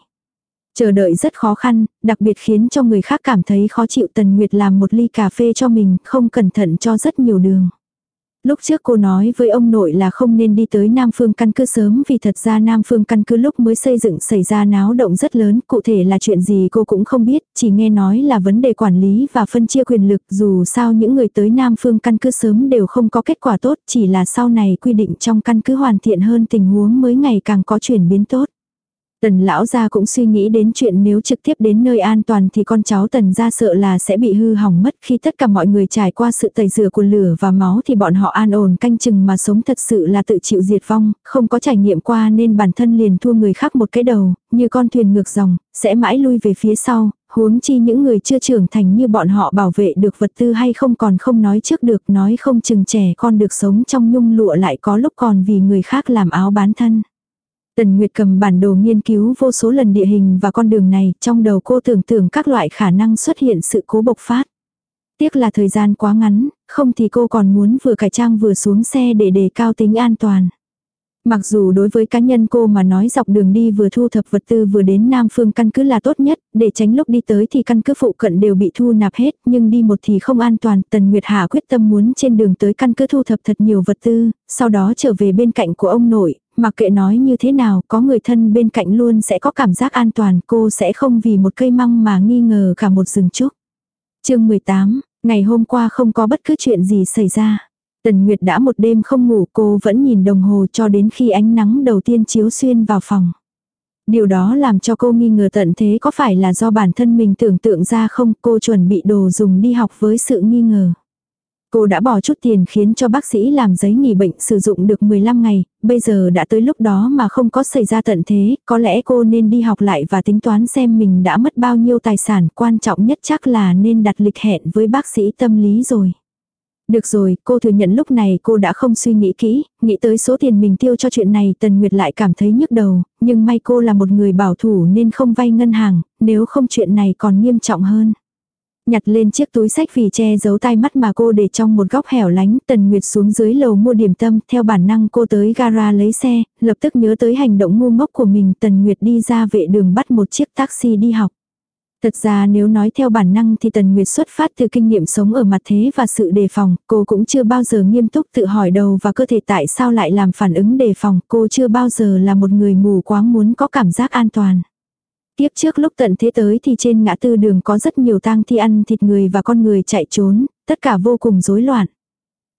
Chờ đợi rất khó khăn, đặc biệt khiến cho người khác cảm thấy khó chịu Tần Nguyệt làm một ly cà phê cho mình, không cẩn thận cho rất nhiều đường. Lúc trước cô nói với ông nội là không nên đi tới Nam Phương căn cứ sớm vì thật ra Nam Phương căn cứ lúc mới xây dựng xảy ra náo động rất lớn, cụ thể là chuyện gì cô cũng không biết, chỉ nghe nói là vấn đề quản lý và phân chia quyền lực dù sao những người tới Nam Phương căn cứ sớm đều không có kết quả tốt, chỉ là sau này quy định trong căn cứ hoàn thiện hơn tình huống mới ngày càng có chuyển biến tốt. Tần lão gia cũng suy nghĩ đến chuyện nếu trực tiếp đến nơi an toàn thì con cháu tần gia sợ là sẽ bị hư hỏng mất khi tất cả mọi người trải qua sự tẩy rửa của lửa và máu thì bọn họ an ổn canh chừng mà sống thật sự là tự chịu diệt vong, không có trải nghiệm qua nên bản thân liền thua người khác một cái đầu, như con thuyền ngược dòng, sẽ mãi lui về phía sau, huống chi những người chưa trưởng thành như bọn họ bảo vệ được vật tư hay không còn không nói trước được nói không chừng trẻ con được sống trong nhung lụa lại có lúc còn vì người khác làm áo bán thân. Tần Nguyệt cầm bản đồ nghiên cứu vô số lần địa hình và con đường này, trong đầu cô tưởng tượng các loại khả năng xuất hiện sự cố bộc phát. Tiếc là thời gian quá ngắn, không thì cô còn muốn vừa cải trang vừa xuống xe để đề cao tính an toàn. Mặc dù đối với cá nhân cô mà nói dọc đường đi vừa thu thập vật tư vừa đến Nam Phương căn cứ là tốt nhất, để tránh lúc đi tới thì căn cứ phụ cận đều bị thu nạp hết, nhưng đi một thì không an toàn. Tần Nguyệt Hà quyết tâm muốn trên đường tới căn cứ thu thập thật nhiều vật tư, sau đó trở về bên cạnh của ông nội, mặc kệ nói như thế nào, có người thân bên cạnh luôn sẽ có cảm giác an toàn, cô sẽ không vì một cây măng mà nghi ngờ cả một rừng trúc. chương 18, ngày hôm qua không có bất cứ chuyện gì xảy ra. Tần Nguyệt đã một đêm không ngủ cô vẫn nhìn đồng hồ cho đến khi ánh nắng đầu tiên chiếu xuyên vào phòng. Điều đó làm cho cô nghi ngờ tận thế có phải là do bản thân mình tưởng tượng ra không cô chuẩn bị đồ dùng đi học với sự nghi ngờ. Cô đã bỏ chút tiền khiến cho bác sĩ làm giấy nghỉ bệnh sử dụng được 15 ngày, bây giờ đã tới lúc đó mà không có xảy ra tận thế, có lẽ cô nên đi học lại và tính toán xem mình đã mất bao nhiêu tài sản, quan trọng nhất chắc là nên đặt lịch hẹn với bác sĩ tâm lý rồi. Được rồi, cô thừa nhận lúc này cô đã không suy nghĩ kỹ, nghĩ tới số tiền mình tiêu cho chuyện này Tần Nguyệt lại cảm thấy nhức đầu, nhưng may cô là một người bảo thủ nên không vay ngân hàng, nếu không chuyện này còn nghiêm trọng hơn. Nhặt lên chiếc túi sách vì che giấu tai mắt mà cô để trong một góc hẻo lánh, Tần Nguyệt xuống dưới lầu mua điểm tâm, theo bản năng cô tới gara lấy xe, lập tức nhớ tới hành động ngu ngốc của mình, Tần Nguyệt đi ra vệ đường bắt một chiếc taxi đi học. Thật ra nếu nói theo bản năng thì Tần Nguyệt xuất phát từ kinh nghiệm sống ở mặt thế và sự đề phòng, cô cũng chưa bao giờ nghiêm túc tự hỏi đầu và cơ thể tại sao lại làm phản ứng đề phòng, cô chưa bao giờ là một người mù quáng muốn có cảm giác an toàn. Tiếp trước lúc tận thế tới thì trên ngã tư đường có rất nhiều tang thi ăn thịt người và con người chạy trốn, tất cả vô cùng rối loạn.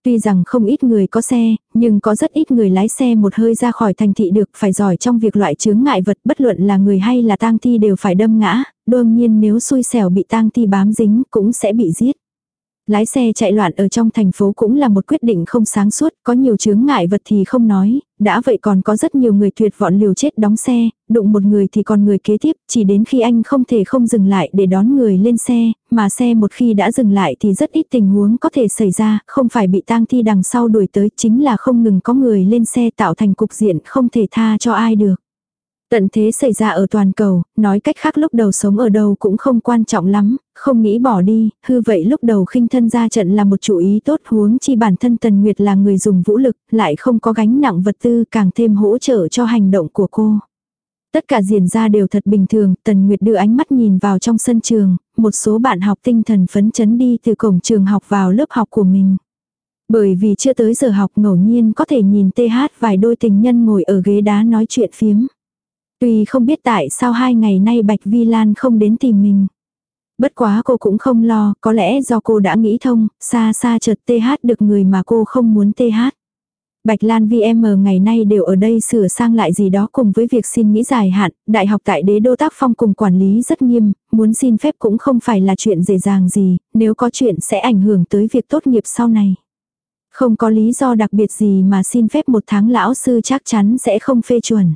Tuy rằng không ít người có xe, nhưng có rất ít người lái xe một hơi ra khỏi thành thị được phải giỏi trong việc loại chướng ngại vật bất luận là người hay là tang thi đều phải đâm ngã, đương nhiên nếu xui xẻo bị tang thi bám dính cũng sẽ bị giết. Lái xe chạy loạn ở trong thành phố cũng là một quyết định không sáng suốt, có nhiều chướng ngại vật thì không nói, đã vậy còn có rất nhiều người tuyệt vọng liều chết đóng xe, đụng một người thì còn người kế tiếp, chỉ đến khi anh không thể không dừng lại để đón người lên xe, mà xe một khi đã dừng lại thì rất ít tình huống có thể xảy ra, không phải bị tang thi đằng sau đuổi tới, chính là không ngừng có người lên xe tạo thành cục diện không thể tha cho ai được. Tận thế xảy ra ở toàn cầu, nói cách khác lúc đầu sống ở đâu cũng không quan trọng lắm, không nghĩ bỏ đi, hư vậy lúc đầu khinh thân ra trận là một chủ ý tốt huống chi bản thân Tần Nguyệt là người dùng vũ lực, lại không có gánh nặng vật tư càng thêm hỗ trợ cho hành động của cô. Tất cả diễn ra đều thật bình thường, Tần Nguyệt đưa ánh mắt nhìn vào trong sân trường, một số bạn học tinh thần phấn chấn đi từ cổng trường học vào lớp học của mình. Bởi vì chưa tới giờ học ngẫu nhiên có thể nhìn TH vài đôi tình nhân ngồi ở ghế đá nói chuyện phiếm. Tuy không biết tại sao hai ngày nay Bạch Vi Lan không đến tìm mình. Bất quá cô cũng không lo, có lẽ do cô đã nghĩ thông, xa xa chợt TH được người mà cô không muốn TH. Bạch Lan VM ngày nay đều ở đây sửa sang lại gì đó cùng với việc xin nghĩ dài hạn, đại học tại đế đô tác phong cùng quản lý rất nghiêm, muốn xin phép cũng không phải là chuyện dễ dàng gì, nếu có chuyện sẽ ảnh hưởng tới việc tốt nghiệp sau này. Không có lý do đặc biệt gì mà xin phép một tháng lão sư chắc chắn sẽ không phê chuẩn.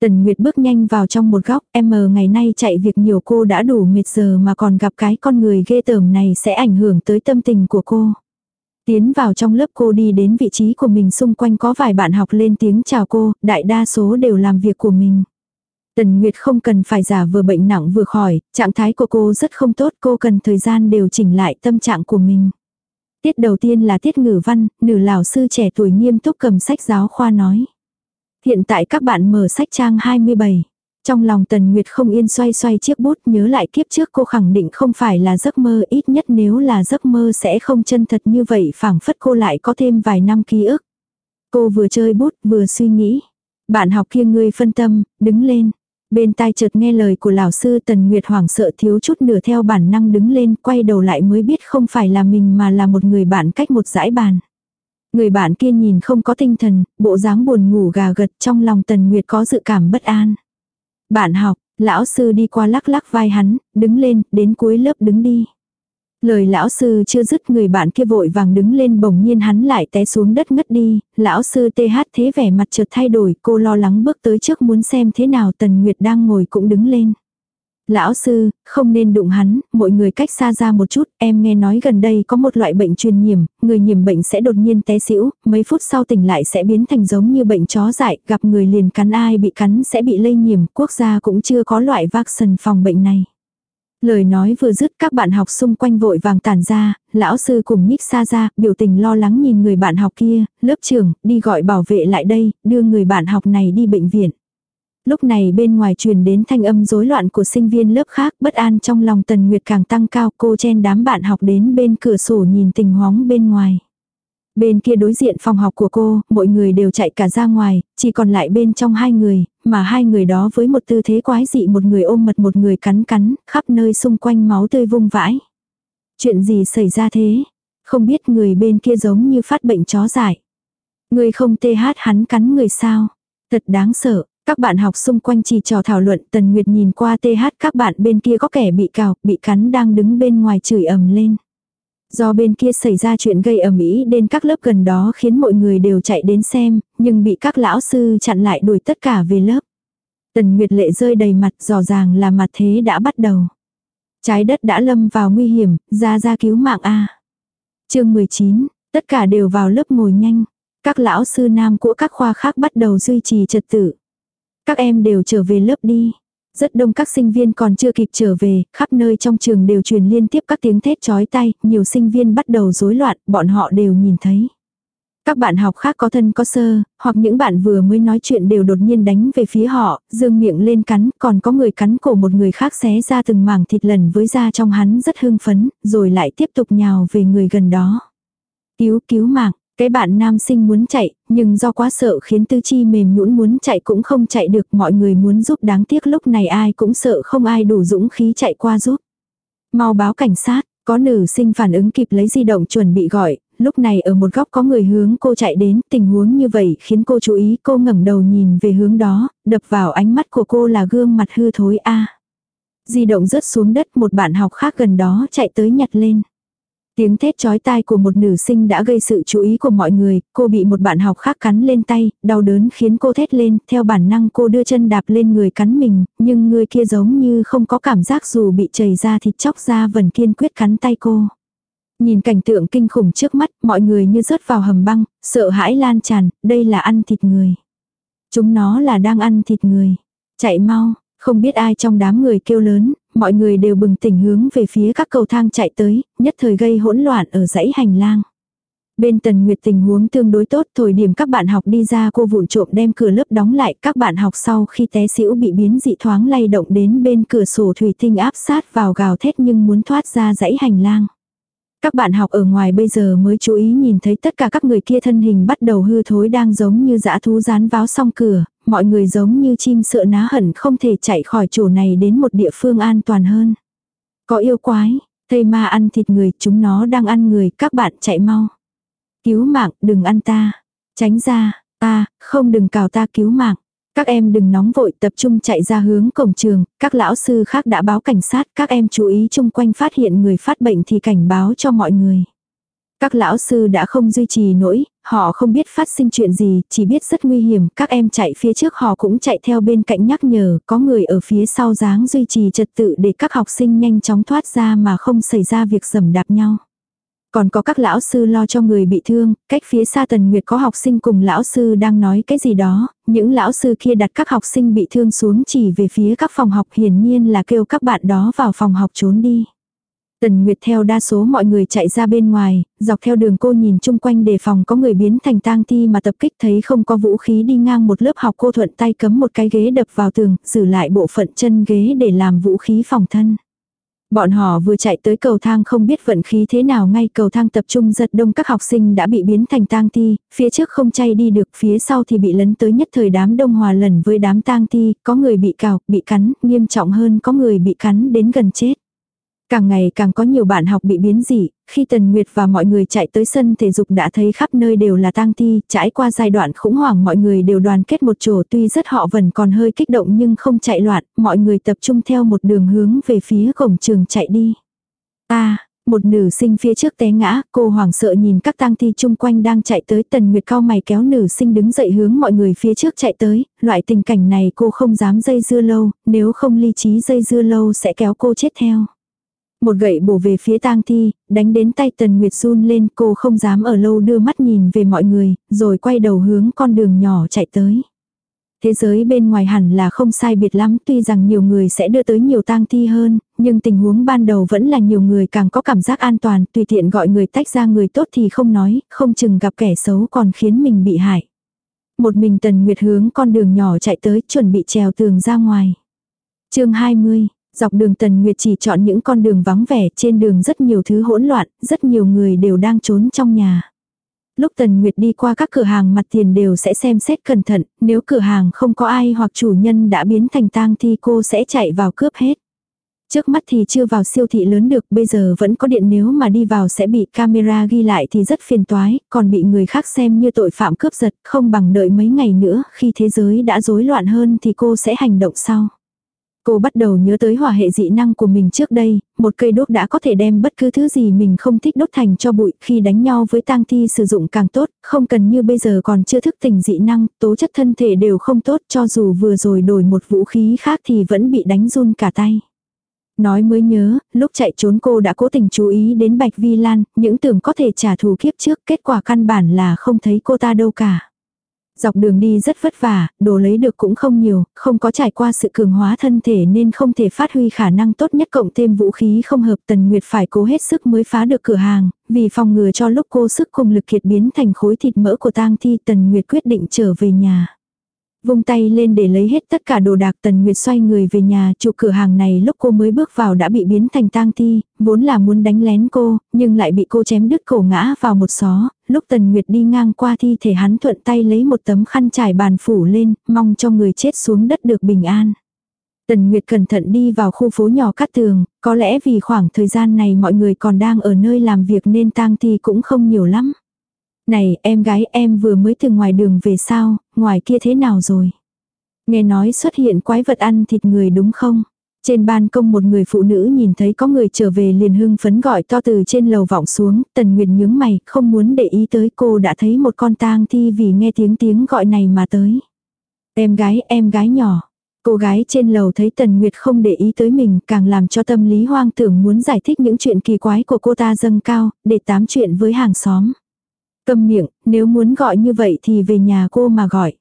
Tần Nguyệt bước nhanh vào trong một góc, em mờ ngày nay chạy việc nhiều cô đã đủ mệt giờ mà còn gặp cái con người ghê tởm này sẽ ảnh hưởng tới tâm tình của cô. Tiến vào trong lớp cô đi đến vị trí của mình xung quanh có vài bạn học lên tiếng chào cô, đại đa số đều làm việc của mình. Tần Nguyệt không cần phải giả vừa bệnh nặng vừa khỏi, trạng thái của cô rất không tốt, cô cần thời gian điều chỉnh lại tâm trạng của mình. Tiết đầu tiên là tiết ngữ văn, nữ lão sư trẻ tuổi nghiêm túc cầm sách giáo khoa nói. Hiện tại các bạn mở sách trang 27. Trong lòng Tần Nguyệt không yên xoay xoay chiếc bút nhớ lại kiếp trước cô khẳng định không phải là giấc mơ ít nhất nếu là giấc mơ sẽ không chân thật như vậy phảng phất cô lại có thêm vài năm ký ức. Cô vừa chơi bút vừa suy nghĩ. Bạn học kia ngươi phân tâm, đứng lên. Bên tai chợt nghe lời của lão sư Tần Nguyệt hoảng sợ thiếu chút nửa theo bản năng đứng lên quay đầu lại mới biết không phải là mình mà là một người bạn cách một dãy bàn. Người bạn kia nhìn không có tinh thần, bộ dáng buồn ngủ gà gật trong lòng Tần Nguyệt có dự cảm bất an. Bạn học, lão sư đi qua lắc lắc vai hắn, đứng lên, đến cuối lớp đứng đi. Lời lão sư chưa dứt người bạn kia vội vàng đứng lên bỗng nhiên hắn lại té xuống đất ngất đi, lão sư TH thế vẻ mặt chợt thay đổi, cô lo lắng bước tới trước muốn xem thế nào Tần Nguyệt đang ngồi cũng đứng lên. Lão sư, không nên đụng hắn, mọi người cách xa ra một chút, em nghe nói gần đây có một loại bệnh truyền nhiễm, người nhiễm bệnh sẽ đột nhiên té xỉu, mấy phút sau tỉnh lại sẽ biến thành giống như bệnh chó dại, gặp người liền cắn ai bị cắn sẽ bị lây nhiễm, quốc gia cũng chưa có loại vaccine phòng bệnh này. Lời nói vừa dứt các bạn học xung quanh vội vàng tản ra, lão sư cùng nhích xa ra, biểu tình lo lắng nhìn người bạn học kia, lớp trưởng, đi gọi bảo vệ lại đây, đưa người bạn học này đi bệnh viện. Lúc này bên ngoài truyền đến thanh âm rối loạn của sinh viên lớp khác, bất an trong lòng Tần Nguyệt càng tăng cao, cô chen đám bạn học đến bên cửa sổ nhìn tình huống bên ngoài. Bên kia đối diện phòng học của cô, mọi người đều chạy cả ra ngoài, chỉ còn lại bên trong hai người, mà hai người đó với một tư thế quái dị một người ôm mật một người cắn cắn, khắp nơi xung quanh máu tươi vung vãi. Chuyện gì xảy ra thế? Không biết người bên kia giống như phát bệnh chó dại. Người không tê hát hắn cắn người sao? Thật đáng sợ, các bạn học xung quanh chỉ trò thảo luận Tần Nguyệt nhìn qua TH các bạn bên kia có kẻ bị cào, bị cắn đang đứng bên ngoài chửi ầm lên. Do bên kia xảy ra chuyện gây ầm ĩ đến các lớp gần đó khiến mọi người đều chạy đến xem, nhưng bị các lão sư chặn lại đuổi tất cả về lớp. Tần Nguyệt lệ rơi đầy mặt rõ ràng là mặt thế đã bắt đầu. Trái đất đã lâm vào nguy hiểm, ra ra cứu mạng A. chương 19, tất cả đều vào lớp ngồi nhanh. Các lão sư nam của các khoa khác bắt đầu duy trì trật tự. Các em đều trở về lớp đi. Rất đông các sinh viên còn chưa kịp trở về, khắp nơi trong trường đều truyền liên tiếp các tiếng thét chói tay, nhiều sinh viên bắt đầu rối loạn, bọn họ đều nhìn thấy. Các bạn học khác có thân có sơ, hoặc những bạn vừa mới nói chuyện đều đột nhiên đánh về phía họ, dương miệng lên cắn, còn có người cắn cổ một người khác xé ra từng mảng thịt lần với da trong hắn rất hưng phấn, rồi lại tiếp tục nhào về người gần đó. Cứu cứu mạng, cái bạn nam sinh muốn chạy, nhưng do quá sợ khiến tư chi mềm nhũn muốn chạy cũng không chạy được mọi người muốn giúp đáng tiếc lúc này ai cũng sợ không ai đủ dũng khí chạy qua giúp. Mau báo cảnh sát, có nữ sinh phản ứng kịp lấy di động chuẩn bị gọi, lúc này ở một góc có người hướng cô chạy đến, tình huống như vậy khiến cô chú ý cô ngẩng đầu nhìn về hướng đó, đập vào ánh mắt của cô là gương mặt hư thối a. Di động rớt xuống đất một bạn học khác gần đó chạy tới nhặt lên. Tiếng thét chói tai của một nữ sinh đã gây sự chú ý của mọi người, cô bị một bạn học khác cắn lên tay, đau đớn khiến cô thét lên, theo bản năng cô đưa chân đạp lên người cắn mình, nhưng người kia giống như không có cảm giác dù bị chảy ra thịt chóc ra vẫn kiên quyết cắn tay cô. Nhìn cảnh tượng kinh khủng trước mắt, mọi người như rớt vào hầm băng, sợ hãi lan tràn, đây là ăn thịt người. Chúng nó là đang ăn thịt người. Chạy mau, không biết ai trong đám người kêu lớn, mọi người đều bừng tỉnh hướng về phía các cầu thang chạy tới, nhất thời gây hỗn loạn ở dãy hành lang. Bên Tần Nguyệt tình huống tương đối tốt, thời điểm các bạn học đi ra cô vụn trộm đem cửa lớp đóng lại, các bạn học sau khi té xỉu bị biến dị thoáng lay động đến bên cửa sổ thủy tinh áp sát vào gào thét nhưng muốn thoát ra dãy hành lang. Các bạn học ở ngoài bây giờ mới chú ý nhìn thấy tất cả các người kia thân hình bắt đầu hư thối đang giống như dã thú rán váo song cửa, mọi người giống như chim sợ ná hẳn không thể chạy khỏi chỗ này đến một địa phương an toàn hơn. Có yêu quái, thây ma ăn thịt người, chúng nó đang ăn người, các bạn chạy mau. Cứu mạng, đừng ăn ta. Tránh ra, ta, không đừng cào ta cứu mạng. Các em đừng nóng vội tập trung chạy ra hướng cổng trường, các lão sư khác đã báo cảnh sát, các em chú ý chung quanh phát hiện người phát bệnh thì cảnh báo cho mọi người. Các lão sư đã không duy trì nổi, họ không biết phát sinh chuyện gì, chỉ biết rất nguy hiểm, các em chạy phía trước họ cũng chạy theo bên cạnh nhắc nhở, có người ở phía sau dáng duy trì trật tự để các học sinh nhanh chóng thoát ra mà không xảy ra việc dầm đạp nhau. Còn có các lão sư lo cho người bị thương, cách phía xa Tần Nguyệt có học sinh cùng lão sư đang nói cái gì đó, những lão sư kia đặt các học sinh bị thương xuống chỉ về phía các phòng học hiển nhiên là kêu các bạn đó vào phòng học trốn đi. Tần Nguyệt theo đa số mọi người chạy ra bên ngoài, dọc theo đường cô nhìn chung quanh đề phòng có người biến thành tang thi mà tập kích thấy không có vũ khí đi ngang một lớp học cô thuận tay cấm một cái ghế đập vào tường, giữ lại bộ phận chân ghế để làm vũ khí phòng thân. Bọn họ vừa chạy tới cầu thang không biết vận khí thế nào ngay cầu thang tập trung giật đông các học sinh đã bị biến thành tang thi, phía trước không chay đi được, phía sau thì bị lấn tới nhất thời đám đông hòa lần với đám tang thi, có người bị cào, bị cắn, nghiêm trọng hơn có người bị cắn đến gần chết. Càng ngày càng có nhiều bạn học bị biến dị, khi Tần Nguyệt và mọi người chạy tới sân thể dục đã thấy khắp nơi đều là tang thi, trải qua giai đoạn khủng hoảng mọi người đều đoàn kết một chỗ tuy rất họ vẫn còn hơi kích động nhưng không chạy loạn, mọi người tập trung theo một đường hướng về phía cổng trường chạy đi. Ta, một nữ sinh phía trước té ngã, cô hoảng sợ nhìn các tang thi chung quanh đang chạy tới tần nguyệt cao mày kéo nữ sinh đứng dậy hướng mọi người phía trước chạy tới, loại tình cảnh này cô không dám dây dưa lâu, nếu không lý trí dây dưa lâu sẽ kéo cô chết theo. Một gậy bổ về phía tang thi, đánh đến tay Tần Nguyệt run lên cô không dám ở lâu đưa mắt nhìn về mọi người, rồi quay đầu hướng con đường nhỏ chạy tới. Thế giới bên ngoài hẳn là không sai biệt lắm tuy rằng nhiều người sẽ đưa tới nhiều tang thi hơn, nhưng tình huống ban đầu vẫn là nhiều người càng có cảm giác an toàn, tùy tiện gọi người tách ra người tốt thì không nói, không chừng gặp kẻ xấu còn khiến mình bị hại. Một mình Tần Nguyệt hướng con đường nhỏ chạy tới chuẩn bị trèo tường ra ngoài. chương 20, Dọc đường Tần Nguyệt chỉ chọn những con đường vắng vẻ, trên đường rất nhiều thứ hỗn loạn, rất nhiều người đều đang trốn trong nhà. Lúc Tần Nguyệt đi qua các cửa hàng mặt tiền đều sẽ xem xét cẩn thận, nếu cửa hàng không có ai hoặc chủ nhân đã biến thành tang thì cô sẽ chạy vào cướp hết. Trước mắt thì chưa vào siêu thị lớn được, bây giờ vẫn có điện nếu mà đi vào sẽ bị camera ghi lại thì rất phiền toái, còn bị người khác xem như tội phạm cướp giật, không bằng đợi mấy ngày nữa, khi thế giới đã rối loạn hơn thì cô sẽ hành động sau. Cô bắt đầu nhớ tới hỏa hệ dị năng của mình trước đây, một cây đốt đã có thể đem bất cứ thứ gì mình không thích đốt thành cho bụi, khi đánh nhau với tang thi sử dụng càng tốt, không cần như bây giờ còn chưa thức tỉnh dị năng, tố chất thân thể đều không tốt cho dù vừa rồi đổi một vũ khí khác thì vẫn bị đánh run cả tay. Nói mới nhớ, lúc chạy trốn cô đã cố tình chú ý đến Bạch Vi Lan, những tưởng có thể trả thù kiếp trước, kết quả căn bản là không thấy cô ta đâu cả. Dọc đường đi rất vất vả, đồ lấy được cũng không nhiều, không có trải qua sự cường hóa thân thể nên không thể phát huy khả năng tốt nhất cộng thêm vũ khí không hợp Tần Nguyệt phải cố hết sức mới phá được cửa hàng, vì phòng ngừa cho lúc cô sức cùng lực kiệt biến thành khối thịt mỡ của tang thi Tần Nguyệt quyết định trở về nhà. Vung tay lên để lấy hết tất cả đồ đạc Tần Nguyệt xoay người về nhà chủ cửa hàng này lúc cô mới bước vào đã bị biến thành tang thi, vốn là muốn đánh lén cô, nhưng lại bị cô chém đứt cổ ngã vào một xó, lúc Tần Nguyệt đi ngang qua thi thể hắn thuận tay lấy một tấm khăn trải bàn phủ lên, mong cho người chết xuống đất được bình an. Tần Nguyệt cẩn thận đi vào khu phố nhỏ cắt tường, có lẽ vì khoảng thời gian này mọi người còn đang ở nơi làm việc nên tang thi cũng không nhiều lắm. Này em gái em vừa mới từ ngoài đường về sao, ngoài kia thế nào rồi? Nghe nói xuất hiện quái vật ăn thịt người đúng không? Trên ban công một người phụ nữ nhìn thấy có người trở về liền hưng phấn gọi to từ trên lầu vọng xuống, tần nguyệt nhướng mày, không muốn để ý tới cô đã thấy một con tang thi vì nghe tiếng tiếng gọi này mà tới. Em gái, em gái nhỏ. Cô gái trên lầu thấy Tần Nguyệt không để ý tới mình càng làm cho tâm lý hoang tưởng muốn giải thích những chuyện kỳ quái của cô ta dâng cao, để tám chuyện với hàng xóm. Câm miệng, nếu muốn gọi như vậy thì về nhà cô mà gọi.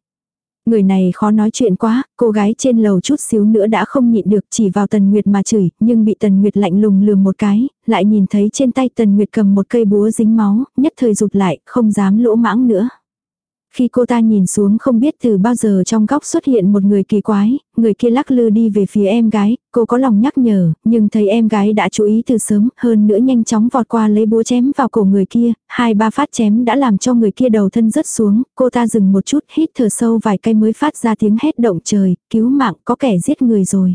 Người này khó nói chuyện quá, cô gái trên lầu chút xíu nữa đã không nhịn được chỉ vào Tần Nguyệt mà chửi, nhưng bị Tần Nguyệt lạnh lùng lườm một cái, lại nhìn thấy trên tay Tần Nguyệt cầm một cây búa dính máu, nhất thời rụt lại, không dám lỗ mãng nữa. Khi cô ta nhìn xuống không biết từ bao giờ trong góc xuất hiện một người kỳ quái, người kia lắc lư đi về phía em gái, cô có lòng nhắc nhở, nhưng thấy em gái đã chú ý từ sớm, hơn nữa nhanh chóng vọt qua lấy búa chém vào cổ người kia, hai ba phát chém đã làm cho người kia đầu thân rớt xuống, cô ta dừng một chút hít thở sâu vài cây mới phát ra tiếng hét động trời, cứu mạng có kẻ giết người rồi.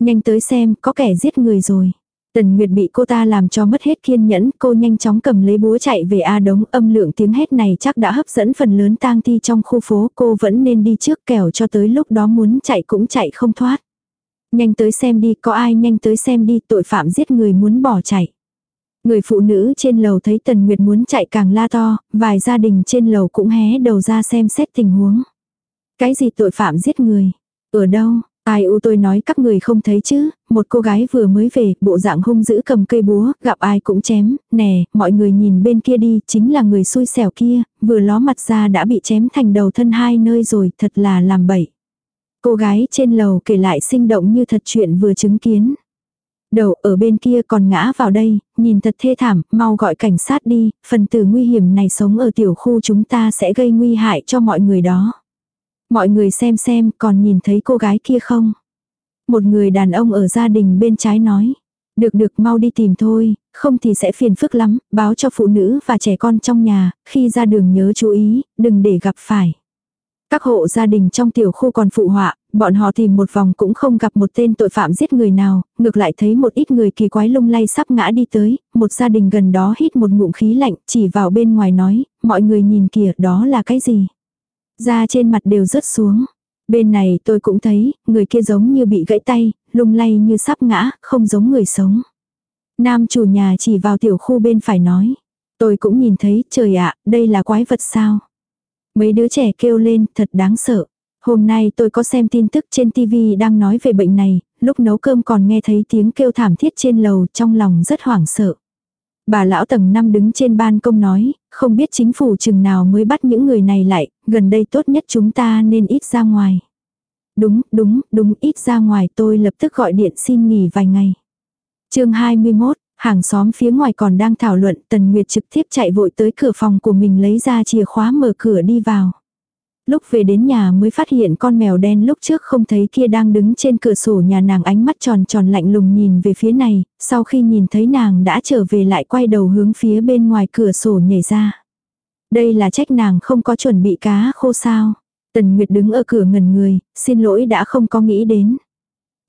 Nhanh tới xem, có kẻ giết người rồi. Tần Nguyệt bị cô ta làm cho mất hết kiên nhẫn, cô nhanh chóng cầm lấy búa chạy về A đống âm lượng tiếng hét này chắc đã hấp dẫn phần lớn tang thi trong khu phố, cô vẫn nên đi trước kẻo cho tới lúc đó muốn chạy cũng chạy không thoát. Nhanh tới xem đi, có ai nhanh tới xem đi, tội phạm giết người muốn bỏ chạy. Người phụ nữ trên lầu thấy Tần Nguyệt muốn chạy càng la to, vài gia đình trên lầu cũng hé đầu ra xem xét tình huống. Cái gì tội phạm giết người? Ở đâu? Ai u tôi nói các người không thấy chứ, một cô gái vừa mới về, bộ dạng hung dữ cầm cây búa, gặp ai cũng chém, nè, mọi người nhìn bên kia đi, chính là người xui xẻo kia, vừa ló mặt ra đã bị chém thành đầu thân hai nơi rồi, thật là làm bậy. Cô gái trên lầu kể lại sinh động như thật chuyện vừa chứng kiến. Đầu ở bên kia còn ngã vào đây, nhìn thật thê thảm, mau gọi cảnh sát đi, phần tử nguy hiểm này sống ở tiểu khu chúng ta sẽ gây nguy hại cho mọi người đó. Mọi người xem xem còn nhìn thấy cô gái kia không? Một người đàn ông ở gia đình bên trái nói. Được được mau đi tìm thôi, không thì sẽ phiền phức lắm, báo cho phụ nữ và trẻ con trong nhà, khi ra đường nhớ chú ý, đừng để gặp phải. Các hộ gia đình trong tiểu khu còn phụ họa, bọn họ tìm một vòng cũng không gặp một tên tội phạm giết người nào, ngược lại thấy một ít người kỳ quái lung lay sắp ngã đi tới, một gia đình gần đó hít một ngụm khí lạnh, chỉ vào bên ngoài nói, mọi người nhìn kìa, đó là cái gì? Da trên mặt đều rớt xuống. Bên này tôi cũng thấy, người kia giống như bị gãy tay, lung lay như sắp ngã, không giống người sống. Nam chủ nhà chỉ vào tiểu khu bên phải nói. Tôi cũng nhìn thấy, trời ạ, đây là quái vật sao? Mấy đứa trẻ kêu lên, thật đáng sợ. Hôm nay tôi có xem tin tức trên TV đang nói về bệnh này, lúc nấu cơm còn nghe thấy tiếng kêu thảm thiết trên lầu trong lòng rất hoảng sợ. Bà lão tầng 5 đứng trên ban công nói, không biết chính phủ chừng nào mới bắt những người này lại, gần đây tốt nhất chúng ta nên ít ra ngoài. Đúng, đúng, đúng, ít ra ngoài tôi lập tức gọi điện xin nghỉ vài ngày. chương 21, hàng xóm phía ngoài còn đang thảo luận, Tần Nguyệt trực tiếp chạy vội tới cửa phòng của mình lấy ra chìa khóa mở cửa đi vào. Lúc về đến nhà mới phát hiện con mèo đen lúc trước không thấy kia đang đứng trên cửa sổ nhà nàng ánh mắt tròn tròn lạnh lùng nhìn về phía này, sau khi nhìn thấy nàng đã trở về lại quay đầu hướng phía bên ngoài cửa sổ nhảy ra. Đây là trách nàng không có chuẩn bị cá khô sao. Tần Nguyệt đứng ở cửa ngần người, xin lỗi đã không có nghĩ đến.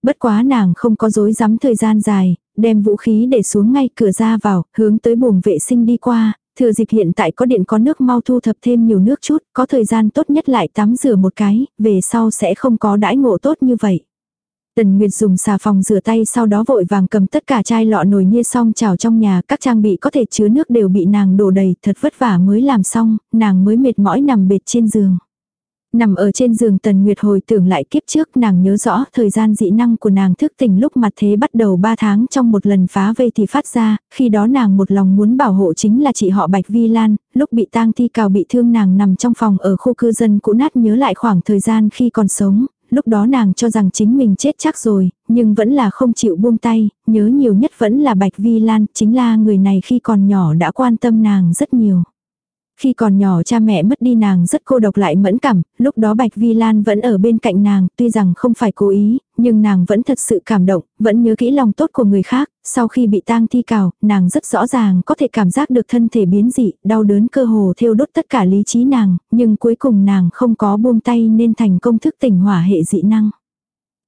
Bất quá nàng không có dối rắm thời gian dài, đem vũ khí để xuống ngay cửa ra vào, hướng tới buồng vệ sinh đi qua, Thừa dịp hiện tại có điện có nước mau thu thập thêm nhiều nước chút, có thời gian tốt nhất lại tắm rửa một cái, về sau sẽ không có đãi ngộ tốt như vậy. Tần Nguyệt dùng xà phòng rửa tay sau đó vội vàng cầm tất cả chai lọ nồi nia xong chào trong nhà, các trang bị có thể chứa nước đều bị nàng đổ đầy, thật vất vả mới làm xong, nàng mới mệt mỏi nằm bệt trên giường. Nằm ở trên giường Tần Nguyệt hồi tưởng lại kiếp trước nàng nhớ rõ thời gian dị năng của nàng thức tỉnh lúc mặt thế bắt đầu 3 tháng trong một lần phá vây thì phát ra, khi đó nàng một lòng muốn bảo hộ chính là chị họ Bạch Vi Lan, lúc bị tang thi cào bị thương nàng nằm trong phòng ở khu cư dân cũ nát nhớ lại khoảng thời gian khi còn sống, lúc đó nàng cho rằng chính mình chết chắc rồi, nhưng vẫn là không chịu buông tay, nhớ nhiều nhất vẫn là Bạch Vi Lan, chính là người này khi còn nhỏ đã quan tâm nàng rất nhiều. Khi còn nhỏ cha mẹ mất đi nàng rất cô độc lại mẫn cảm, lúc đó Bạch Vi Lan vẫn ở bên cạnh nàng, tuy rằng không phải cố ý, nhưng nàng vẫn thật sự cảm động, vẫn nhớ kỹ lòng tốt của người khác, sau khi bị tang thi cào, nàng rất rõ ràng có thể cảm giác được thân thể biến dị, đau đớn cơ hồ thiêu đốt tất cả lý trí nàng, nhưng cuối cùng nàng không có buông tay nên thành công thức tỉnh hỏa hệ dị năng.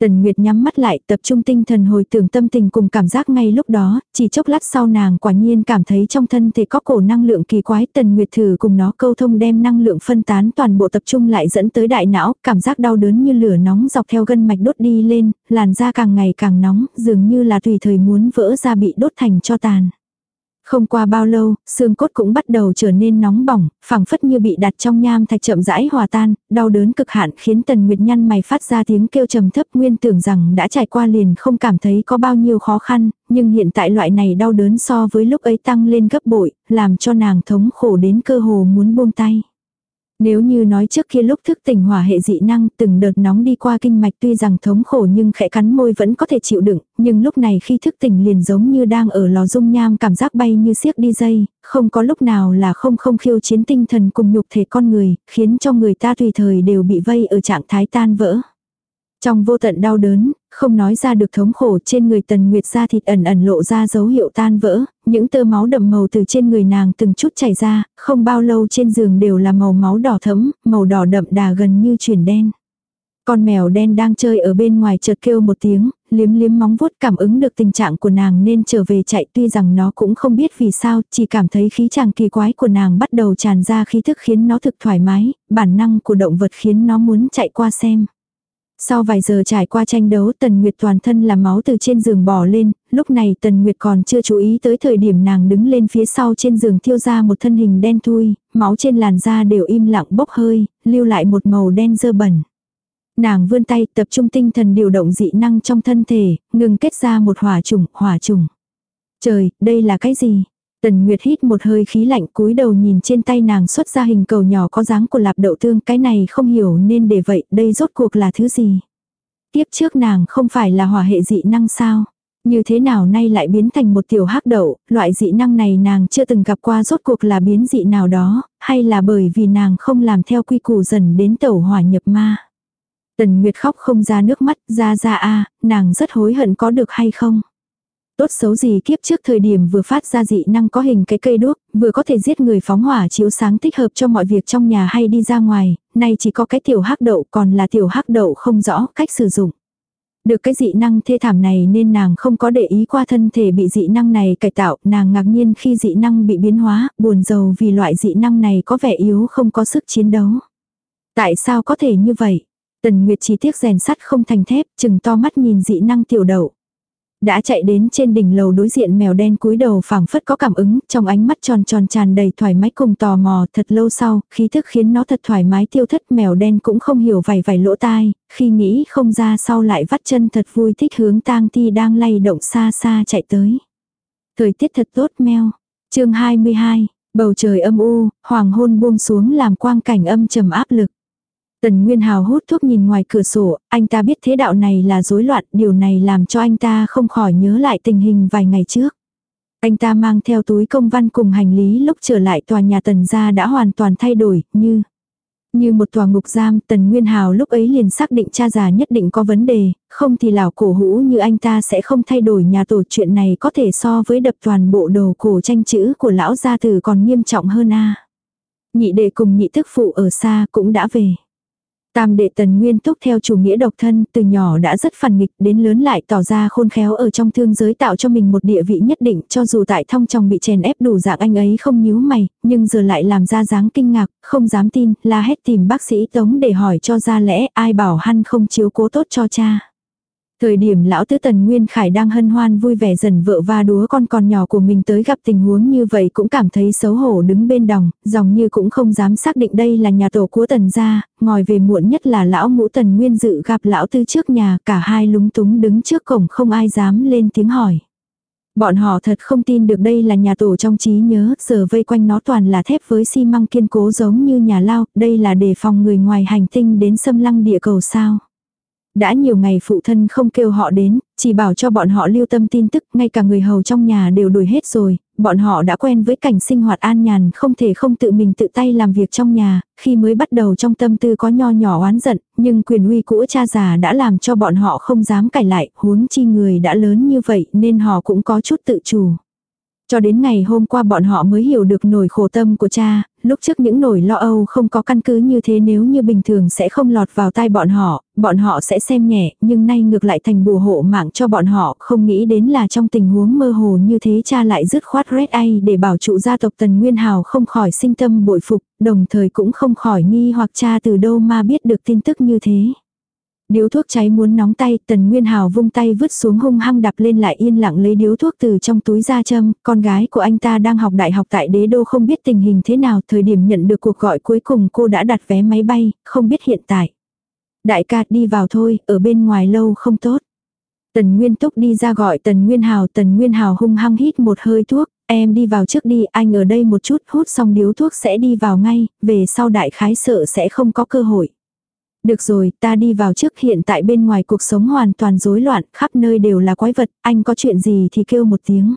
Tần Nguyệt nhắm mắt lại tập trung tinh thần hồi tưởng tâm tình cùng cảm giác ngay lúc đó, chỉ chốc lát sau nàng quả nhiên cảm thấy trong thân thể có cổ năng lượng kỳ quái. Tần Nguyệt thử cùng nó câu thông đem năng lượng phân tán toàn bộ tập trung lại dẫn tới đại não, cảm giác đau đớn như lửa nóng dọc theo gân mạch đốt đi lên, làn da càng ngày càng nóng, dường như là tùy thời muốn vỡ ra bị đốt thành cho tàn. Không qua bao lâu, xương cốt cũng bắt đầu trở nên nóng bỏng, phẳng phất như bị đặt trong nham thạch chậm rãi hòa tan, đau đớn cực hạn khiến Tần Nguyệt nhăn mày phát ra tiếng kêu trầm thấp nguyên tưởng rằng đã trải qua liền không cảm thấy có bao nhiêu khó khăn, nhưng hiện tại loại này đau đớn so với lúc ấy tăng lên gấp bội, làm cho nàng thống khổ đến cơ hồ muốn buông tay. Nếu như nói trước kia lúc thức tỉnh hỏa hệ dị năng từng đợt nóng đi qua kinh mạch tuy rằng thống khổ nhưng khẽ cắn môi vẫn có thể chịu đựng, nhưng lúc này khi thức tỉnh liền giống như đang ở lò dung nham cảm giác bay như xiếc đi dây, không có lúc nào là không không khiêu chiến tinh thần cùng nhục thể con người, khiến cho người ta tùy thời đều bị vây ở trạng thái tan vỡ. Trong vô tận đau đớn, không nói ra được thống khổ trên người tần nguyệt da thịt ẩn ẩn lộ ra dấu hiệu tan vỡ, những tơ máu đậm màu từ trên người nàng từng chút chảy ra, không bao lâu trên giường đều là màu máu đỏ thẫm, màu đỏ đậm đà gần như chuyển đen. Con mèo đen đang chơi ở bên ngoài chợt kêu một tiếng, liếm liếm móng vuốt cảm ứng được tình trạng của nàng nên trở về chạy tuy rằng nó cũng không biết vì sao, chỉ cảm thấy khí chàng kỳ quái của nàng bắt đầu tràn ra khí thức khiến nó thực thoải mái, bản năng của động vật khiến nó muốn chạy qua xem. Sau vài giờ trải qua tranh đấu Tần Nguyệt toàn thân là máu từ trên giường bò lên, lúc này Tần Nguyệt còn chưa chú ý tới thời điểm nàng đứng lên phía sau trên giường thiêu ra một thân hình đen thui, máu trên làn da đều im lặng bốc hơi, lưu lại một màu đen dơ bẩn. Nàng vươn tay tập trung tinh thần điều động dị năng trong thân thể, ngừng kết ra một hỏa trùng, hỏa trùng. Trời, đây là cái gì? Tần Nguyệt hít một hơi khí lạnh cúi đầu nhìn trên tay nàng xuất ra hình cầu nhỏ có dáng của lạp đậu tương cái này không hiểu nên để vậy đây rốt cuộc là thứ gì. Tiếp trước nàng không phải là hỏa hệ dị năng sao. Như thế nào nay lại biến thành một tiểu hắc đậu, loại dị năng này nàng chưa từng gặp qua rốt cuộc là biến dị nào đó, hay là bởi vì nàng không làm theo quy củ dần đến tẩu hỏa nhập ma. Tần Nguyệt khóc không ra nước mắt, ra ra a nàng rất hối hận có được hay không tốt xấu gì kiếp trước thời điểm vừa phát ra dị năng có hình cái cây đuốc, vừa có thể giết người phóng hỏa chiếu sáng thích hợp cho mọi việc trong nhà hay đi ra ngoài, nay chỉ có cái tiểu hắc đậu còn là tiểu hắc đậu không rõ cách sử dụng. Được cái dị năng thê thảm này nên nàng không có để ý qua thân thể bị dị năng này cải tạo, nàng ngạc nhiên khi dị năng bị biến hóa, buồn giàu vì loại dị năng này có vẻ yếu không có sức chiến đấu. Tại sao có thể như vậy? Tần Nguyệt chỉ tiếc rèn sắt không thành thép, chừng to mắt nhìn dị năng tiểu đậu. Đã chạy đến trên đỉnh lầu đối diện mèo đen cúi đầu phảng phất có cảm ứng, trong ánh mắt tròn tròn tràn đầy thoải mái cùng tò mò, thật lâu sau, khí thức khiến nó thật thoải mái tiêu thất mèo đen cũng không hiểu vài vài lỗ tai, khi nghĩ không ra sau lại vắt chân thật vui thích hướng tang ti đang lay động xa xa chạy tới. Thời tiết thật tốt mèo. chương 22, bầu trời âm u, hoàng hôn buông xuống làm quang cảnh âm trầm áp lực. Tần Nguyên Hào hút thuốc nhìn ngoài cửa sổ, anh ta biết thế đạo này là rối loạn, điều này làm cho anh ta không khỏi nhớ lại tình hình vài ngày trước. Anh ta mang theo túi công văn cùng hành lý lúc trở lại tòa nhà tần gia đã hoàn toàn thay đổi, như như một tòa ngục giam, Tần Nguyên Hào lúc ấy liền xác định cha già nhất định có vấn đề, không thì lão cổ hũ như anh ta sẽ không thay đổi nhà tổ chuyện này có thể so với đập toàn bộ đồ cổ tranh chữ của lão gia tử còn nghiêm trọng hơn a. Nhị đệ cùng nhị thức phụ ở xa cũng đã về. Tam đệ tần nguyên túc theo chủ nghĩa độc thân, từ nhỏ đã rất phản nghịch, đến lớn lại tỏ ra khôn khéo ở trong thương giới tạo cho mình một địa vị nhất định, cho dù tại thông trong bị chèn ép đủ dạng anh ấy không nhíu mày, nhưng giờ lại làm ra dáng kinh ngạc, không dám tin, la hét tìm bác sĩ tống để hỏi cho ra lẽ ai bảo hắn không chiếu cố tốt cho cha. Thời điểm lão tứ tần Nguyên Khải đang hân hoan vui vẻ dần vợ và đúa con còn nhỏ của mình tới gặp tình huống như vậy cũng cảm thấy xấu hổ đứng bên đồng, dòng như cũng không dám xác định đây là nhà tổ của tần gia, ngồi về muộn nhất là lão ngũ tần Nguyên dự gặp lão tư trước nhà, cả hai lúng túng đứng trước cổng không ai dám lên tiếng hỏi. Bọn họ thật không tin được đây là nhà tổ trong trí nhớ, giờ vây quanh nó toàn là thép với xi măng kiên cố giống như nhà lao, đây là để phòng người ngoài hành tinh đến xâm lăng địa cầu sao. Đã nhiều ngày phụ thân không kêu họ đến, chỉ bảo cho bọn họ lưu tâm tin tức, ngay cả người hầu trong nhà đều đuổi hết rồi, bọn họ đã quen với cảnh sinh hoạt an nhàn không thể không tự mình tự tay làm việc trong nhà, khi mới bắt đầu trong tâm tư có nho nhỏ oán giận, nhưng quyền uy cũ cha già đã làm cho bọn họ không dám cải lại, huống chi người đã lớn như vậy nên họ cũng có chút tự chủ. Cho đến ngày hôm qua bọn họ mới hiểu được nỗi khổ tâm của cha, lúc trước những nỗi lo âu không có căn cứ như thế nếu như bình thường sẽ không lọt vào tai bọn họ, bọn họ sẽ xem nhẹ, nhưng nay ngược lại thành bùa hộ mạng cho bọn họ, không nghĩ đến là trong tình huống mơ hồ như thế cha lại dứt khoát Red ai để bảo trụ gia tộc Tần Nguyên Hào không khỏi sinh tâm bội phục, đồng thời cũng không khỏi nghi hoặc cha từ đâu mà biết được tin tức như thế. Điếu thuốc cháy muốn nóng tay, tần nguyên hào vung tay vứt xuống hung hăng đập lên lại yên lặng lấy điếu thuốc từ trong túi ra châm, con gái của anh ta đang học đại học tại đế đô không biết tình hình thế nào, thời điểm nhận được cuộc gọi cuối cùng cô đã đặt vé máy bay, không biết hiện tại. Đại ca đi vào thôi, ở bên ngoài lâu không tốt. Tần Nguyên Túc đi ra gọi Tần Nguyên Hào, Tần Nguyên Hào hung hăng hít một hơi thuốc, em đi vào trước đi, anh ở đây một chút, hút xong điếu thuốc sẽ đi vào ngay, về sau đại khái sợ sẽ không có cơ hội. Được rồi, ta đi vào trước hiện tại bên ngoài cuộc sống hoàn toàn rối loạn, khắp nơi đều là quái vật, anh có chuyện gì thì kêu một tiếng.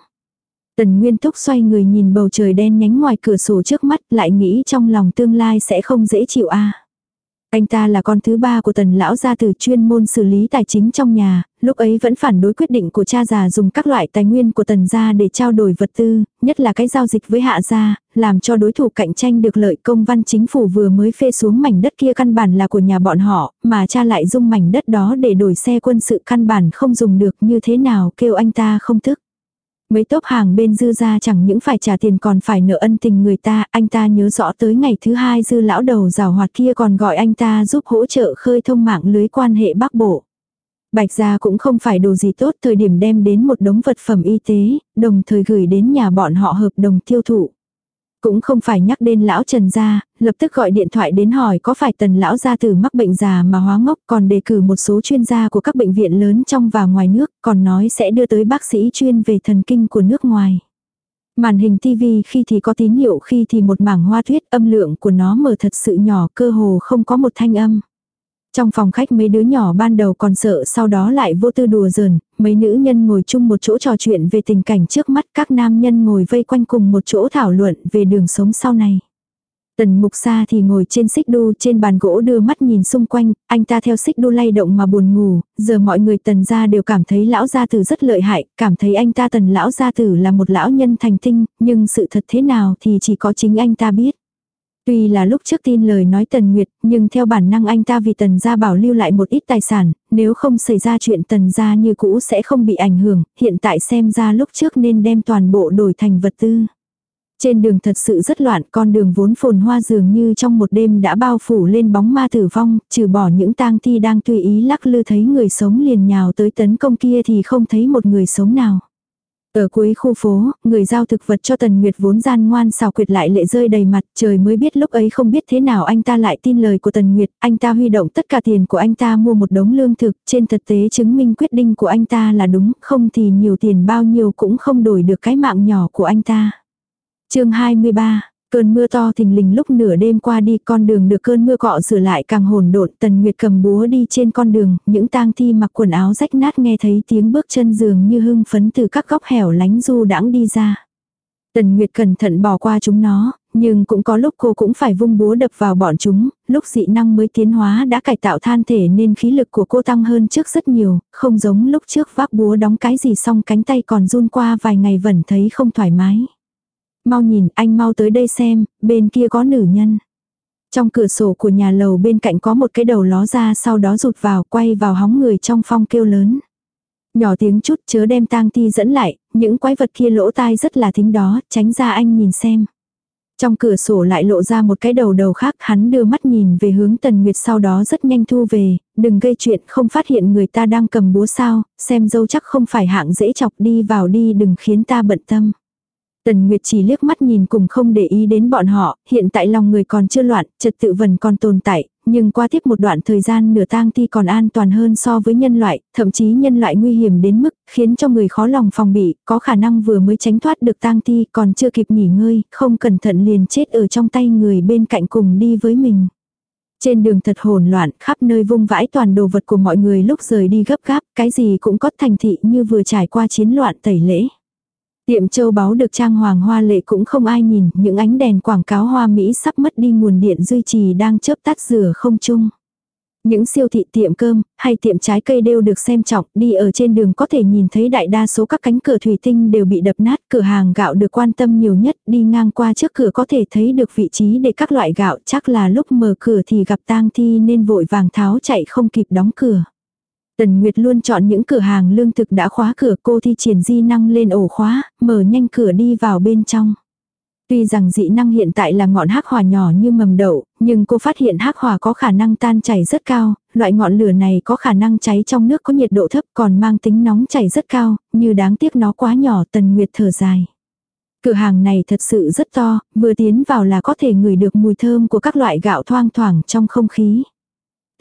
Tần Nguyên Túc xoay người nhìn bầu trời đen nhánh ngoài cửa sổ trước mắt, lại nghĩ trong lòng tương lai sẽ không dễ chịu a. Anh ta là con thứ ba của tần lão gia từ chuyên môn xử lý tài chính trong nhà, lúc ấy vẫn phản đối quyết định của cha già dùng các loại tài nguyên của tần gia để trao đổi vật tư, nhất là cái giao dịch với hạ gia, làm cho đối thủ cạnh tranh được lợi công văn chính phủ vừa mới phê xuống mảnh đất kia căn bản là của nhà bọn họ, mà cha lại dùng mảnh đất đó để đổi xe quân sự căn bản không dùng được như thế nào kêu anh ta không thức. Mấy tốp hàng bên dư ra chẳng những phải trả tiền còn phải nợ ân tình người ta, anh ta nhớ rõ tới ngày thứ hai dư lão đầu rào hoạt kia còn gọi anh ta giúp hỗ trợ khơi thông mạng lưới quan hệ bắc bộ. Bạch gia cũng không phải đồ gì tốt thời điểm đem đến một đống vật phẩm y tế, đồng thời gửi đến nhà bọn họ hợp đồng tiêu thụ. Cũng không phải nhắc đến lão Trần gia, lập tức gọi điện thoại đến hỏi có phải tần lão gia tử mắc bệnh già mà hóa ngốc còn đề cử một số chuyên gia của các bệnh viện lớn trong và ngoài nước, còn nói sẽ đưa tới bác sĩ chuyên về thần kinh của nước ngoài. Màn hình TV khi thì có tín hiệu khi thì một mảng hoa thuyết âm lượng của nó mở thật sự nhỏ cơ hồ không có một thanh âm. Trong phòng khách mấy đứa nhỏ ban đầu còn sợ sau đó lại vô tư đùa giỡn, mấy nữ nhân ngồi chung một chỗ trò chuyện về tình cảnh trước mắt các nam nhân ngồi vây quanh cùng một chỗ thảo luận về đường sống sau này. Tần mục sa thì ngồi trên xích đu trên bàn gỗ đưa mắt nhìn xung quanh, anh ta theo xích đu lay động mà buồn ngủ, giờ mọi người tần gia đều cảm thấy lão gia tử rất lợi hại, cảm thấy anh ta tần lão gia tử là một lão nhân thành tinh, nhưng sự thật thế nào thì chỉ có chính anh ta biết. Tuy là lúc trước tin lời nói Tần Nguyệt, nhưng theo bản năng anh ta vì Tần gia bảo lưu lại một ít tài sản, nếu không xảy ra chuyện Tần gia như cũ sẽ không bị ảnh hưởng, hiện tại xem ra lúc trước nên đem toàn bộ đổi thành vật tư. Trên đường thật sự rất loạn, con đường vốn phồn hoa dường như trong một đêm đã bao phủ lên bóng ma tử vong, trừ bỏ những tang thi đang tùy ý lắc lư thấy người sống liền nhào tới tấn công kia thì không thấy một người sống nào. Ở cuối khu phố, người giao thực vật cho Tần Nguyệt vốn gian ngoan xào quyệt lại lệ rơi đầy mặt, trời mới biết lúc ấy không biết thế nào anh ta lại tin lời của Tần Nguyệt, anh ta huy động tất cả tiền của anh ta mua một đống lương thực, trên thực tế chứng minh quyết định của anh ta là đúng, không thì nhiều tiền bao nhiêu cũng không đổi được cái mạng nhỏ của anh ta. chương 23 Cơn mưa to thình lình lúc nửa đêm qua đi con đường được cơn mưa cọ rửa lại càng hồn độn tần nguyệt cầm búa đi trên con đường, những tang thi mặc quần áo rách nát nghe thấy tiếng bước chân dường như hưng phấn từ các góc hẻo lánh du đãng đi ra. Tần Nguyệt cẩn thận bỏ qua chúng nó, nhưng cũng có lúc cô cũng phải vung búa đập vào bọn chúng, lúc dị năng mới tiến hóa đã cải tạo than thể nên khí lực của cô tăng hơn trước rất nhiều, không giống lúc trước vác búa đóng cái gì xong cánh tay còn run qua vài ngày vẫn thấy không thoải mái mau nhìn anh mau tới đây xem, bên kia có nữ nhân. Trong cửa sổ của nhà lầu bên cạnh có một cái đầu ló ra sau đó rụt vào quay vào hóng người trong phong kêu lớn. Nhỏ tiếng chút chớ đem tang ti dẫn lại, những quái vật kia lỗ tai rất là thính đó, tránh ra anh nhìn xem. Trong cửa sổ lại lộ ra một cái đầu đầu khác hắn đưa mắt nhìn về hướng Tần Nguyệt sau đó rất nhanh thu về, đừng gây chuyện không phát hiện người ta đang cầm búa sao, xem dâu chắc không phải hạng dễ chọc đi vào đi đừng khiến ta bận tâm. Tần Nguyệt chỉ liếc mắt nhìn cùng không để ý đến bọn họ, hiện tại lòng người còn chưa loạn, trật tự vẫn còn tồn tại, nhưng qua tiếp một đoạn thời gian nửa tang thi còn an toàn hơn so với nhân loại, thậm chí nhân loại nguy hiểm đến mức khiến cho người khó lòng phòng bị, có khả năng vừa mới tránh thoát được tang thi còn chưa kịp nghỉ ngơi, không cẩn thận liền chết ở trong tay người bên cạnh cùng đi với mình. Trên đường thật hỗn loạn, khắp nơi vung vãi toàn đồ vật của mọi người lúc rời đi gấp gáp, cái gì cũng có thành thị như vừa trải qua chiến loạn tẩy lễ. Tiệm châu báu được trang hoàng hoa lệ cũng không ai nhìn, những ánh đèn quảng cáo hoa Mỹ sắp mất đi nguồn điện duy trì đang chớp tắt rửa không chung. Những siêu thị tiệm cơm, hay tiệm trái cây đều được xem trọng, đi ở trên đường có thể nhìn thấy đại đa số các cánh cửa thủy tinh đều bị đập nát, cửa hàng gạo được quan tâm nhiều nhất, đi ngang qua trước cửa có thể thấy được vị trí để các loại gạo, chắc là lúc mở cửa thì gặp tang thi nên vội vàng tháo chạy không kịp đóng cửa. Tần Nguyệt luôn chọn những cửa hàng lương thực đã khóa cửa cô thi triển di năng lên ổ khóa, mở nhanh cửa đi vào bên trong. Tuy rằng dị năng hiện tại là ngọn hắc hỏa nhỏ như mầm đậu, nhưng cô phát hiện hắc hỏa có khả năng tan chảy rất cao, loại ngọn lửa này có khả năng cháy trong nước có nhiệt độ thấp còn mang tính nóng chảy rất cao, như đáng tiếc nó quá nhỏ Tần Nguyệt thở dài. Cửa hàng này thật sự rất to, vừa tiến vào là có thể ngửi được mùi thơm của các loại gạo thoang thoảng trong không khí.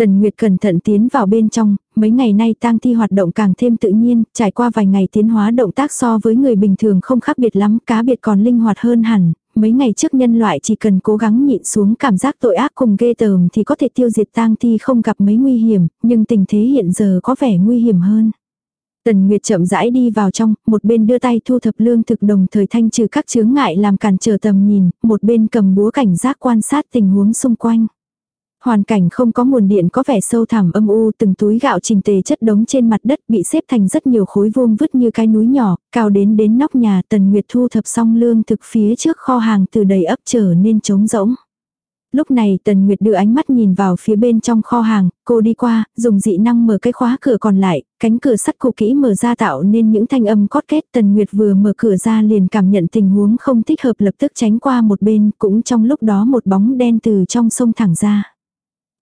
Tần Nguyệt cẩn thận tiến vào bên trong, mấy ngày nay tang thi hoạt động càng thêm tự nhiên, trải qua vài ngày tiến hóa động tác so với người bình thường không khác biệt lắm, cá biệt còn linh hoạt hơn hẳn. Mấy ngày trước nhân loại chỉ cần cố gắng nhịn xuống cảm giác tội ác cùng ghê tởm thì có thể tiêu diệt tang thi không gặp mấy nguy hiểm, nhưng tình thế hiện giờ có vẻ nguy hiểm hơn. Tần Nguyệt chậm rãi đi vào trong, một bên đưa tay thu thập lương thực đồng thời thanh trừ các chướng ngại làm cản trở tầm nhìn, một bên cầm búa cảnh giác quan sát tình huống xung quanh. Hoàn cảnh không có nguồn điện có vẻ sâu thẳm âm u, từng túi gạo trình tề chất đống trên mặt đất bị xếp thành rất nhiều khối vuông vứt như cái núi nhỏ, cao đến đến nóc nhà Tần Nguyệt thu thập xong lương thực phía trước kho hàng từ đầy ấp trở nên trống rỗng. Lúc này Tần Nguyệt đưa ánh mắt nhìn vào phía bên trong kho hàng, cô đi qua, dùng dị năng mở cái khóa cửa còn lại, cánh cửa sắt cụ kỹ mở ra tạo nên những thanh âm cót kết. Tần Nguyệt vừa mở cửa ra liền cảm nhận tình huống không thích hợp lập tức tránh qua một bên, cũng trong lúc đó một bóng đen từ trong sông thẳng ra.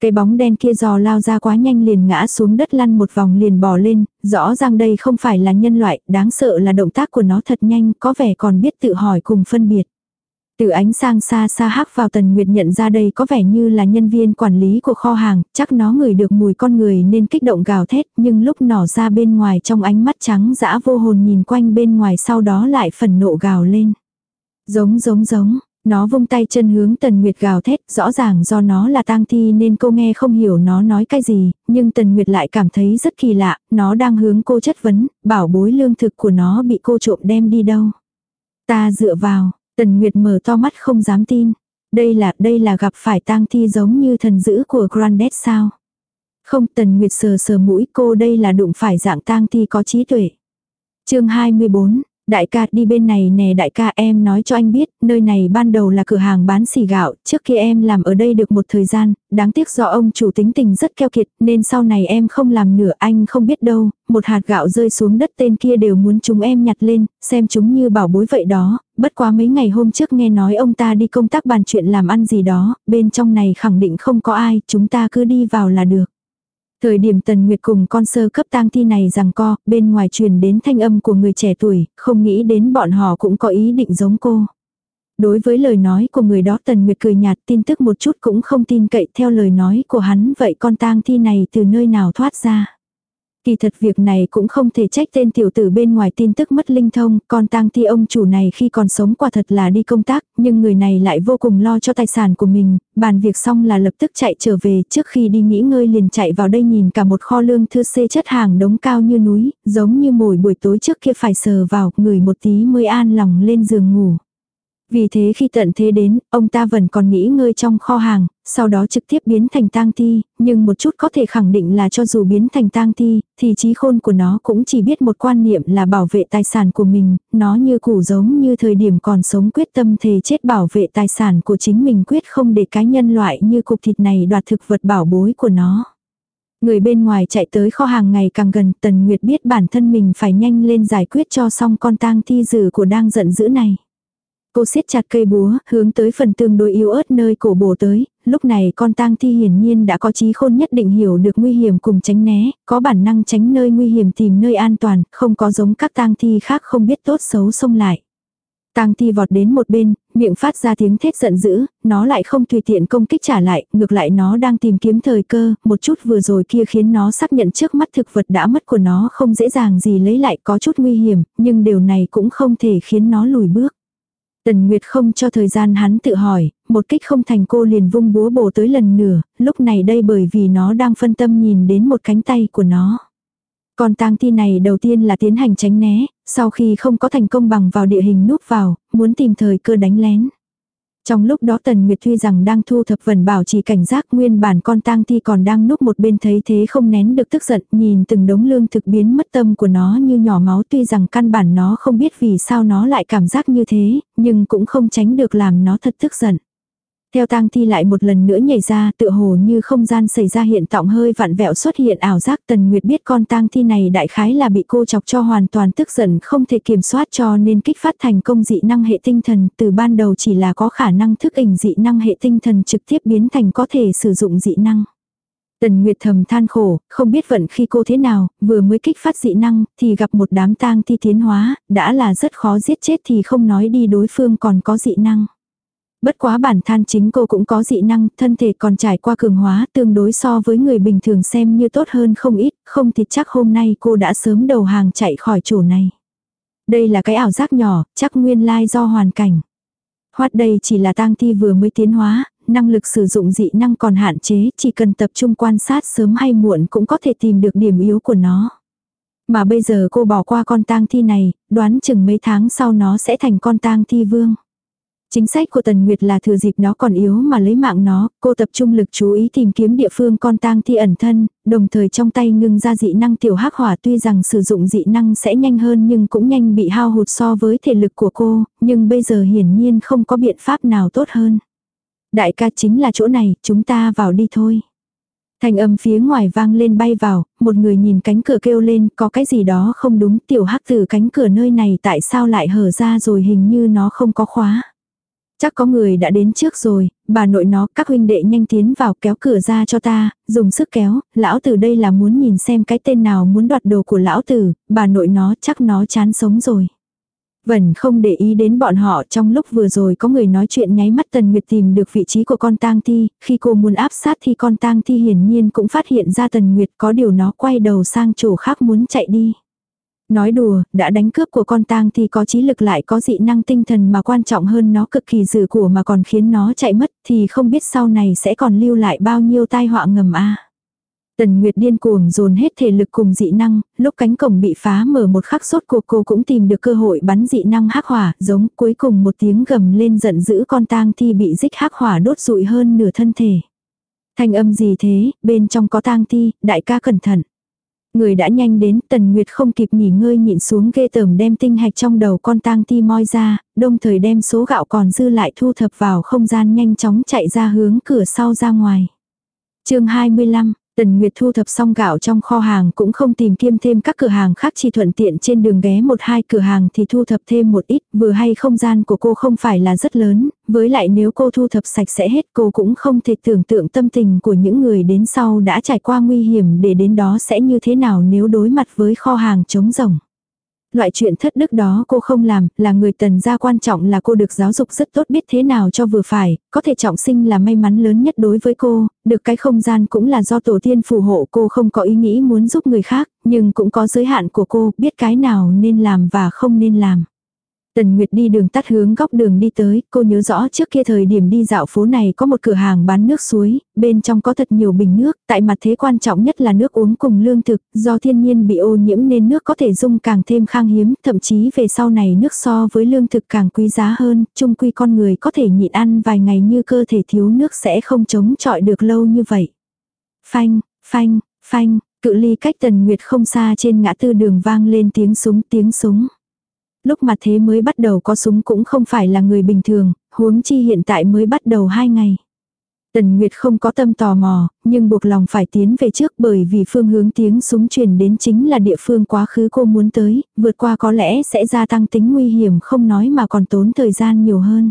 Cái bóng đen kia giò lao ra quá nhanh liền ngã xuống đất lăn một vòng liền bò lên, rõ ràng đây không phải là nhân loại, đáng sợ là động tác của nó thật nhanh, có vẻ còn biết tự hỏi cùng phân biệt. Từ ánh sang xa xa hắc vào tần nguyệt nhận ra đây có vẻ như là nhân viên quản lý của kho hàng, chắc nó ngửi được mùi con người nên kích động gào thét, nhưng lúc nỏ ra bên ngoài trong ánh mắt trắng dã vô hồn nhìn quanh bên ngoài sau đó lại phần nộ gào lên. Giống giống giống, nó vung tay chân hướng Tần Nguyệt gào thét, rõ ràng do nó là tang thi nên cô nghe không hiểu nó nói cái gì, nhưng Tần Nguyệt lại cảm thấy rất kỳ lạ, nó đang hướng cô chất vấn, bảo bối lương thực của nó bị cô trộm đem đi đâu. Ta dựa vào, Tần Nguyệt mở to mắt không dám tin. Đây là, đây là gặp phải tang thi giống như thần dữ của Grandet sao? Không, Tần Nguyệt sờ sờ mũi cô đây là đụng phải dạng tang thi có trí tuệ. chương 24, Đại ca đi bên này nè đại ca em nói cho anh biết, nơi này ban đầu là cửa hàng bán xì gạo, trước kia em làm ở đây được một thời gian, đáng tiếc do ông chủ tính tình rất keo kiệt nên sau này em không làm nữa anh không biết đâu, một hạt gạo rơi xuống đất tên kia đều muốn chúng em nhặt lên, xem chúng như bảo bối vậy đó, bất quá mấy ngày hôm trước nghe nói ông ta đi công tác bàn chuyện làm ăn gì đó, bên trong này khẳng định không có ai, chúng ta cứ đi vào là được. Thời điểm Tần Nguyệt cùng con sơ cấp tang thi này rằng co, bên ngoài truyền đến thanh âm của người trẻ tuổi, không nghĩ đến bọn họ cũng có ý định giống cô. Đối với lời nói của người đó Tần Nguyệt cười nhạt tin tức một chút cũng không tin cậy theo lời nói của hắn vậy con tang thi này từ nơi nào thoát ra. Kỳ thật việc này cũng không thể trách tên tiểu tử bên ngoài tin tức mất linh thông, còn tang thi ông chủ này khi còn sống quả thật là đi công tác, nhưng người này lại vô cùng lo cho tài sản của mình, bàn việc xong là lập tức chạy trở về, trước khi đi nghỉ ngơi liền chạy vào đây nhìn cả một kho lương thư xê chất hàng đống cao như núi, giống như mỗi buổi tối trước kia phải sờ vào, người một tí mới an lòng lên giường ngủ. Vì thế khi tận thế đến, ông ta vẫn còn nghĩ ngơi trong kho hàng, sau đó trực tiếp biến thành tang thi, nhưng một chút có thể khẳng định là cho dù biến thành tang thi, thì trí khôn của nó cũng chỉ biết một quan niệm là bảo vệ tài sản của mình, nó như củ giống như thời điểm còn sống quyết tâm thề chết bảo vệ tài sản của chính mình quyết không để cái nhân loại như cục thịt này đoạt thực vật bảo bối của nó. Người bên ngoài chạy tới kho hàng ngày càng gần, Tần Nguyệt biết bản thân mình phải nhanh lên giải quyết cho xong con tang thi dữ của đang giận dữ này. Cô siết chặt cây búa, hướng tới phần tương đối yếu ớt nơi cổ bổ tới, lúc này con tang thi hiển nhiên đã có trí khôn nhất định hiểu được nguy hiểm cùng tránh né, có bản năng tránh nơi nguy hiểm tìm nơi an toàn, không có giống các tang thi khác không biết tốt xấu xông lại. Tang thi vọt đến một bên, miệng phát ra tiếng thét giận dữ, nó lại không tùy tiện công kích trả lại, ngược lại nó đang tìm kiếm thời cơ, một chút vừa rồi kia khiến nó xác nhận trước mắt thực vật đã mất của nó không dễ dàng gì lấy lại có chút nguy hiểm, nhưng điều này cũng không thể khiến nó lùi bước. Tần Nguyệt không cho thời gian hắn tự hỏi, một kích không thành cô liền vung búa bổ tới lần nửa, lúc này đây bởi vì nó đang phân tâm nhìn đến một cánh tay của nó. Còn tang thi này đầu tiên là tiến hành tránh né, sau khi không có thành công bằng vào địa hình núp vào, muốn tìm thời cơ đánh lén. Trong lúc đó Tần Nguyệt tuy rằng đang thu thập vần bảo trì cảnh giác nguyên bản con tang thi còn đang núp một bên thấy thế không nén được tức giận nhìn từng đống lương thực biến mất tâm của nó như nhỏ máu tuy rằng căn bản nó không biết vì sao nó lại cảm giác như thế, nhưng cũng không tránh được làm nó thật tức giận. Theo tang thi lại một lần nữa nhảy ra tựa hồ như không gian xảy ra hiện tượng hơi vặn vẹo xuất hiện ảo giác tần nguyệt biết con tang thi này đại khái là bị cô chọc cho hoàn toàn tức giận không thể kiểm soát cho nên kích phát thành công dị năng hệ tinh thần từ ban đầu chỉ là có khả năng thức ảnh dị năng hệ tinh thần trực tiếp biến thành có thể sử dụng dị năng. Tần Nguyệt thầm than khổ, không biết vận khi cô thế nào, vừa mới kích phát dị năng, thì gặp một đám tang thi tiến hóa, đã là rất khó giết chết thì không nói đi đối phương còn có dị năng. Bất quá bản than chính cô cũng có dị năng, thân thể còn trải qua cường hóa tương đối so với người bình thường xem như tốt hơn không ít, không thì chắc hôm nay cô đã sớm đầu hàng chạy khỏi chỗ này. Đây là cái ảo giác nhỏ, chắc nguyên lai do hoàn cảnh. Hoát đây chỉ là tang thi vừa mới tiến hóa, năng lực sử dụng dị năng còn hạn chế, chỉ cần tập trung quan sát sớm hay muộn cũng có thể tìm được điểm yếu của nó. Mà bây giờ cô bỏ qua con tang thi này, đoán chừng mấy tháng sau nó sẽ thành con tang thi vương. Chính sách của Tần Nguyệt là thừa dịp nó còn yếu mà lấy mạng nó, cô tập trung lực chú ý tìm kiếm địa phương con tang thi ẩn thân, đồng thời trong tay ngưng ra dị năng tiểu hắc hỏa tuy rằng sử dụng dị năng sẽ nhanh hơn nhưng cũng nhanh bị hao hụt so với thể lực của cô, nhưng bây giờ hiển nhiên không có biện pháp nào tốt hơn. Đại ca chính là chỗ này, chúng ta vào đi thôi. Thành âm phía ngoài vang lên bay vào, một người nhìn cánh cửa kêu lên có cái gì đó không đúng tiểu hắc từ cánh cửa nơi này tại sao lại hở ra rồi hình như nó không có khóa. Chắc có người đã đến trước rồi, bà nội nó, các huynh đệ nhanh tiến vào kéo cửa ra cho ta, dùng sức kéo, lão tử đây là muốn nhìn xem cái tên nào muốn đoạt đồ của lão tử, bà nội nó chắc nó chán sống rồi. Vẩn không để ý đến bọn họ trong lúc vừa rồi có người nói chuyện nháy mắt Tần Nguyệt tìm được vị trí của con tang thi, khi cô muốn áp sát thì con tang thi hiển nhiên cũng phát hiện ra Tần Nguyệt có điều nó quay đầu sang chỗ khác muốn chạy đi. Nói đùa, đã đánh cướp của con tang thì có trí lực lại có dị năng tinh thần mà quan trọng hơn nó cực kỳ dữ của mà còn khiến nó chạy mất thì không biết sau này sẽ còn lưu lại bao nhiêu tai họa ngầm a. Tần Nguyệt điên cuồng dồn hết thể lực cùng dị năng, lúc cánh cổng bị phá mở một khắc sốt cuộc cô cũng tìm được cơ hội bắn dị năng hắc hỏa, giống cuối cùng một tiếng gầm lên giận dữ con tang thi bị dích hắc hỏa đốt rụi hơn nửa thân thể. Thanh âm gì thế, bên trong có tang thi, đại ca cẩn thận. Người đã nhanh đến, Tần Nguyệt không kịp nghỉ ngơi nhịn xuống ghê tởm đem tinh hạch trong đầu con tang ti moi ra, đồng thời đem số gạo còn dư lại thu thập vào không gian nhanh chóng chạy ra hướng cửa sau ra ngoài. chương 25, Tần Nguyệt thu thập xong gạo trong kho hàng cũng không tìm kiếm thêm các cửa hàng khác chỉ thuận tiện trên đường ghé một hai cửa hàng thì thu thập thêm một ít, vừa hay không gian của cô không phải là rất lớn, với lại nếu cô thu thập sạch sẽ hết cô cũng không thể tưởng tượng tâm tình của những người đến sau đã trải qua nguy hiểm để đến đó sẽ như thế nào nếu đối mặt với kho hàng trống rồng. Loại chuyện thất đức đó cô không làm, là người tần gia quan trọng là cô được giáo dục rất tốt biết thế nào cho vừa phải, có thể trọng sinh là may mắn lớn nhất đối với cô, được cái không gian cũng là do tổ tiên phù hộ cô không có ý nghĩ muốn giúp người khác, nhưng cũng có giới hạn của cô, biết cái nào nên làm và không nên làm. Tần Nguyệt đi đường tắt hướng góc đường đi tới, cô nhớ rõ trước kia thời điểm đi dạo phố này có một cửa hàng bán nước suối, bên trong có thật nhiều bình nước, tại mặt thế quan trọng nhất là nước uống cùng lương thực, do thiên nhiên bị ô nhiễm nên nước có thể dung càng thêm khang hiếm, thậm chí về sau này nước so với lương thực càng quý giá hơn, chung quy con người có thể nhịn ăn vài ngày như cơ thể thiếu nước sẽ không chống chọi được lâu như vậy. Phanh, phanh, phanh, cự ly cách Tần Nguyệt không xa trên ngã tư đường vang lên tiếng súng tiếng súng. Lúc mà thế mới bắt đầu có súng cũng không phải là người bình thường, huống chi hiện tại mới bắt đầu hai ngày. Tần Nguyệt không có tâm tò mò, nhưng buộc lòng phải tiến về trước bởi vì phương hướng tiếng súng truyền đến chính là địa phương quá khứ cô muốn tới, vượt qua có lẽ sẽ gia tăng tính nguy hiểm không nói mà còn tốn thời gian nhiều hơn.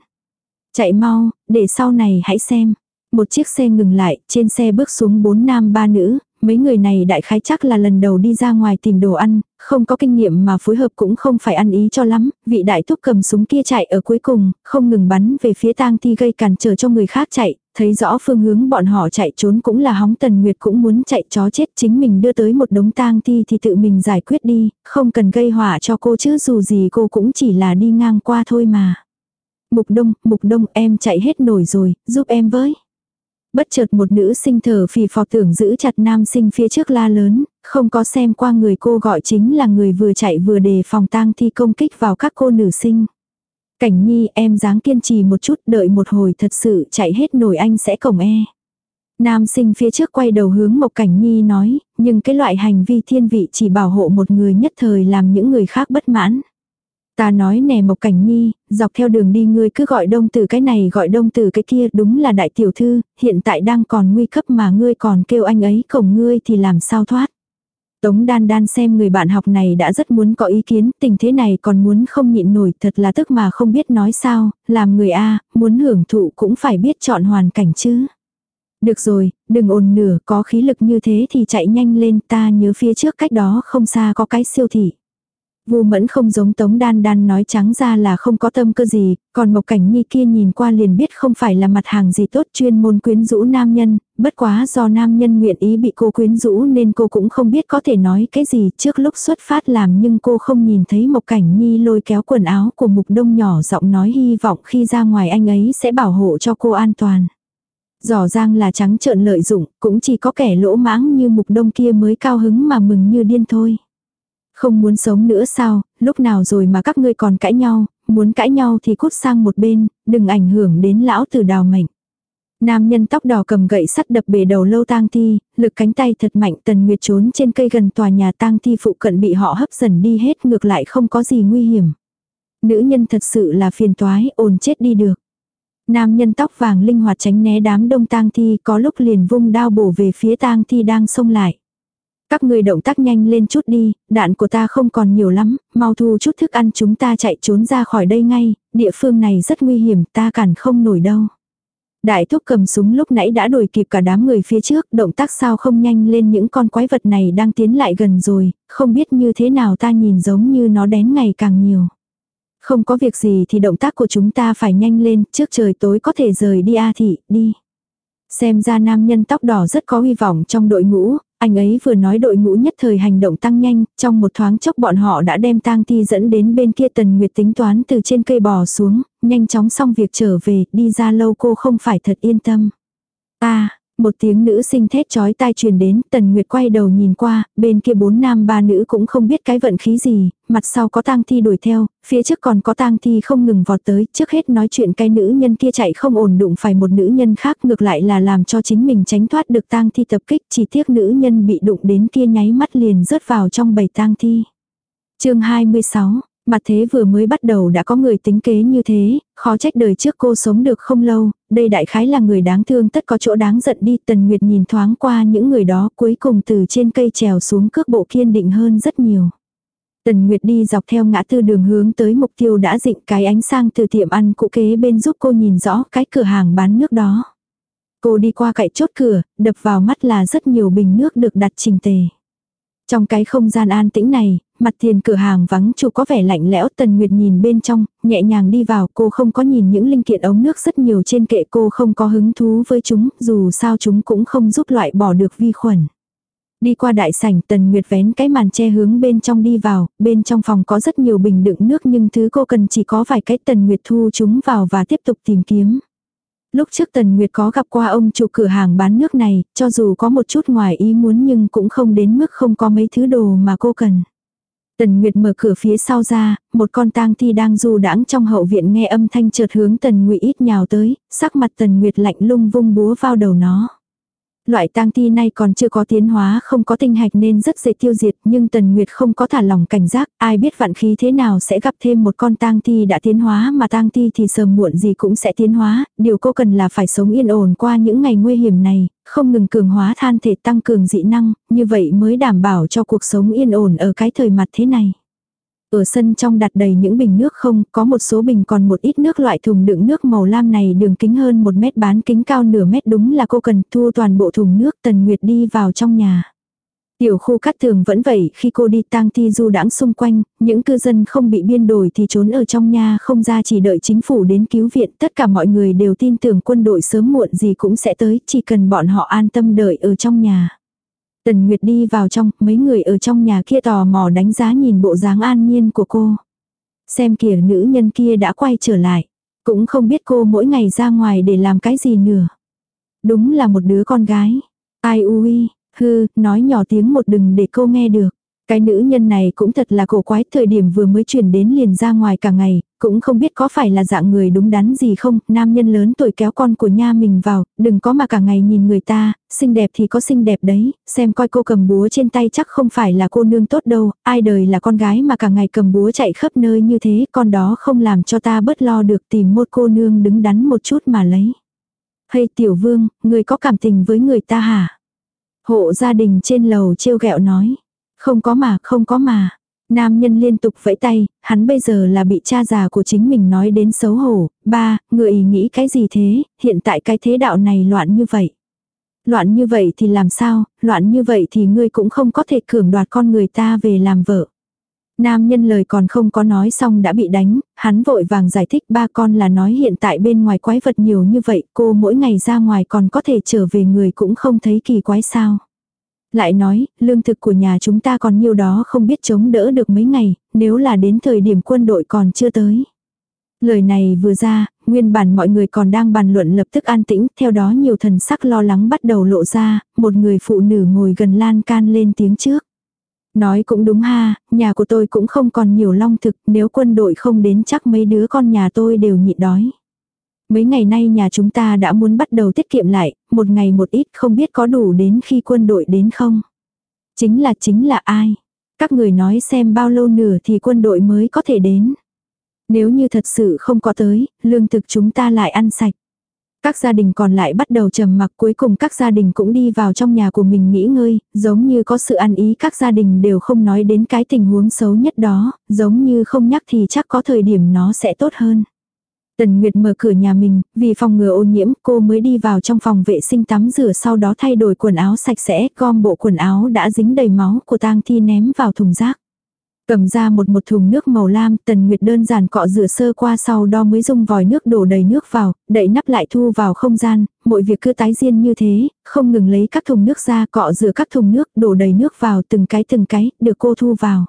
Chạy mau, để sau này hãy xem. Một chiếc xe ngừng lại, trên xe bước xuống bốn nam ba nữ, mấy người này đại khái chắc là lần đầu đi ra ngoài tìm đồ ăn, không có kinh nghiệm mà phối hợp cũng không phải ăn ý cho lắm, vị đại thúc cầm súng kia chạy ở cuối cùng, không ngừng bắn về phía tang thi gây cản trở cho người khác chạy, thấy rõ phương hướng bọn họ chạy trốn cũng là hóng tần nguyệt cũng muốn chạy chó chết chính mình đưa tới một đống tang thi thì tự mình giải quyết đi, không cần gây họa cho cô chứ dù gì cô cũng chỉ là đi ngang qua thôi mà. Mục đông, mục đông em chạy hết nổi rồi, giúp em với. Bất chợt một nữ sinh thở phì phò tưởng giữ chặt nam sinh phía trước la lớn, không có xem qua người cô gọi chính là người vừa chạy vừa đề phòng tang thi công kích vào các cô nữ sinh. Cảnh nhi em dáng kiên trì một chút đợi một hồi thật sự chạy hết nổi anh sẽ cổng e. Nam sinh phía trước quay đầu hướng Mộc Cảnh Nhi nói, nhưng cái loại hành vi thiên vị chỉ bảo hộ một người nhất thời làm những người khác bất mãn. Ta nói nè Mộc Cảnh Nhi, dọc theo đường đi ngươi cứ gọi đông từ cái này gọi đông từ cái kia đúng là đại tiểu thư, hiện tại đang còn nguy cấp mà ngươi còn kêu anh ấy cổng ngươi thì làm sao thoát. Tống đan đan xem người bạn học này đã rất muốn có ý kiến, tình thế này còn muốn không nhịn nổi thật là tức mà không biết nói sao, làm người A, muốn hưởng thụ cũng phải biết chọn hoàn cảnh chứ. Được rồi, đừng ồn nửa, có khí lực như thế thì chạy nhanh lên ta nhớ phía trước cách đó không xa có cái siêu thị. Vu mẫn không giống tống đan đan nói trắng ra là không có tâm cơ gì, còn Mộc Cảnh Nhi kia nhìn qua liền biết không phải là mặt hàng gì tốt chuyên môn quyến rũ nam nhân, bất quá do nam nhân nguyện ý bị cô quyến rũ nên cô cũng không biết có thể nói cái gì trước lúc xuất phát làm nhưng cô không nhìn thấy Mộc Cảnh Nhi lôi kéo quần áo của Mục Đông nhỏ giọng nói hy vọng khi ra ngoài anh ấy sẽ bảo hộ cho cô an toàn. Rõ giang là trắng trợn lợi dụng, cũng chỉ có kẻ lỗ mãng như Mục Đông kia mới cao hứng mà mừng như điên thôi. Không muốn sống nữa sao, lúc nào rồi mà các ngươi còn cãi nhau, muốn cãi nhau thì cút sang một bên, đừng ảnh hưởng đến lão tử đào mệnh. Nam nhân tóc đỏ cầm gậy sắt đập bể đầu lâu tang thi, lực cánh tay thật mạnh tần nguyệt trốn trên cây gần tòa nhà tang thi phụ cận bị họ hấp dần đi hết ngược lại không có gì nguy hiểm. Nữ nhân thật sự là phiền toái, ồn chết đi được. Nam nhân tóc vàng linh hoạt tránh né đám đông tang thi có lúc liền vung đao bổ về phía tang thi đang xông lại. Các người động tác nhanh lên chút đi, đạn của ta không còn nhiều lắm, mau thu chút thức ăn chúng ta chạy trốn ra khỏi đây ngay, địa phương này rất nguy hiểm ta cản không nổi đâu. Đại thúc cầm súng lúc nãy đã đuổi kịp cả đám người phía trước, động tác sao không nhanh lên những con quái vật này đang tiến lại gần rồi, không biết như thế nào ta nhìn giống như nó đén ngày càng nhiều. Không có việc gì thì động tác của chúng ta phải nhanh lên, trước trời tối có thể rời đi A thị, đi. Xem ra nam nhân tóc đỏ rất có hy vọng trong đội ngũ, anh ấy vừa nói đội ngũ nhất thời hành động tăng nhanh, trong một thoáng chốc bọn họ đã đem tang thi dẫn đến bên kia tần nguyệt tính toán từ trên cây bò xuống, nhanh chóng xong việc trở về, đi ra lâu cô không phải thật yên tâm. À, một tiếng nữ sinh thét chói tai truyền đến, Tần Nguyệt quay đầu nhìn qua, bên kia bốn nam ba nữ cũng không biết cái vận khí gì, mặt sau có tang thi đuổi theo, phía trước còn có tang thi không ngừng vọt tới, trước hết nói chuyện cái nữ nhân kia chạy không ổn đụng phải một nữ nhân khác ngược lại là làm cho chính mình tránh thoát được tang thi tập kích, chỉ tiếc nữ nhân bị đụng đến kia nháy mắt liền rớt vào trong bầy tang thi. chương 26 Mặt thế vừa mới bắt đầu đã có người tính kế như thế, khó trách đời trước cô sống được không lâu, đây đại khái là người đáng thương tất có chỗ đáng giận đi. Tần Nguyệt nhìn thoáng qua những người đó cuối cùng từ trên cây trèo xuống cước bộ kiên định hơn rất nhiều. Tần Nguyệt đi dọc theo ngã tư đường hướng tới mục tiêu đã dịnh cái ánh sang từ tiệm ăn cũ kế bên giúp cô nhìn rõ cái cửa hàng bán nước đó. Cô đi qua cạnh chốt cửa, đập vào mắt là rất nhiều bình nước được đặt trình tề. Trong cái không gian an tĩnh này, mặt tiền cửa hàng vắng chủ có vẻ lạnh lẽo Tần Nguyệt nhìn bên trong, nhẹ nhàng đi vào cô không có nhìn những linh kiện ống nước rất nhiều trên kệ cô không có hứng thú với chúng, dù sao chúng cũng không giúp loại bỏ được vi khuẩn. Đi qua đại sảnh Tần Nguyệt vén cái màn che hướng bên trong đi vào, bên trong phòng có rất nhiều bình đựng nước nhưng thứ cô cần chỉ có vài cái Tần Nguyệt thu chúng vào và tiếp tục tìm kiếm. Lúc trước Tần Nguyệt có gặp qua ông chủ cửa hàng bán nước này, cho dù có một chút ngoài ý muốn nhưng cũng không đến mức không có mấy thứ đồ mà cô cần. Tần Nguyệt mở cửa phía sau ra, một con tang thi đang du đãng trong hậu viện nghe âm thanh chợt hướng Tần Ngụy ít nhào tới, sắc mặt Tần Nguyệt lạnh lung vung búa vào đầu nó. Loại tang thi này còn chưa có tiến hóa không có tinh hạch nên rất dễ tiêu diệt nhưng Tần Nguyệt không có thả lòng cảnh giác, ai biết vạn khí thế nào sẽ gặp thêm một con tang thi đã tiến hóa mà tang thi thì sớm muộn gì cũng sẽ tiến hóa, điều cô cần là phải sống yên ổn qua những ngày nguy hiểm này, không ngừng cường hóa than thể tăng cường dị năng, như vậy mới đảm bảo cho cuộc sống yên ổn ở cái thời mặt thế này. Ở sân trong đặt đầy những bình nước không, có một số bình còn một ít nước loại thùng đựng nước màu lam này đường kính hơn một mét bán kính cao nửa mét đúng là cô cần thu toàn bộ thùng nước Tần Nguyệt đi vào trong nhà. Tiểu khu cắt tường vẫn vậy, khi cô đi tang thi du đãng xung quanh, những cư dân không bị biên đổi thì trốn ở trong nhà không ra chỉ đợi chính phủ đến cứu viện. Tất cả mọi người đều tin tưởng quân đội sớm muộn gì cũng sẽ tới, chỉ cần bọn họ an tâm đợi ở trong nhà. Tần Nguyệt đi vào trong, mấy người ở trong nhà kia tò mò đánh giá nhìn bộ dáng an nhiên của cô. Xem kìa nữ nhân kia đã quay trở lại. Cũng không biết cô mỗi ngày ra ngoài để làm cái gì nữa. Đúng là một đứa con gái. Ai ui, hư, nói nhỏ tiếng một đừng để cô nghe được. Cái nữ nhân này cũng thật là cổ quái, thời điểm vừa mới chuyển đến liền ra ngoài cả ngày, cũng không biết có phải là dạng người đúng đắn gì không, nam nhân lớn tuổi kéo con của nha mình vào, đừng có mà cả ngày nhìn người ta, xinh đẹp thì có xinh đẹp đấy, xem coi cô cầm búa trên tay chắc không phải là cô nương tốt đâu, ai đời là con gái mà cả ngày cầm búa chạy khắp nơi như thế, con đó không làm cho ta bớt lo được tìm một cô nương đứng đắn một chút mà lấy. Hay tiểu vương, người có cảm tình với người ta hả? Hộ gia đình trên lầu trêu ghẹo nói. Không có mà, không có mà. Nam nhân liên tục vẫy tay, hắn bây giờ là bị cha già của chính mình nói đến xấu hổ. Ba, người ý nghĩ cái gì thế, hiện tại cái thế đạo này loạn như vậy. Loạn như vậy thì làm sao, loạn như vậy thì ngươi cũng không có thể cưỡng đoạt con người ta về làm vợ. Nam nhân lời còn không có nói xong đã bị đánh, hắn vội vàng giải thích ba con là nói hiện tại bên ngoài quái vật nhiều như vậy, cô mỗi ngày ra ngoài còn có thể trở về người cũng không thấy kỳ quái sao. Lại nói, lương thực của nhà chúng ta còn nhiều đó không biết chống đỡ được mấy ngày, nếu là đến thời điểm quân đội còn chưa tới. Lời này vừa ra, nguyên bản mọi người còn đang bàn luận lập tức an tĩnh, theo đó nhiều thần sắc lo lắng bắt đầu lộ ra, một người phụ nữ ngồi gần lan can lên tiếng trước. Nói cũng đúng ha, nhà của tôi cũng không còn nhiều long thực, nếu quân đội không đến chắc mấy đứa con nhà tôi đều nhịn đói. Mấy ngày nay nhà chúng ta đã muốn bắt đầu tiết kiệm lại, một ngày một ít không biết có đủ đến khi quân đội đến không. Chính là chính là ai? Các người nói xem bao lâu nữa thì quân đội mới có thể đến. Nếu như thật sự không có tới, lương thực chúng ta lại ăn sạch. Các gia đình còn lại bắt đầu trầm mặc cuối cùng các gia đình cũng đi vào trong nhà của mình nghỉ ngơi, giống như có sự ăn ý các gia đình đều không nói đến cái tình huống xấu nhất đó, giống như không nhắc thì chắc có thời điểm nó sẽ tốt hơn. Tần Nguyệt mở cửa nhà mình, vì phòng ngừa ô nhiễm cô mới đi vào trong phòng vệ sinh tắm rửa sau đó thay đổi quần áo sạch sẽ, gom bộ quần áo đã dính đầy máu của tang thi ném vào thùng rác. Cầm ra một một thùng nước màu lam, Tần Nguyệt đơn giản cọ rửa sơ qua sau đó mới dùng vòi nước đổ đầy nước vào, đậy nắp lại thu vào không gian, mọi việc cứ tái diễn như thế, không ngừng lấy các thùng nước ra cọ rửa các thùng nước, đổ đầy nước vào từng cái từng cái, được cô thu vào.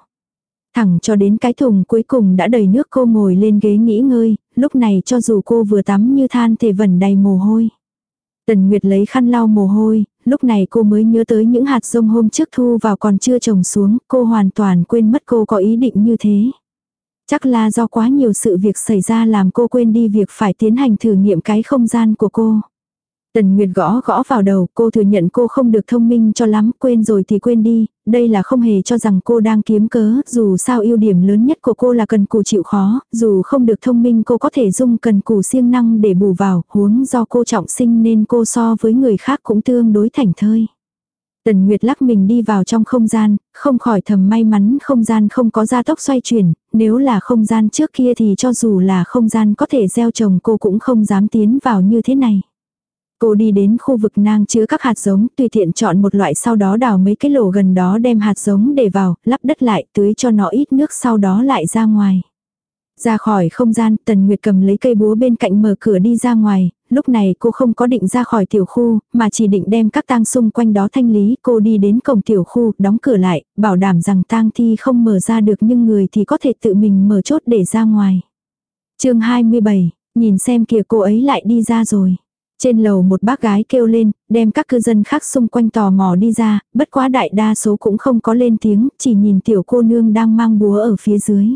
Thẳng cho đến cái thùng cuối cùng đã đầy nước cô ngồi lên ghế nghỉ ngơi, lúc này cho dù cô vừa tắm như than thể vẩn đầy mồ hôi. Tần Nguyệt lấy khăn lau mồ hôi, lúc này cô mới nhớ tới những hạt rông hôm trước thu vào còn chưa trồng xuống, cô hoàn toàn quên mất cô có ý định như thế. Chắc là do quá nhiều sự việc xảy ra làm cô quên đi việc phải tiến hành thử nghiệm cái không gian của cô. Tần Nguyệt gõ gõ vào đầu, cô thừa nhận cô không được thông minh cho lắm, quên rồi thì quên đi, đây là không hề cho rằng cô đang kiếm cớ, dù sao ưu điểm lớn nhất của cô là cần cù chịu khó, dù không được thông minh cô có thể dùng cần cù siêng năng để bù vào, huống do cô trọng sinh nên cô so với người khác cũng tương đối thành thơi. Tần Nguyệt lắc mình đi vào trong không gian, không khỏi thầm may mắn không gian không có gia tốc xoay chuyển, nếu là không gian trước kia thì cho dù là không gian có thể gieo trồng cô cũng không dám tiến vào như thế này. Cô đi đến khu vực nang chứa các hạt giống, tùy tiện chọn một loại sau đó đào mấy cái lỗ gần đó đem hạt giống để vào, lắp đất lại, tưới cho nó ít nước sau đó lại ra ngoài. Ra khỏi không gian, Tần Nguyệt cầm lấy cây búa bên cạnh mở cửa đi ra ngoài, lúc này cô không có định ra khỏi tiểu khu, mà chỉ định đem các tang xung quanh đó thanh lý. Cô đi đến cổng tiểu khu, đóng cửa lại, bảo đảm rằng tang thi không mở ra được nhưng người thì có thể tự mình mở chốt để ra ngoài. chương 27, nhìn xem kìa cô ấy lại đi ra rồi. Trên lầu một bác gái kêu lên, đem các cư dân khác xung quanh tò mò đi ra, bất quá đại đa số cũng không có lên tiếng, chỉ nhìn tiểu cô nương đang mang búa ở phía dưới.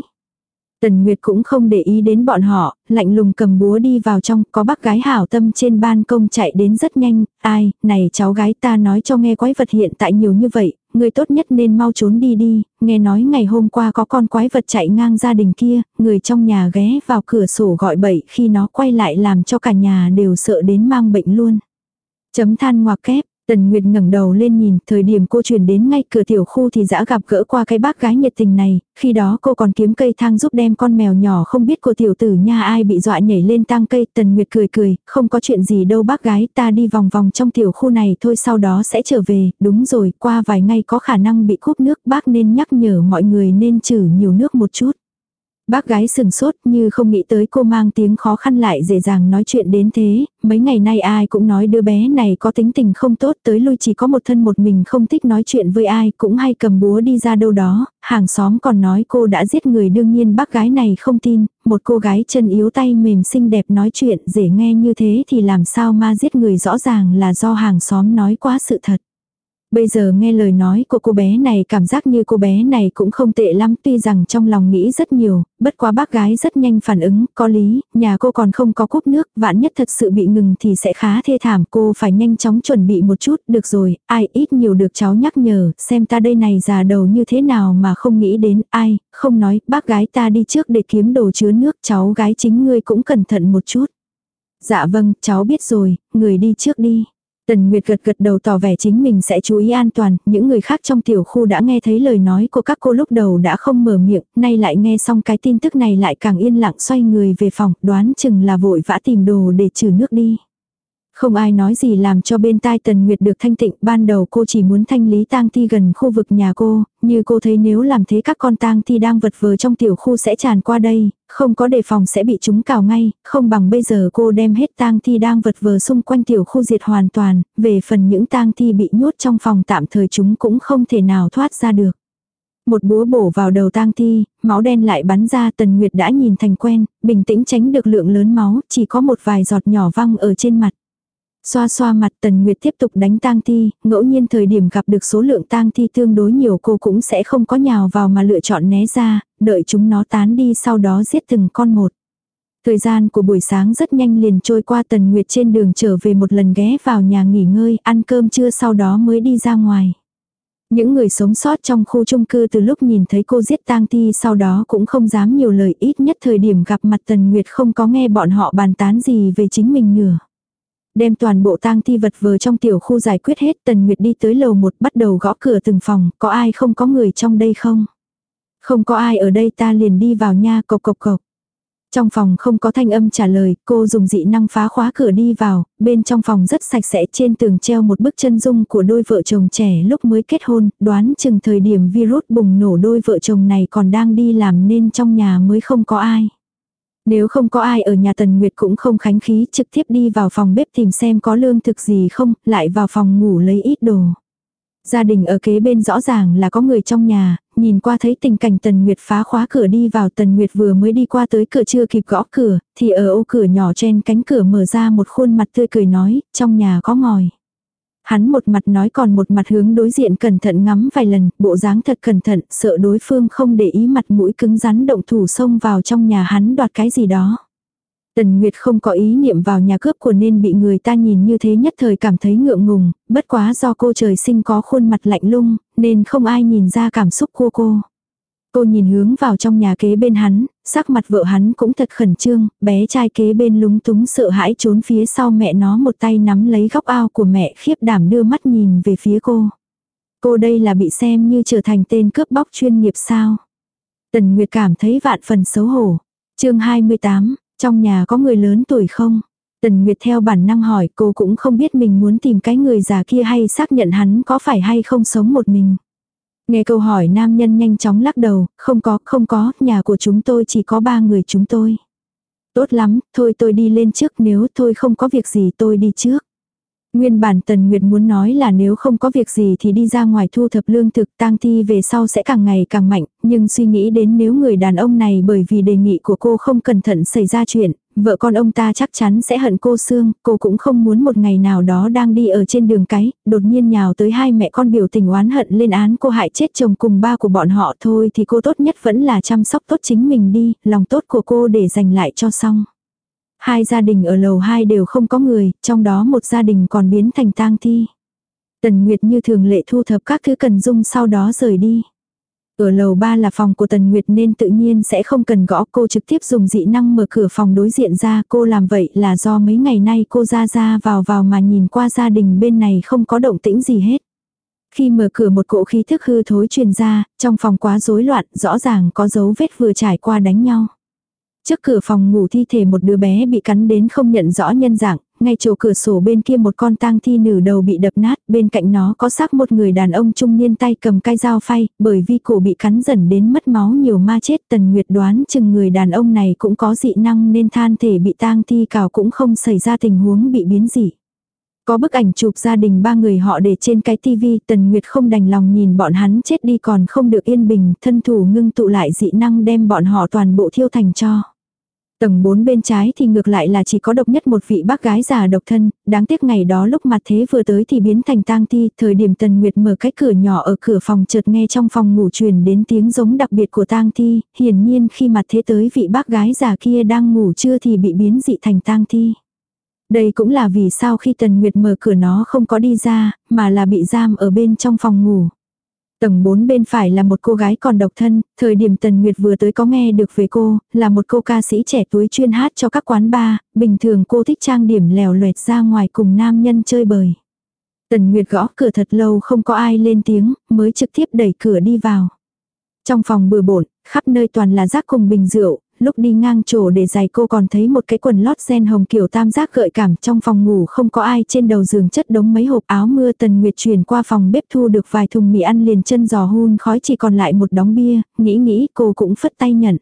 Tần Nguyệt cũng không để ý đến bọn họ, lạnh lùng cầm búa đi vào trong, có bác gái hảo tâm trên ban công chạy đến rất nhanh, ai, này cháu gái ta nói cho nghe quái vật hiện tại nhiều như vậy, người tốt nhất nên mau trốn đi đi, nghe nói ngày hôm qua có con quái vật chạy ngang gia đình kia, người trong nhà ghé vào cửa sổ gọi bậy khi nó quay lại làm cho cả nhà đều sợ đến mang bệnh luôn. Chấm than ngoặc kép, Tần Nguyệt ngẩng đầu lên nhìn, thời điểm cô chuyển đến ngay cửa tiểu khu thì đã gặp gỡ qua cái bác gái nhiệt tình này, khi đó cô còn kiếm cây thang giúp đem con mèo nhỏ không biết của tiểu tử nha ai bị dọa nhảy lên tang cây, Tần Nguyệt cười cười, không có chuyện gì đâu bác gái, ta đi vòng vòng trong tiểu khu này thôi sau đó sẽ trở về, đúng rồi, qua vài ngày có khả năng bị cúp nước, bác nên nhắc nhở mọi người nên trừ nhiều nước một chút. Bác gái sừng sốt như không nghĩ tới cô mang tiếng khó khăn lại dễ dàng nói chuyện đến thế, mấy ngày nay ai cũng nói đứa bé này có tính tình không tốt tới lui chỉ có một thân một mình không thích nói chuyện với ai cũng hay cầm búa đi ra đâu đó, hàng xóm còn nói cô đã giết người đương nhiên bác gái này không tin, một cô gái chân yếu tay mềm xinh đẹp nói chuyện dễ nghe như thế thì làm sao ma giết người rõ ràng là do hàng xóm nói quá sự thật. Bây giờ nghe lời nói của cô bé này cảm giác như cô bé này cũng không tệ lắm tuy rằng trong lòng nghĩ rất nhiều, bất quá bác gái rất nhanh phản ứng, có lý, nhà cô còn không có cúp nước, vạn nhất thật sự bị ngừng thì sẽ khá thê thảm cô phải nhanh chóng chuẩn bị một chút, được rồi, ai ít nhiều được cháu nhắc nhở, xem ta đây này già đầu như thế nào mà không nghĩ đến, ai, không nói, bác gái ta đi trước để kiếm đồ chứa nước, cháu gái chính ngươi cũng cẩn thận một chút. Dạ vâng, cháu biết rồi, người đi trước đi. Tần Nguyệt gật gật đầu tỏ vẻ chính mình sẽ chú ý an toàn, những người khác trong tiểu khu đã nghe thấy lời nói của các cô lúc đầu đã không mở miệng, nay lại nghe xong cái tin tức này lại càng yên lặng xoay người về phòng, đoán chừng là vội vã tìm đồ để trừ nước đi. Không ai nói gì làm cho bên tai Tần Nguyệt được thanh tịnh, ban đầu cô chỉ muốn thanh lý tang thi gần khu vực nhà cô, như cô thấy nếu làm thế các con tang thi đang vật vờ trong tiểu khu sẽ tràn qua đây, không có đề phòng sẽ bị chúng cào ngay, không bằng bây giờ cô đem hết tang thi đang vật vờ xung quanh tiểu khu diệt hoàn toàn, về phần những tang thi bị nhốt trong phòng tạm thời chúng cũng không thể nào thoát ra được. Một búa bổ vào đầu tang thi, máu đen lại bắn ra. Tần Nguyệt đã nhìn thành quen, bình tĩnh tránh được lượng lớn máu, chỉ có một vài giọt nhỏ văng ở trên mặt. Xoa xoa mặt Tần Nguyệt tiếp tục đánh tang thi, ngẫu nhiên thời điểm gặp được số lượng tang thi tương đối nhiều cô cũng sẽ không có nhào vào mà lựa chọn né ra, đợi chúng nó tán đi sau đó giết từng con một. Thời gian của buổi sáng rất nhanh liền trôi qua Tần Nguyệt trên đường trở về một lần ghé vào nhà nghỉ ngơi, ăn cơm trưa sau đó mới đi ra ngoài. Những người sống sót trong khu chung cư từ lúc nhìn thấy cô giết tang thi sau đó cũng không dám nhiều lời ít nhất thời điểm gặp mặt Tần Nguyệt không có nghe bọn họ bàn tán gì về chính mình nữa. Đem toàn bộ tang thi vật vờ trong tiểu khu giải quyết hết Tần Nguyệt đi tới lầu một bắt đầu gõ cửa từng phòng, có ai không có người trong đây không? Không có ai ở đây ta liền đi vào nha cộc cộc cộc. Trong phòng không có thanh âm trả lời, cô dùng dị năng phá khóa cửa đi vào, bên trong phòng rất sạch sẽ trên tường treo một bức chân dung của đôi vợ chồng trẻ lúc mới kết hôn, đoán chừng thời điểm virus bùng nổ đôi vợ chồng này còn đang đi làm nên trong nhà mới không có ai. Nếu không có ai ở nhà Tần Nguyệt cũng không khánh khí trực tiếp đi vào phòng bếp tìm xem có lương thực gì không, lại vào phòng ngủ lấy ít đồ. Gia đình ở kế bên rõ ràng là có người trong nhà, nhìn qua thấy tình cảnh Tần Nguyệt phá khóa cửa đi vào Tần Nguyệt vừa mới đi qua tới cửa chưa kịp gõ cửa, thì ở ô cửa nhỏ trên cánh cửa mở ra một khuôn mặt tươi cười nói, trong nhà có ngòi. Hắn một mặt nói còn một mặt hướng đối diện cẩn thận ngắm vài lần, bộ dáng thật cẩn thận, sợ đối phương không để ý mặt mũi cứng rắn động thủ xông vào trong nhà hắn đoạt cái gì đó. Tần Nguyệt không có ý niệm vào nhà cướp của nên bị người ta nhìn như thế nhất thời cảm thấy ngượng ngùng, bất quá do cô trời sinh có khuôn mặt lạnh lung, nên không ai nhìn ra cảm xúc của cô. Cô cô nhìn hướng vào trong nhà kế bên hắn, sắc mặt vợ hắn cũng thật khẩn trương, bé trai kế bên lúng túng sợ hãi trốn phía sau mẹ nó một tay nắm lấy góc ao của mẹ khiếp đảm đưa mắt nhìn về phía cô. Cô đây là bị xem như trở thành tên cướp bóc chuyên nghiệp sao. Tần Nguyệt cảm thấy vạn phần xấu hổ. chương 28, trong nhà có người lớn tuổi không? Tần Nguyệt theo bản năng hỏi cô cũng không biết mình muốn tìm cái người già kia hay xác nhận hắn có phải hay không sống một mình. Nghe câu hỏi nam nhân nhanh chóng lắc đầu, không có, không có, nhà của chúng tôi chỉ có ba người chúng tôi. Tốt lắm, thôi tôi đi lên trước nếu tôi không có việc gì tôi đi trước. Nguyên bản Tần Nguyệt muốn nói là nếu không có việc gì thì đi ra ngoài thu thập lương thực tang thi về sau sẽ càng ngày càng mạnh, nhưng suy nghĩ đến nếu người đàn ông này bởi vì đề nghị của cô không cẩn thận xảy ra chuyện, vợ con ông ta chắc chắn sẽ hận cô xương, cô cũng không muốn một ngày nào đó đang đi ở trên đường cái, đột nhiên nhào tới hai mẹ con biểu tình oán hận lên án cô hại chết chồng cùng ba của bọn họ thôi thì cô tốt nhất vẫn là chăm sóc tốt chính mình đi, lòng tốt của cô để dành lại cho xong. Hai gia đình ở lầu hai đều không có người, trong đó một gia đình còn biến thành tang thi. Tần Nguyệt như thường lệ thu thập các thứ cần dung sau đó rời đi. Ở lầu 3 là phòng của Tần Nguyệt nên tự nhiên sẽ không cần gõ cô trực tiếp dùng dị năng mở cửa phòng đối diện ra. Cô làm vậy là do mấy ngày nay cô ra ra vào vào mà nhìn qua gia đình bên này không có động tĩnh gì hết. Khi mở cửa một cỗ khí thức hư thối truyền ra, trong phòng quá rối loạn, rõ ràng có dấu vết vừa trải qua đánh nhau. Trước cửa phòng ngủ thi thể một đứa bé bị cắn đến không nhận rõ nhân dạng, ngay chỗ cửa sổ bên kia một con tang thi nửa đầu bị đập nát, bên cạnh nó có xác một người đàn ông trung niên tay cầm cây dao phay, bởi vì cổ bị cắn dần đến mất máu nhiều ma chết, Tần Nguyệt đoán chừng người đàn ông này cũng có dị năng nên than thể bị tang thi cào cũng không xảy ra tình huống bị biến dị. Có bức ảnh chụp gia đình ba người họ để trên cái tivi, Tần Nguyệt không đành lòng nhìn bọn hắn chết đi còn không được yên bình, thân thủ ngưng tụ lại dị năng đem bọn họ toàn bộ thiêu thành cho. Tầng 4 bên trái thì ngược lại là chỉ có độc nhất một vị bác gái già độc thân, đáng tiếc ngày đó lúc mặt thế vừa tới thì biến thành tang thi, thời điểm Tần Nguyệt mở cái cửa nhỏ ở cửa phòng chợt nghe trong phòng ngủ truyền đến tiếng giống đặc biệt của tang thi, hiển nhiên khi mặt thế tới vị bác gái già kia đang ngủ chưa thì bị biến dị thành tang thi. Đây cũng là vì sao khi Tần Nguyệt mở cửa nó không có đi ra, mà là bị giam ở bên trong phòng ngủ. Tầng 4 bên phải là một cô gái còn độc thân, thời điểm Tần Nguyệt vừa tới có nghe được về cô, là một cô ca sĩ trẻ tuổi chuyên hát cho các quán bar, bình thường cô thích trang điểm lèo loẹt ra ngoài cùng nam nhân chơi bời. Tần Nguyệt gõ cửa thật lâu không có ai lên tiếng, mới trực tiếp đẩy cửa đi vào. Trong phòng bừa bộn, khắp nơi toàn là rác cùng bình rượu, lúc đi ngang chỗ để giày cô còn thấy một cái quần lót ren hồng kiểu tam giác gợi cảm trong phòng ngủ không có ai trên đầu giường chất đống mấy hộp áo mưa tần nguyệt chuyển qua phòng bếp thu được vài thùng mì ăn liền chân giò hun khói chỉ còn lại một đóng bia, nghĩ nghĩ cô cũng phất tay nhận.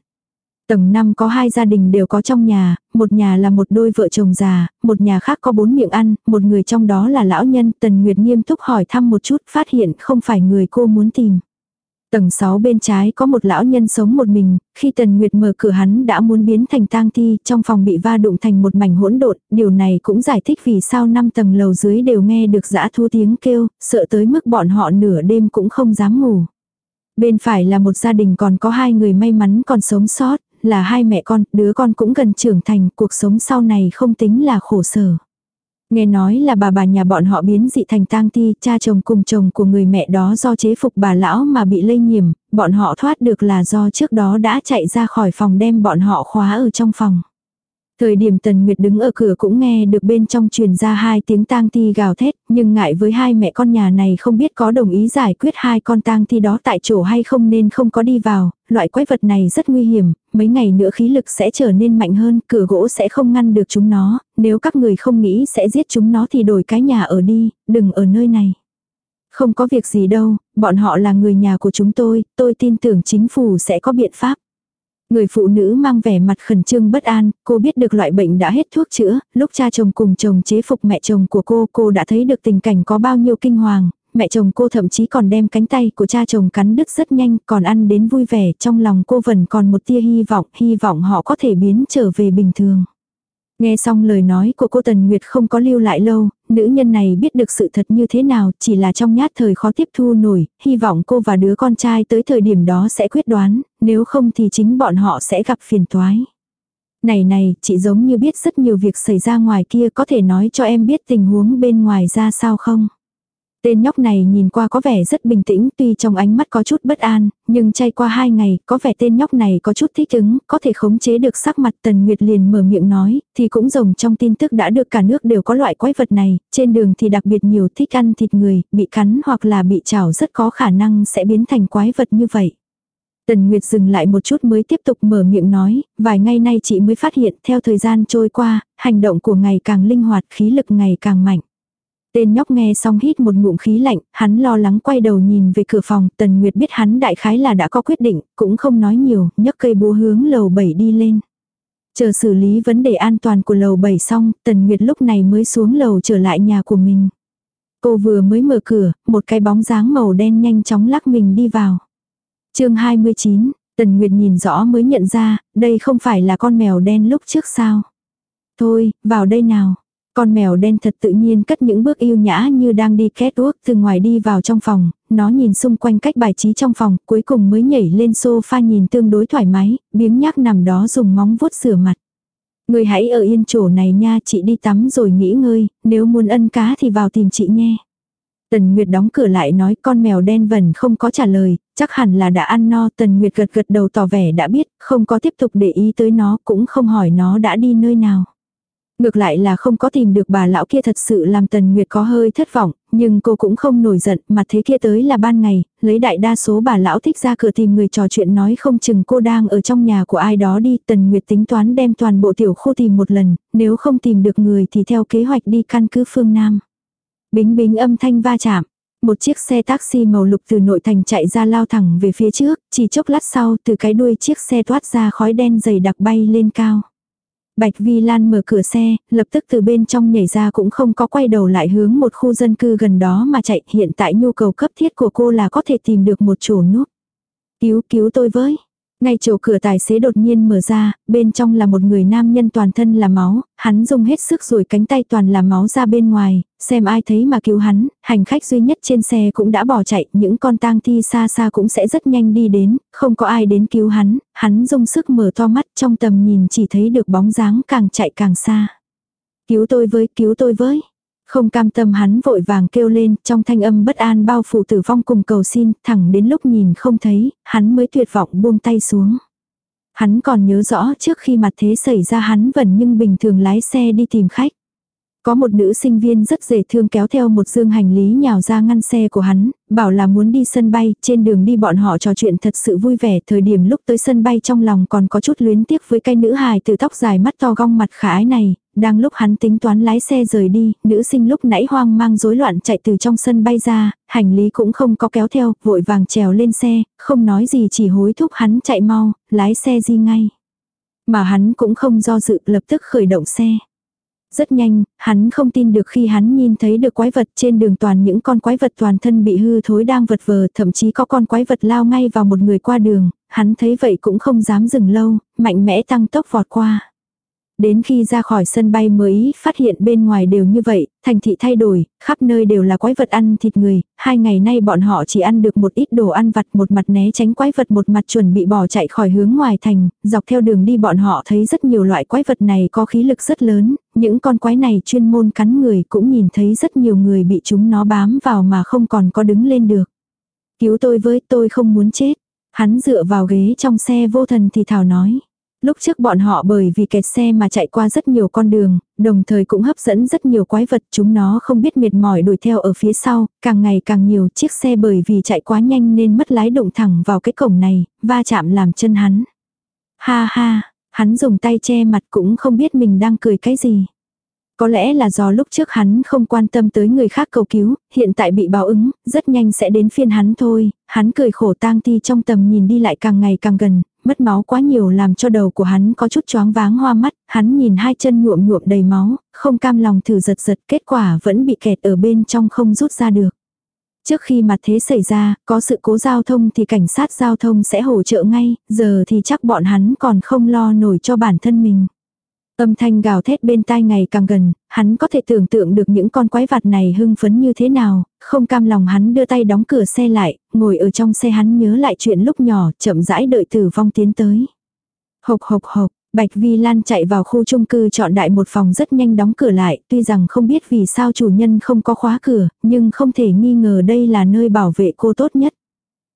Tầng 5 có hai gia đình đều có trong nhà, một nhà là một đôi vợ chồng già, một nhà khác có bốn miệng ăn, một người trong đó là lão nhân, Tần Nguyệt nghiêm túc hỏi thăm một chút, phát hiện không phải người cô muốn tìm. Tầng 6 bên trái có một lão nhân sống một mình, khi Tần Nguyệt mở cửa hắn đã muốn biến thành tang thi, trong phòng bị va đụng thành một mảnh hỗn độn, điều này cũng giải thích vì sao năm tầng lầu dưới đều nghe được dã thu tiếng kêu, sợ tới mức bọn họ nửa đêm cũng không dám ngủ. Bên phải là một gia đình còn có hai người may mắn còn sống sót, là hai mẹ con, đứa con cũng gần trưởng thành, cuộc sống sau này không tính là khổ sở. Nghe nói là bà bà nhà bọn họ biến dị thành tang ti, cha chồng cùng chồng của người mẹ đó do chế phục bà lão mà bị lây nhiễm, bọn họ thoát được là do trước đó đã chạy ra khỏi phòng đem bọn họ khóa ở trong phòng. Thời điểm Tần Nguyệt đứng ở cửa cũng nghe được bên trong truyền ra hai tiếng tang thi gào thét, nhưng ngại với hai mẹ con nhà này không biết có đồng ý giải quyết hai con tang thi đó tại chỗ hay không nên không có đi vào, loại quái vật này rất nguy hiểm, mấy ngày nữa khí lực sẽ trở nên mạnh hơn, cửa gỗ sẽ không ngăn được chúng nó, nếu các người không nghĩ sẽ giết chúng nó thì đổi cái nhà ở đi, đừng ở nơi này. Không có việc gì đâu, bọn họ là người nhà của chúng tôi, tôi tin tưởng chính phủ sẽ có biện pháp. Người phụ nữ mang vẻ mặt khẩn trương bất an, cô biết được loại bệnh đã hết thuốc chữa, lúc cha chồng cùng chồng chế phục mẹ chồng của cô, cô đã thấy được tình cảnh có bao nhiêu kinh hoàng, mẹ chồng cô thậm chí còn đem cánh tay của cha chồng cắn đứt rất nhanh, còn ăn đến vui vẻ, trong lòng cô vẫn còn một tia hy vọng, hy vọng họ có thể biến trở về bình thường. Nghe xong lời nói của cô Tần Nguyệt không có lưu lại lâu, nữ nhân này biết được sự thật như thế nào, chỉ là trong nhát thời khó tiếp thu nổi, hy vọng cô và đứa con trai tới thời điểm đó sẽ quyết đoán, nếu không thì chính bọn họ sẽ gặp phiền toái. Này này, chị giống như biết rất nhiều việc xảy ra ngoài kia có thể nói cho em biết tình huống bên ngoài ra sao không? Tên nhóc này nhìn qua có vẻ rất bình tĩnh tuy trong ánh mắt có chút bất an, nhưng chay qua hai ngày, có vẻ tên nhóc này có chút thích ứng, có thể khống chế được sắc mặt Tần Nguyệt liền mở miệng nói, thì cũng rồng trong tin tức đã được cả nước đều có loại quái vật này, trên đường thì đặc biệt nhiều thích ăn thịt người, bị cắn hoặc là bị chảo rất có khả năng sẽ biến thành quái vật như vậy. Tần Nguyệt dừng lại một chút mới tiếp tục mở miệng nói, vài ngày nay chị mới phát hiện theo thời gian trôi qua, hành động của ngày càng linh hoạt, khí lực ngày càng mạnh. Tên nhóc nghe xong hít một ngụm khí lạnh, hắn lo lắng quay đầu nhìn về cửa phòng, Tần Nguyệt biết hắn đại khái là đã có quyết định, cũng không nói nhiều, nhấc cây búa hướng lầu 7 đi lên. Chờ xử lý vấn đề an toàn của lầu 7 xong, Tần Nguyệt lúc này mới xuống lầu trở lại nhà của mình. Cô vừa mới mở cửa, một cái bóng dáng màu đen nhanh chóng lắc mình đi vào. chương 29, Tần Nguyệt nhìn rõ mới nhận ra, đây không phải là con mèo đen lúc trước sao. Thôi, vào đây nào. Con mèo đen thật tự nhiên cất những bước yêu nhã như đang đi catwalk từ ngoài đi vào trong phòng, nó nhìn xung quanh cách bài trí trong phòng, cuối cùng mới nhảy lên sofa nhìn tương đối thoải mái, biếng nhác nằm đó dùng móng vuốt rửa mặt. Người hãy ở yên chỗ này nha, chị đi tắm rồi nghỉ ngơi, nếu muốn ân cá thì vào tìm chị nghe. Tần Nguyệt đóng cửa lại nói con mèo đen vần không có trả lời, chắc hẳn là đã ăn no. Tần Nguyệt gật gật đầu tỏ vẻ đã biết, không có tiếp tục để ý tới nó, cũng không hỏi nó đã đi nơi nào. Ngược lại là không có tìm được bà lão kia thật sự làm Tần Nguyệt có hơi thất vọng, nhưng cô cũng không nổi giận, mà thế kia tới là ban ngày, lấy đại đa số bà lão thích ra cửa tìm người trò chuyện nói không chừng cô đang ở trong nhà của ai đó đi, Tần Nguyệt tính toán đem toàn bộ tiểu khu tìm một lần, nếu không tìm được người thì theo kế hoạch đi căn cứ phương Nam. Bính bính âm thanh va chạm. Một chiếc xe taxi màu lục từ nội thành chạy ra lao thẳng về phía trước, chỉ chốc lát sau từ cái đuôi chiếc xe toát ra khói đen dày đặc bay lên cao. Bạch Vi Lan mở cửa xe, lập tức từ bên trong nhảy ra cũng không có quay đầu lại hướng một khu dân cư gần đó mà chạy. Hiện tại nhu cầu cấp thiết của cô là có thể tìm được một chỗ núp. Cứu cứu tôi với. Ngay chỗ cửa tài xế đột nhiên mở ra, bên trong là một người nam nhân toàn thân là máu, hắn dùng hết sức rồi cánh tay toàn là máu ra bên ngoài, xem ai thấy mà cứu hắn, hành khách duy nhất trên xe cũng đã bỏ chạy, những con tang thi xa xa cũng sẽ rất nhanh đi đến, không có ai đến cứu hắn, hắn dùng sức mở to mắt trong tầm nhìn chỉ thấy được bóng dáng càng chạy càng xa. Cứu tôi với, cứu tôi với. Không cam tâm hắn vội vàng kêu lên, trong thanh âm bất an bao phủ tử vong cùng cầu xin, thẳng đến lúc nhìn không thấy, hắn mới tuyệt vọng buông tay xuống. Hắn còn nhớ rõ trước khi mặt thế xảy ra hắn vẫn nhưng bình thường lái xe đi tìm khách. Có một nữ sinh viên rất dễ thương kéo theo một dương hành lý nhào ra ngăn xe của hắn, bảo là muốn đi sân bay, trên đường đi bọn họ trò chuyện thật sự vui vẻ, thời điểm lúc tới sân bay trong lòng còn có chút luyến tiếc với cái nữ hài từ tóc dài mắt to gong mặt khả ái này, đang lúc hắn tính toán lái xe rời đi, nữ sinh lúc nãy hoang mang rối loạn chạy từ trong sân bay ra, hành lý cũng không có kéo theo, vội vàng trèo lên xe, không nói gì chỉ hối thúc hắn chạy mau, lái xe di ngay. Mà hắn cũng không do dự lập tức khởi động xe. Rất nhanh, hắn không tin được khi hắn nhìn thấy được quái vật trên đường toàn những con quái vật toàn thân bị hư thối đang vật vờ, thậm chí có con quái vật lao ngay vào một người qua đường, hắn thấy vậy cũng không dám dừng lâu, mạnh mẽ tăng tốc vọt qua. Đến khi ra khỏi sân bay mới phát hiện bên ngoài đều như vậy, thành thị thay đổi, khắp nơi đều là quái vật ăn thịt người, hai ngày nay bọn họ chỉ ăn được một ít đồ ăn vặt một mặt né tránh quái vật một mặt chuẩn bị bỏ chạy khỏi hướng ngoài thành, dọc theo đường đi bọn họ thấy rất nhiều loại quái vật này có khí lực rất lớn, những con quái này chuyên môn cắn người cũng nhìn thấy rất nhiều người bị chúng nó bám vào mà không còn có đứng lên được. Cứu tôi với tôi không muốn chết. Hắn dựa vào ghế trong xe vô thần thì thảo nói. Lúc trước bọn họ bởi vì kẹt xe mà chạy qua rất nhiều con đường, đồng thời cũng hấp dẫn rất nhiều quái vật chúng nó không biết mệt mỏi đuổi theo ở phía sau, càng ngày càng nhiều chiếc xe bởi vì chạy quá nhanh nên mất lái đụng thẳng vào cái cổng này, va chạm làm chân hắn. Ha ha, hắn dùng tay che mặt cũng không biết mình đang cười cái gì. Có lẽ là do lúc trước hắn không quan tâm tới người khác cầu cứu, hiện tại bị báo ứng, rất nhanh sẽ đến phiên hắn thôi, hắn cười khổ tang ti trong tầm nhìn đi lại càng ngày càng gần, mất máu quá nhiều làm cho đầu của hắn có chút choáng váng hoa mắt, hắn nhìn hai chân nhuộm nhuộm đầy máu, không cam lòng thử giật giật kết quả vẫn bị kẹt ở bên trong không rút ra được. Trước khi mặt thế xảy ra, có sự cố giao thông thì cảnh sát giao thông sẽ hỗ trợ ngay, giờ thì chắc bọn hắn còn không lo nổi cho bản thân mình. Âm thanh gào thét bên tai ngày càng gần, hắn có thể tưởng tượng được những con quái vật này hưng phấn như thế nào, không cam lòng hắn đưa tay đóng cửa xe lại, ngồi ở trong xe hắn nhớ lại chuyện lúc nhỏ, chậm rãi đợi tử vong tiến tới. Hộc hộc hộc, Bạch Vi Lan chạy vào khu chung cư chọn đại một phòng rất nhanh đóng cửa lại, tuy rằng không biết vì sao chủ nhân không có khóa cửa, nhưng không thể nghi ngờ đây là nơi bảo vệ cô tốt nhất.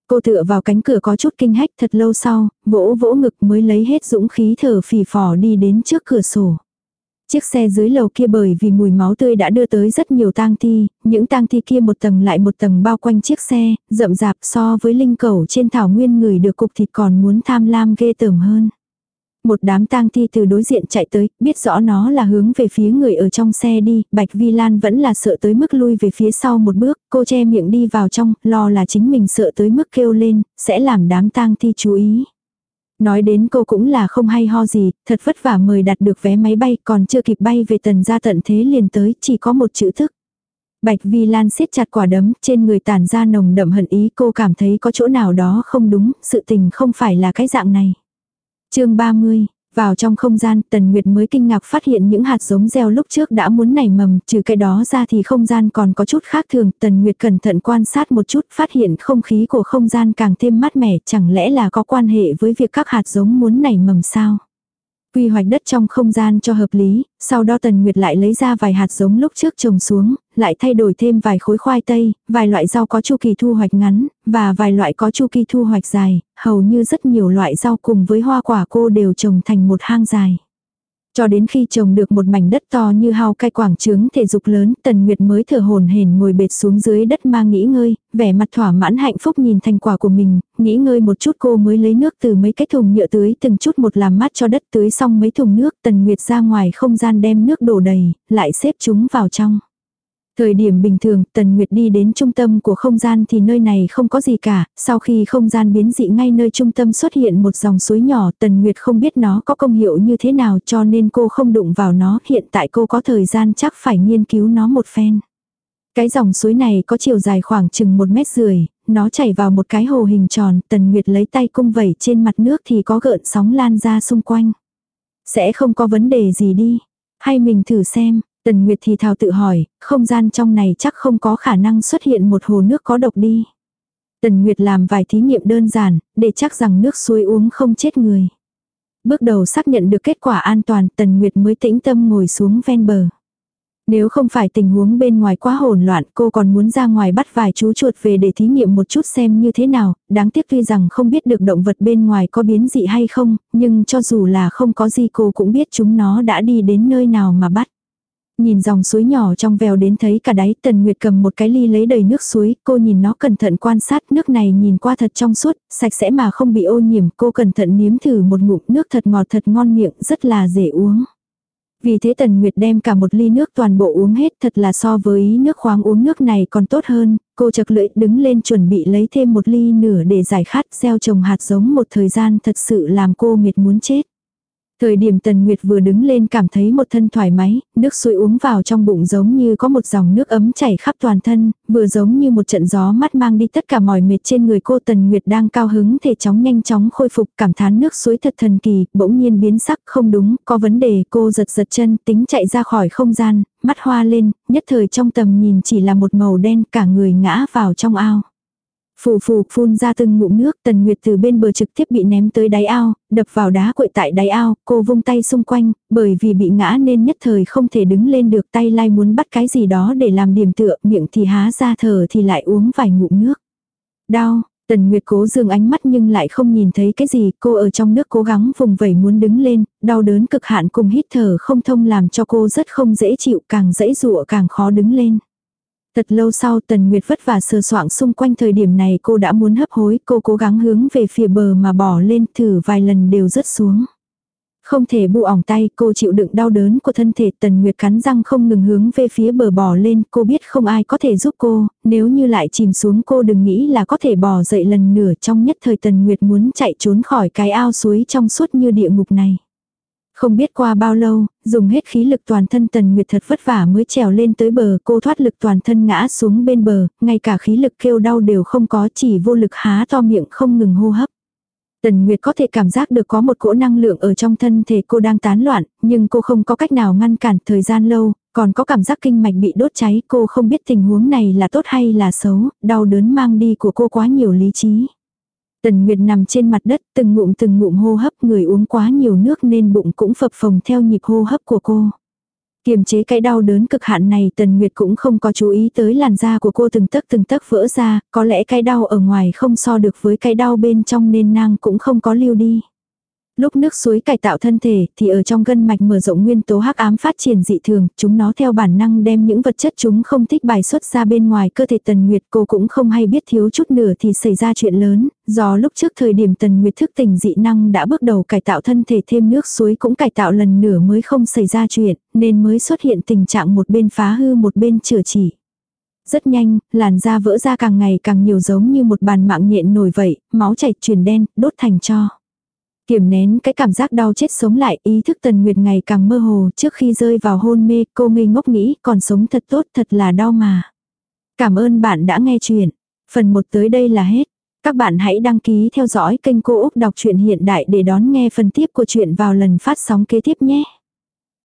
Cô tựa vào cánh cửa có chút kinh hách thật lâu sau, vỗ vỗ ngực mới lấy hết dũng khí thở phì phò đi đến trước cửa sổ. Chiếc xe dưới lầu kia bởi vì mùi máu tươi đã đưa tới rất nhiều tang thi, những tang thi kia một tầng lại một tầng bao quanh chiếc xe, rậm rạp so với linh cẩu trên thảo nguyên người được cục thịt còn muốn tham lam ghê tởm hơn. Một đám tang thi từ đối diện chạy tới, biết rõ nó là hướng về phía người ở trong xe đi, Bạch Vi Lan vẫn là sợ tới mức lui về phía sau một bước, cô che miệng đi vào trong, lo là chính mình sợ tới mức kêu lên, sẽ làm đám tang thi chú ý. Nói đến cô cũng là không hay ho gì, thật vất vả mời đặt được vé máy bay còn chưa kịp bay về tần gia tận thế liền tới, chỉ có một chữ thức. Bạch Vi Lan siết chặt quả đấm, trên người tản ra nồng đậm hận ý cô cảm thấy có chỗ nào đó không đúng, sự tình không phải là cái dạng này chương 30, vào trong không gian Tần Nguyệt mới kinh ngạc phát hiện những hạt giống gieo lúc trước đã muốn nảy mầm, trừ cái đó ra thì không gian còn có chút khác thường. Tần Nguyệt cẩn thận quan sát một chút phát hiện không khí của không gian càng thêm mát mẻ chẳng lẽ là có quan hệ với việc các hạt giống muốn nảy mầm sao. Quy hoạch đất trong không gian cho hợp lý, sau đó Tần Nguyệt lại lấy ra vài hạt giống lúc trước trồng xuống, lại thay đổi thêm vài khối khoai tây, vài loại rau có chu kỳ thu hoạch ngắn, và vài loại có chu kỳ thu hoạch dài, hầu như rất nhiều loại rau cùng với hoa quả cô đều trồng thành một hang dài. Cho đến khi trồng được một mảnh đất to như hao cai quảng trướng thể dục lớn, Tần Nguyệt mới thở hồn hển ngồi bệt xuống dưới đất mang nghỉ ngơi, vẻ mặt thỏa mãn hạnh phúc nhìn thành quả của mình, nghỉ ngơi một chút cô mới lấy nước từ mấy cái thùng nhựa tưới từng chút một làm mát cho đất tưới xong mấy thùng nước, Tần Nguyệt ra ngoài không gian đem nước đổ đầy, lại xếp chúng vào trong. Thời điểm bình thường, Tần Nguyệt đi đến trung tâm của không gian thì nơi này không có gì cả, sau khi không gian biến dị ngay nơi trung tâm xuất hiện một dòng suối nhỏ, Tần Nguyệt không biết nó có công hiệu như thế nào cho nên cô không đụng vào nó, hiện tại cô có thời gian chắc phải nghiên cứu nó một phen. Cái dòng suối này có chiều dài khoảng chừng một mét rưỡi, nó chảy vào một cái hồ hình tròn, Tần Nguyệt lấy tay cung vẩy trên mặt nước thì có gợn sóng lan ra xung quanh. Sẽ không có vấn đề gì đi. Hay mình thử xem, Tần Nguyệt thì thào tự hỏi, không gian trong này chắc không có khả năng xuất hiện một hồ nước có độc đi. Tần Nguyệt làm vài thí nghiệm đơn giản, để chắc rằng nước suối uống không chết người. Bước đầu xác nhận được kết quả an toàn, Tần Nguyệt mới tĩnh tâm ngồi xuống ven bờ. Nếu không phải tình huống bên ngoài quá hỗn loạn, cô còn muốn ra ngoài bắt vài chú chuột về để thí nghiệm một chút xem như thế nào, đáng tiếc tuy rằng không biết được động vật bên ngoài có biến dị hay không, nhưng cho dù là không có gì cô cũng biết chúng nó đã đi đến nơi nào mà bắt. Nhìn dòng suối nhỏ trong vèo đến thấy cả đáy Tần Nguyệt cầm một cái ly lấy đầy nước suối, cô nhìn nó cẩn thận quan sát nước này nhìn qua thật trong suốt, sạch sẽ mà không bị ô nhiễm, cô cẩn thận nếm thử một ngụm nước thật ngọt thật ngon miệng, rất là dễ uống. Vì thế Tần Nguyệt đem cả một ly nước toàn bộ uống hết thật là so với nước khoáng uống nước này còn tốt hơn, cô chật lưỡi đứng lên chuẩn bị lấy thêm một ly nửa để giải khát gieo trồng hạt giống một thời gian thật sự làm cô mệt muốn chết. Thời điểm Tần Nguyệt vừa đứng lên cảm thấy một thân thoải mái, nước suối uống vào trong bụng giống như có một dòng nước ấm chảy khắp toàn thân, vừa giống như một trận gió mát mang đi tất cả mỏi mệt trên người cô Tần Nguyệt đang cao hứng thể chóng nhanh chóng khôi phục cảm thán nước suối thật thần kỳ, bỗng nhiên biến sắc không đúng, có vấn đề cô giật giật chân tính chạy ra khỏi không gian, mắt hoa lên, nhất thời trong tầm nhìn chỉ là một màu đen cả người ngã vào trong ao. Phù phù phun ra từng ngụm nước, Tần Nguyệt từ bên bờ trực tiếp bị ném tới đáy ao, đập vào đá quậy tại đáy ao, cô vung tay xung quanh, bởi vì bị ngã nên nhất thời không thể đứng lên được tay lai muốn bắt cái gì đó để làm điểm tựa, miệng thì há ra thở thì lại uống vài ngụm nước. Đau, Tần Nguyệt cố dường ánh mắt nhưng lại không nhìn thấy cái gì, cô ở trong nước cố gắng vùng vẩy muốn đứng lên, đau đớn cực hạn cùng hít thở không thông làm cho cô rất không dễ chịu, càng dễ dụa càng khó đứng lên. Thật lâu sau Tần Nguyệt vất vả sờ soạng xung quanh thời điểm này cô đã muốn hấp hối, cô cố gắng hướng về phía bờ mà bỏ lên thử vài lần đều rớt xuống. Không thể bu ỏng tay, cô chịu đựng đau đớn của thân thể Tần Nguyệt cắn răng không ngừng hướng về phía bờ bò lên, cô biết không ai có thể giúp cô, nếu như lại chìm xuống cô đừng nghĩ là có thể bò dậy lần nửa trong nhất thời Tần Nguyệt muốn chạy trốn khỏi cái ao suối trong suốt như địa ngục này. Không biết qua bao lâu, dùng hết khí lực toàn thân Tần Nguyệt thật vất vả mới trèo lên tới bờ, cô thoát lực toàn thân ngã xuống bên bờ, ngay cả khí lực kêu đau đều không có chỉ vô lực há to miệng không ngừng hô hấp. Tần Nguyệt có thể cảm giác được có một cỗ năng lượng ở trong thân thể cô đang tán loạn, nhưng cô không có cách nào ngăn cản thời gian lâu, còn có cảm giác kinh mạch bị đốt cháy, cô không biết tình huống này là tốt hay là xấu, đau đớn mang đi của cô quá nhiều lý trí. Tần Nguyệt nằm trên mặt đất, từng ngụm từng ngụm hô hấp, người uống quá nhiều nước nên bụng cũng phập phồng theo nhịp hô hấp của cô. Kiềm chế cái đau đớn cực hạn này Tần Nguyệt cũng không có chú ý tới làn da của cô từng tấc từng tấc vỡ ra, có lẽ cái đau ở ngoài không so được với cái đau bên trong nên nàng cũng không có lưu đi. Lúc nước suối cải tạo thân thể thì ở trong gân mạch mở rộng nguyên tố hắc ám phát triển dị thường, chúng nó theo bản năng đem những vật chất chúng không thích bài xuất ra bên ngoài cơ thể Tần Nguyệt cô cũng không hay biết thiếu chút nửa thì xảy ra chuyện lớn, do lúc trước thời điểm Tần Nguyệt thức tỉnh dị năng đã bước đầu cải tạo thân thể thêm nước suối cũng cải tạo lần nửa mới không xảy ra chuyện, nên mới xuất hiện tình trạng một bên phá hư một bên chữa chỉ. Rất nhanh, làn da vỡ ra càng ngày càng nhiều giống như một bàn mạng nhện nổi vậy, máu chảy chuyển đen, đốt thành cho. Kiềm nén cái cảm giác đau chết sống lại, ý thức Tần Nguyệt ngày càng mơ hồ, trước khi rơi vào hôn mê, cô ngây ngốc nghĩ, còn sống thật tốt, thật là đau mà. Cảm ơn bạn đã nghe chuyện. Phần 1 tới đây là hết. Các bạn hãy đăng ký theo dõi kênh Cô Úc Đọc truyện Hiện Đại để đón nghe phần tiếp của chuyện vào lần phát sóng kế tiếp nhé.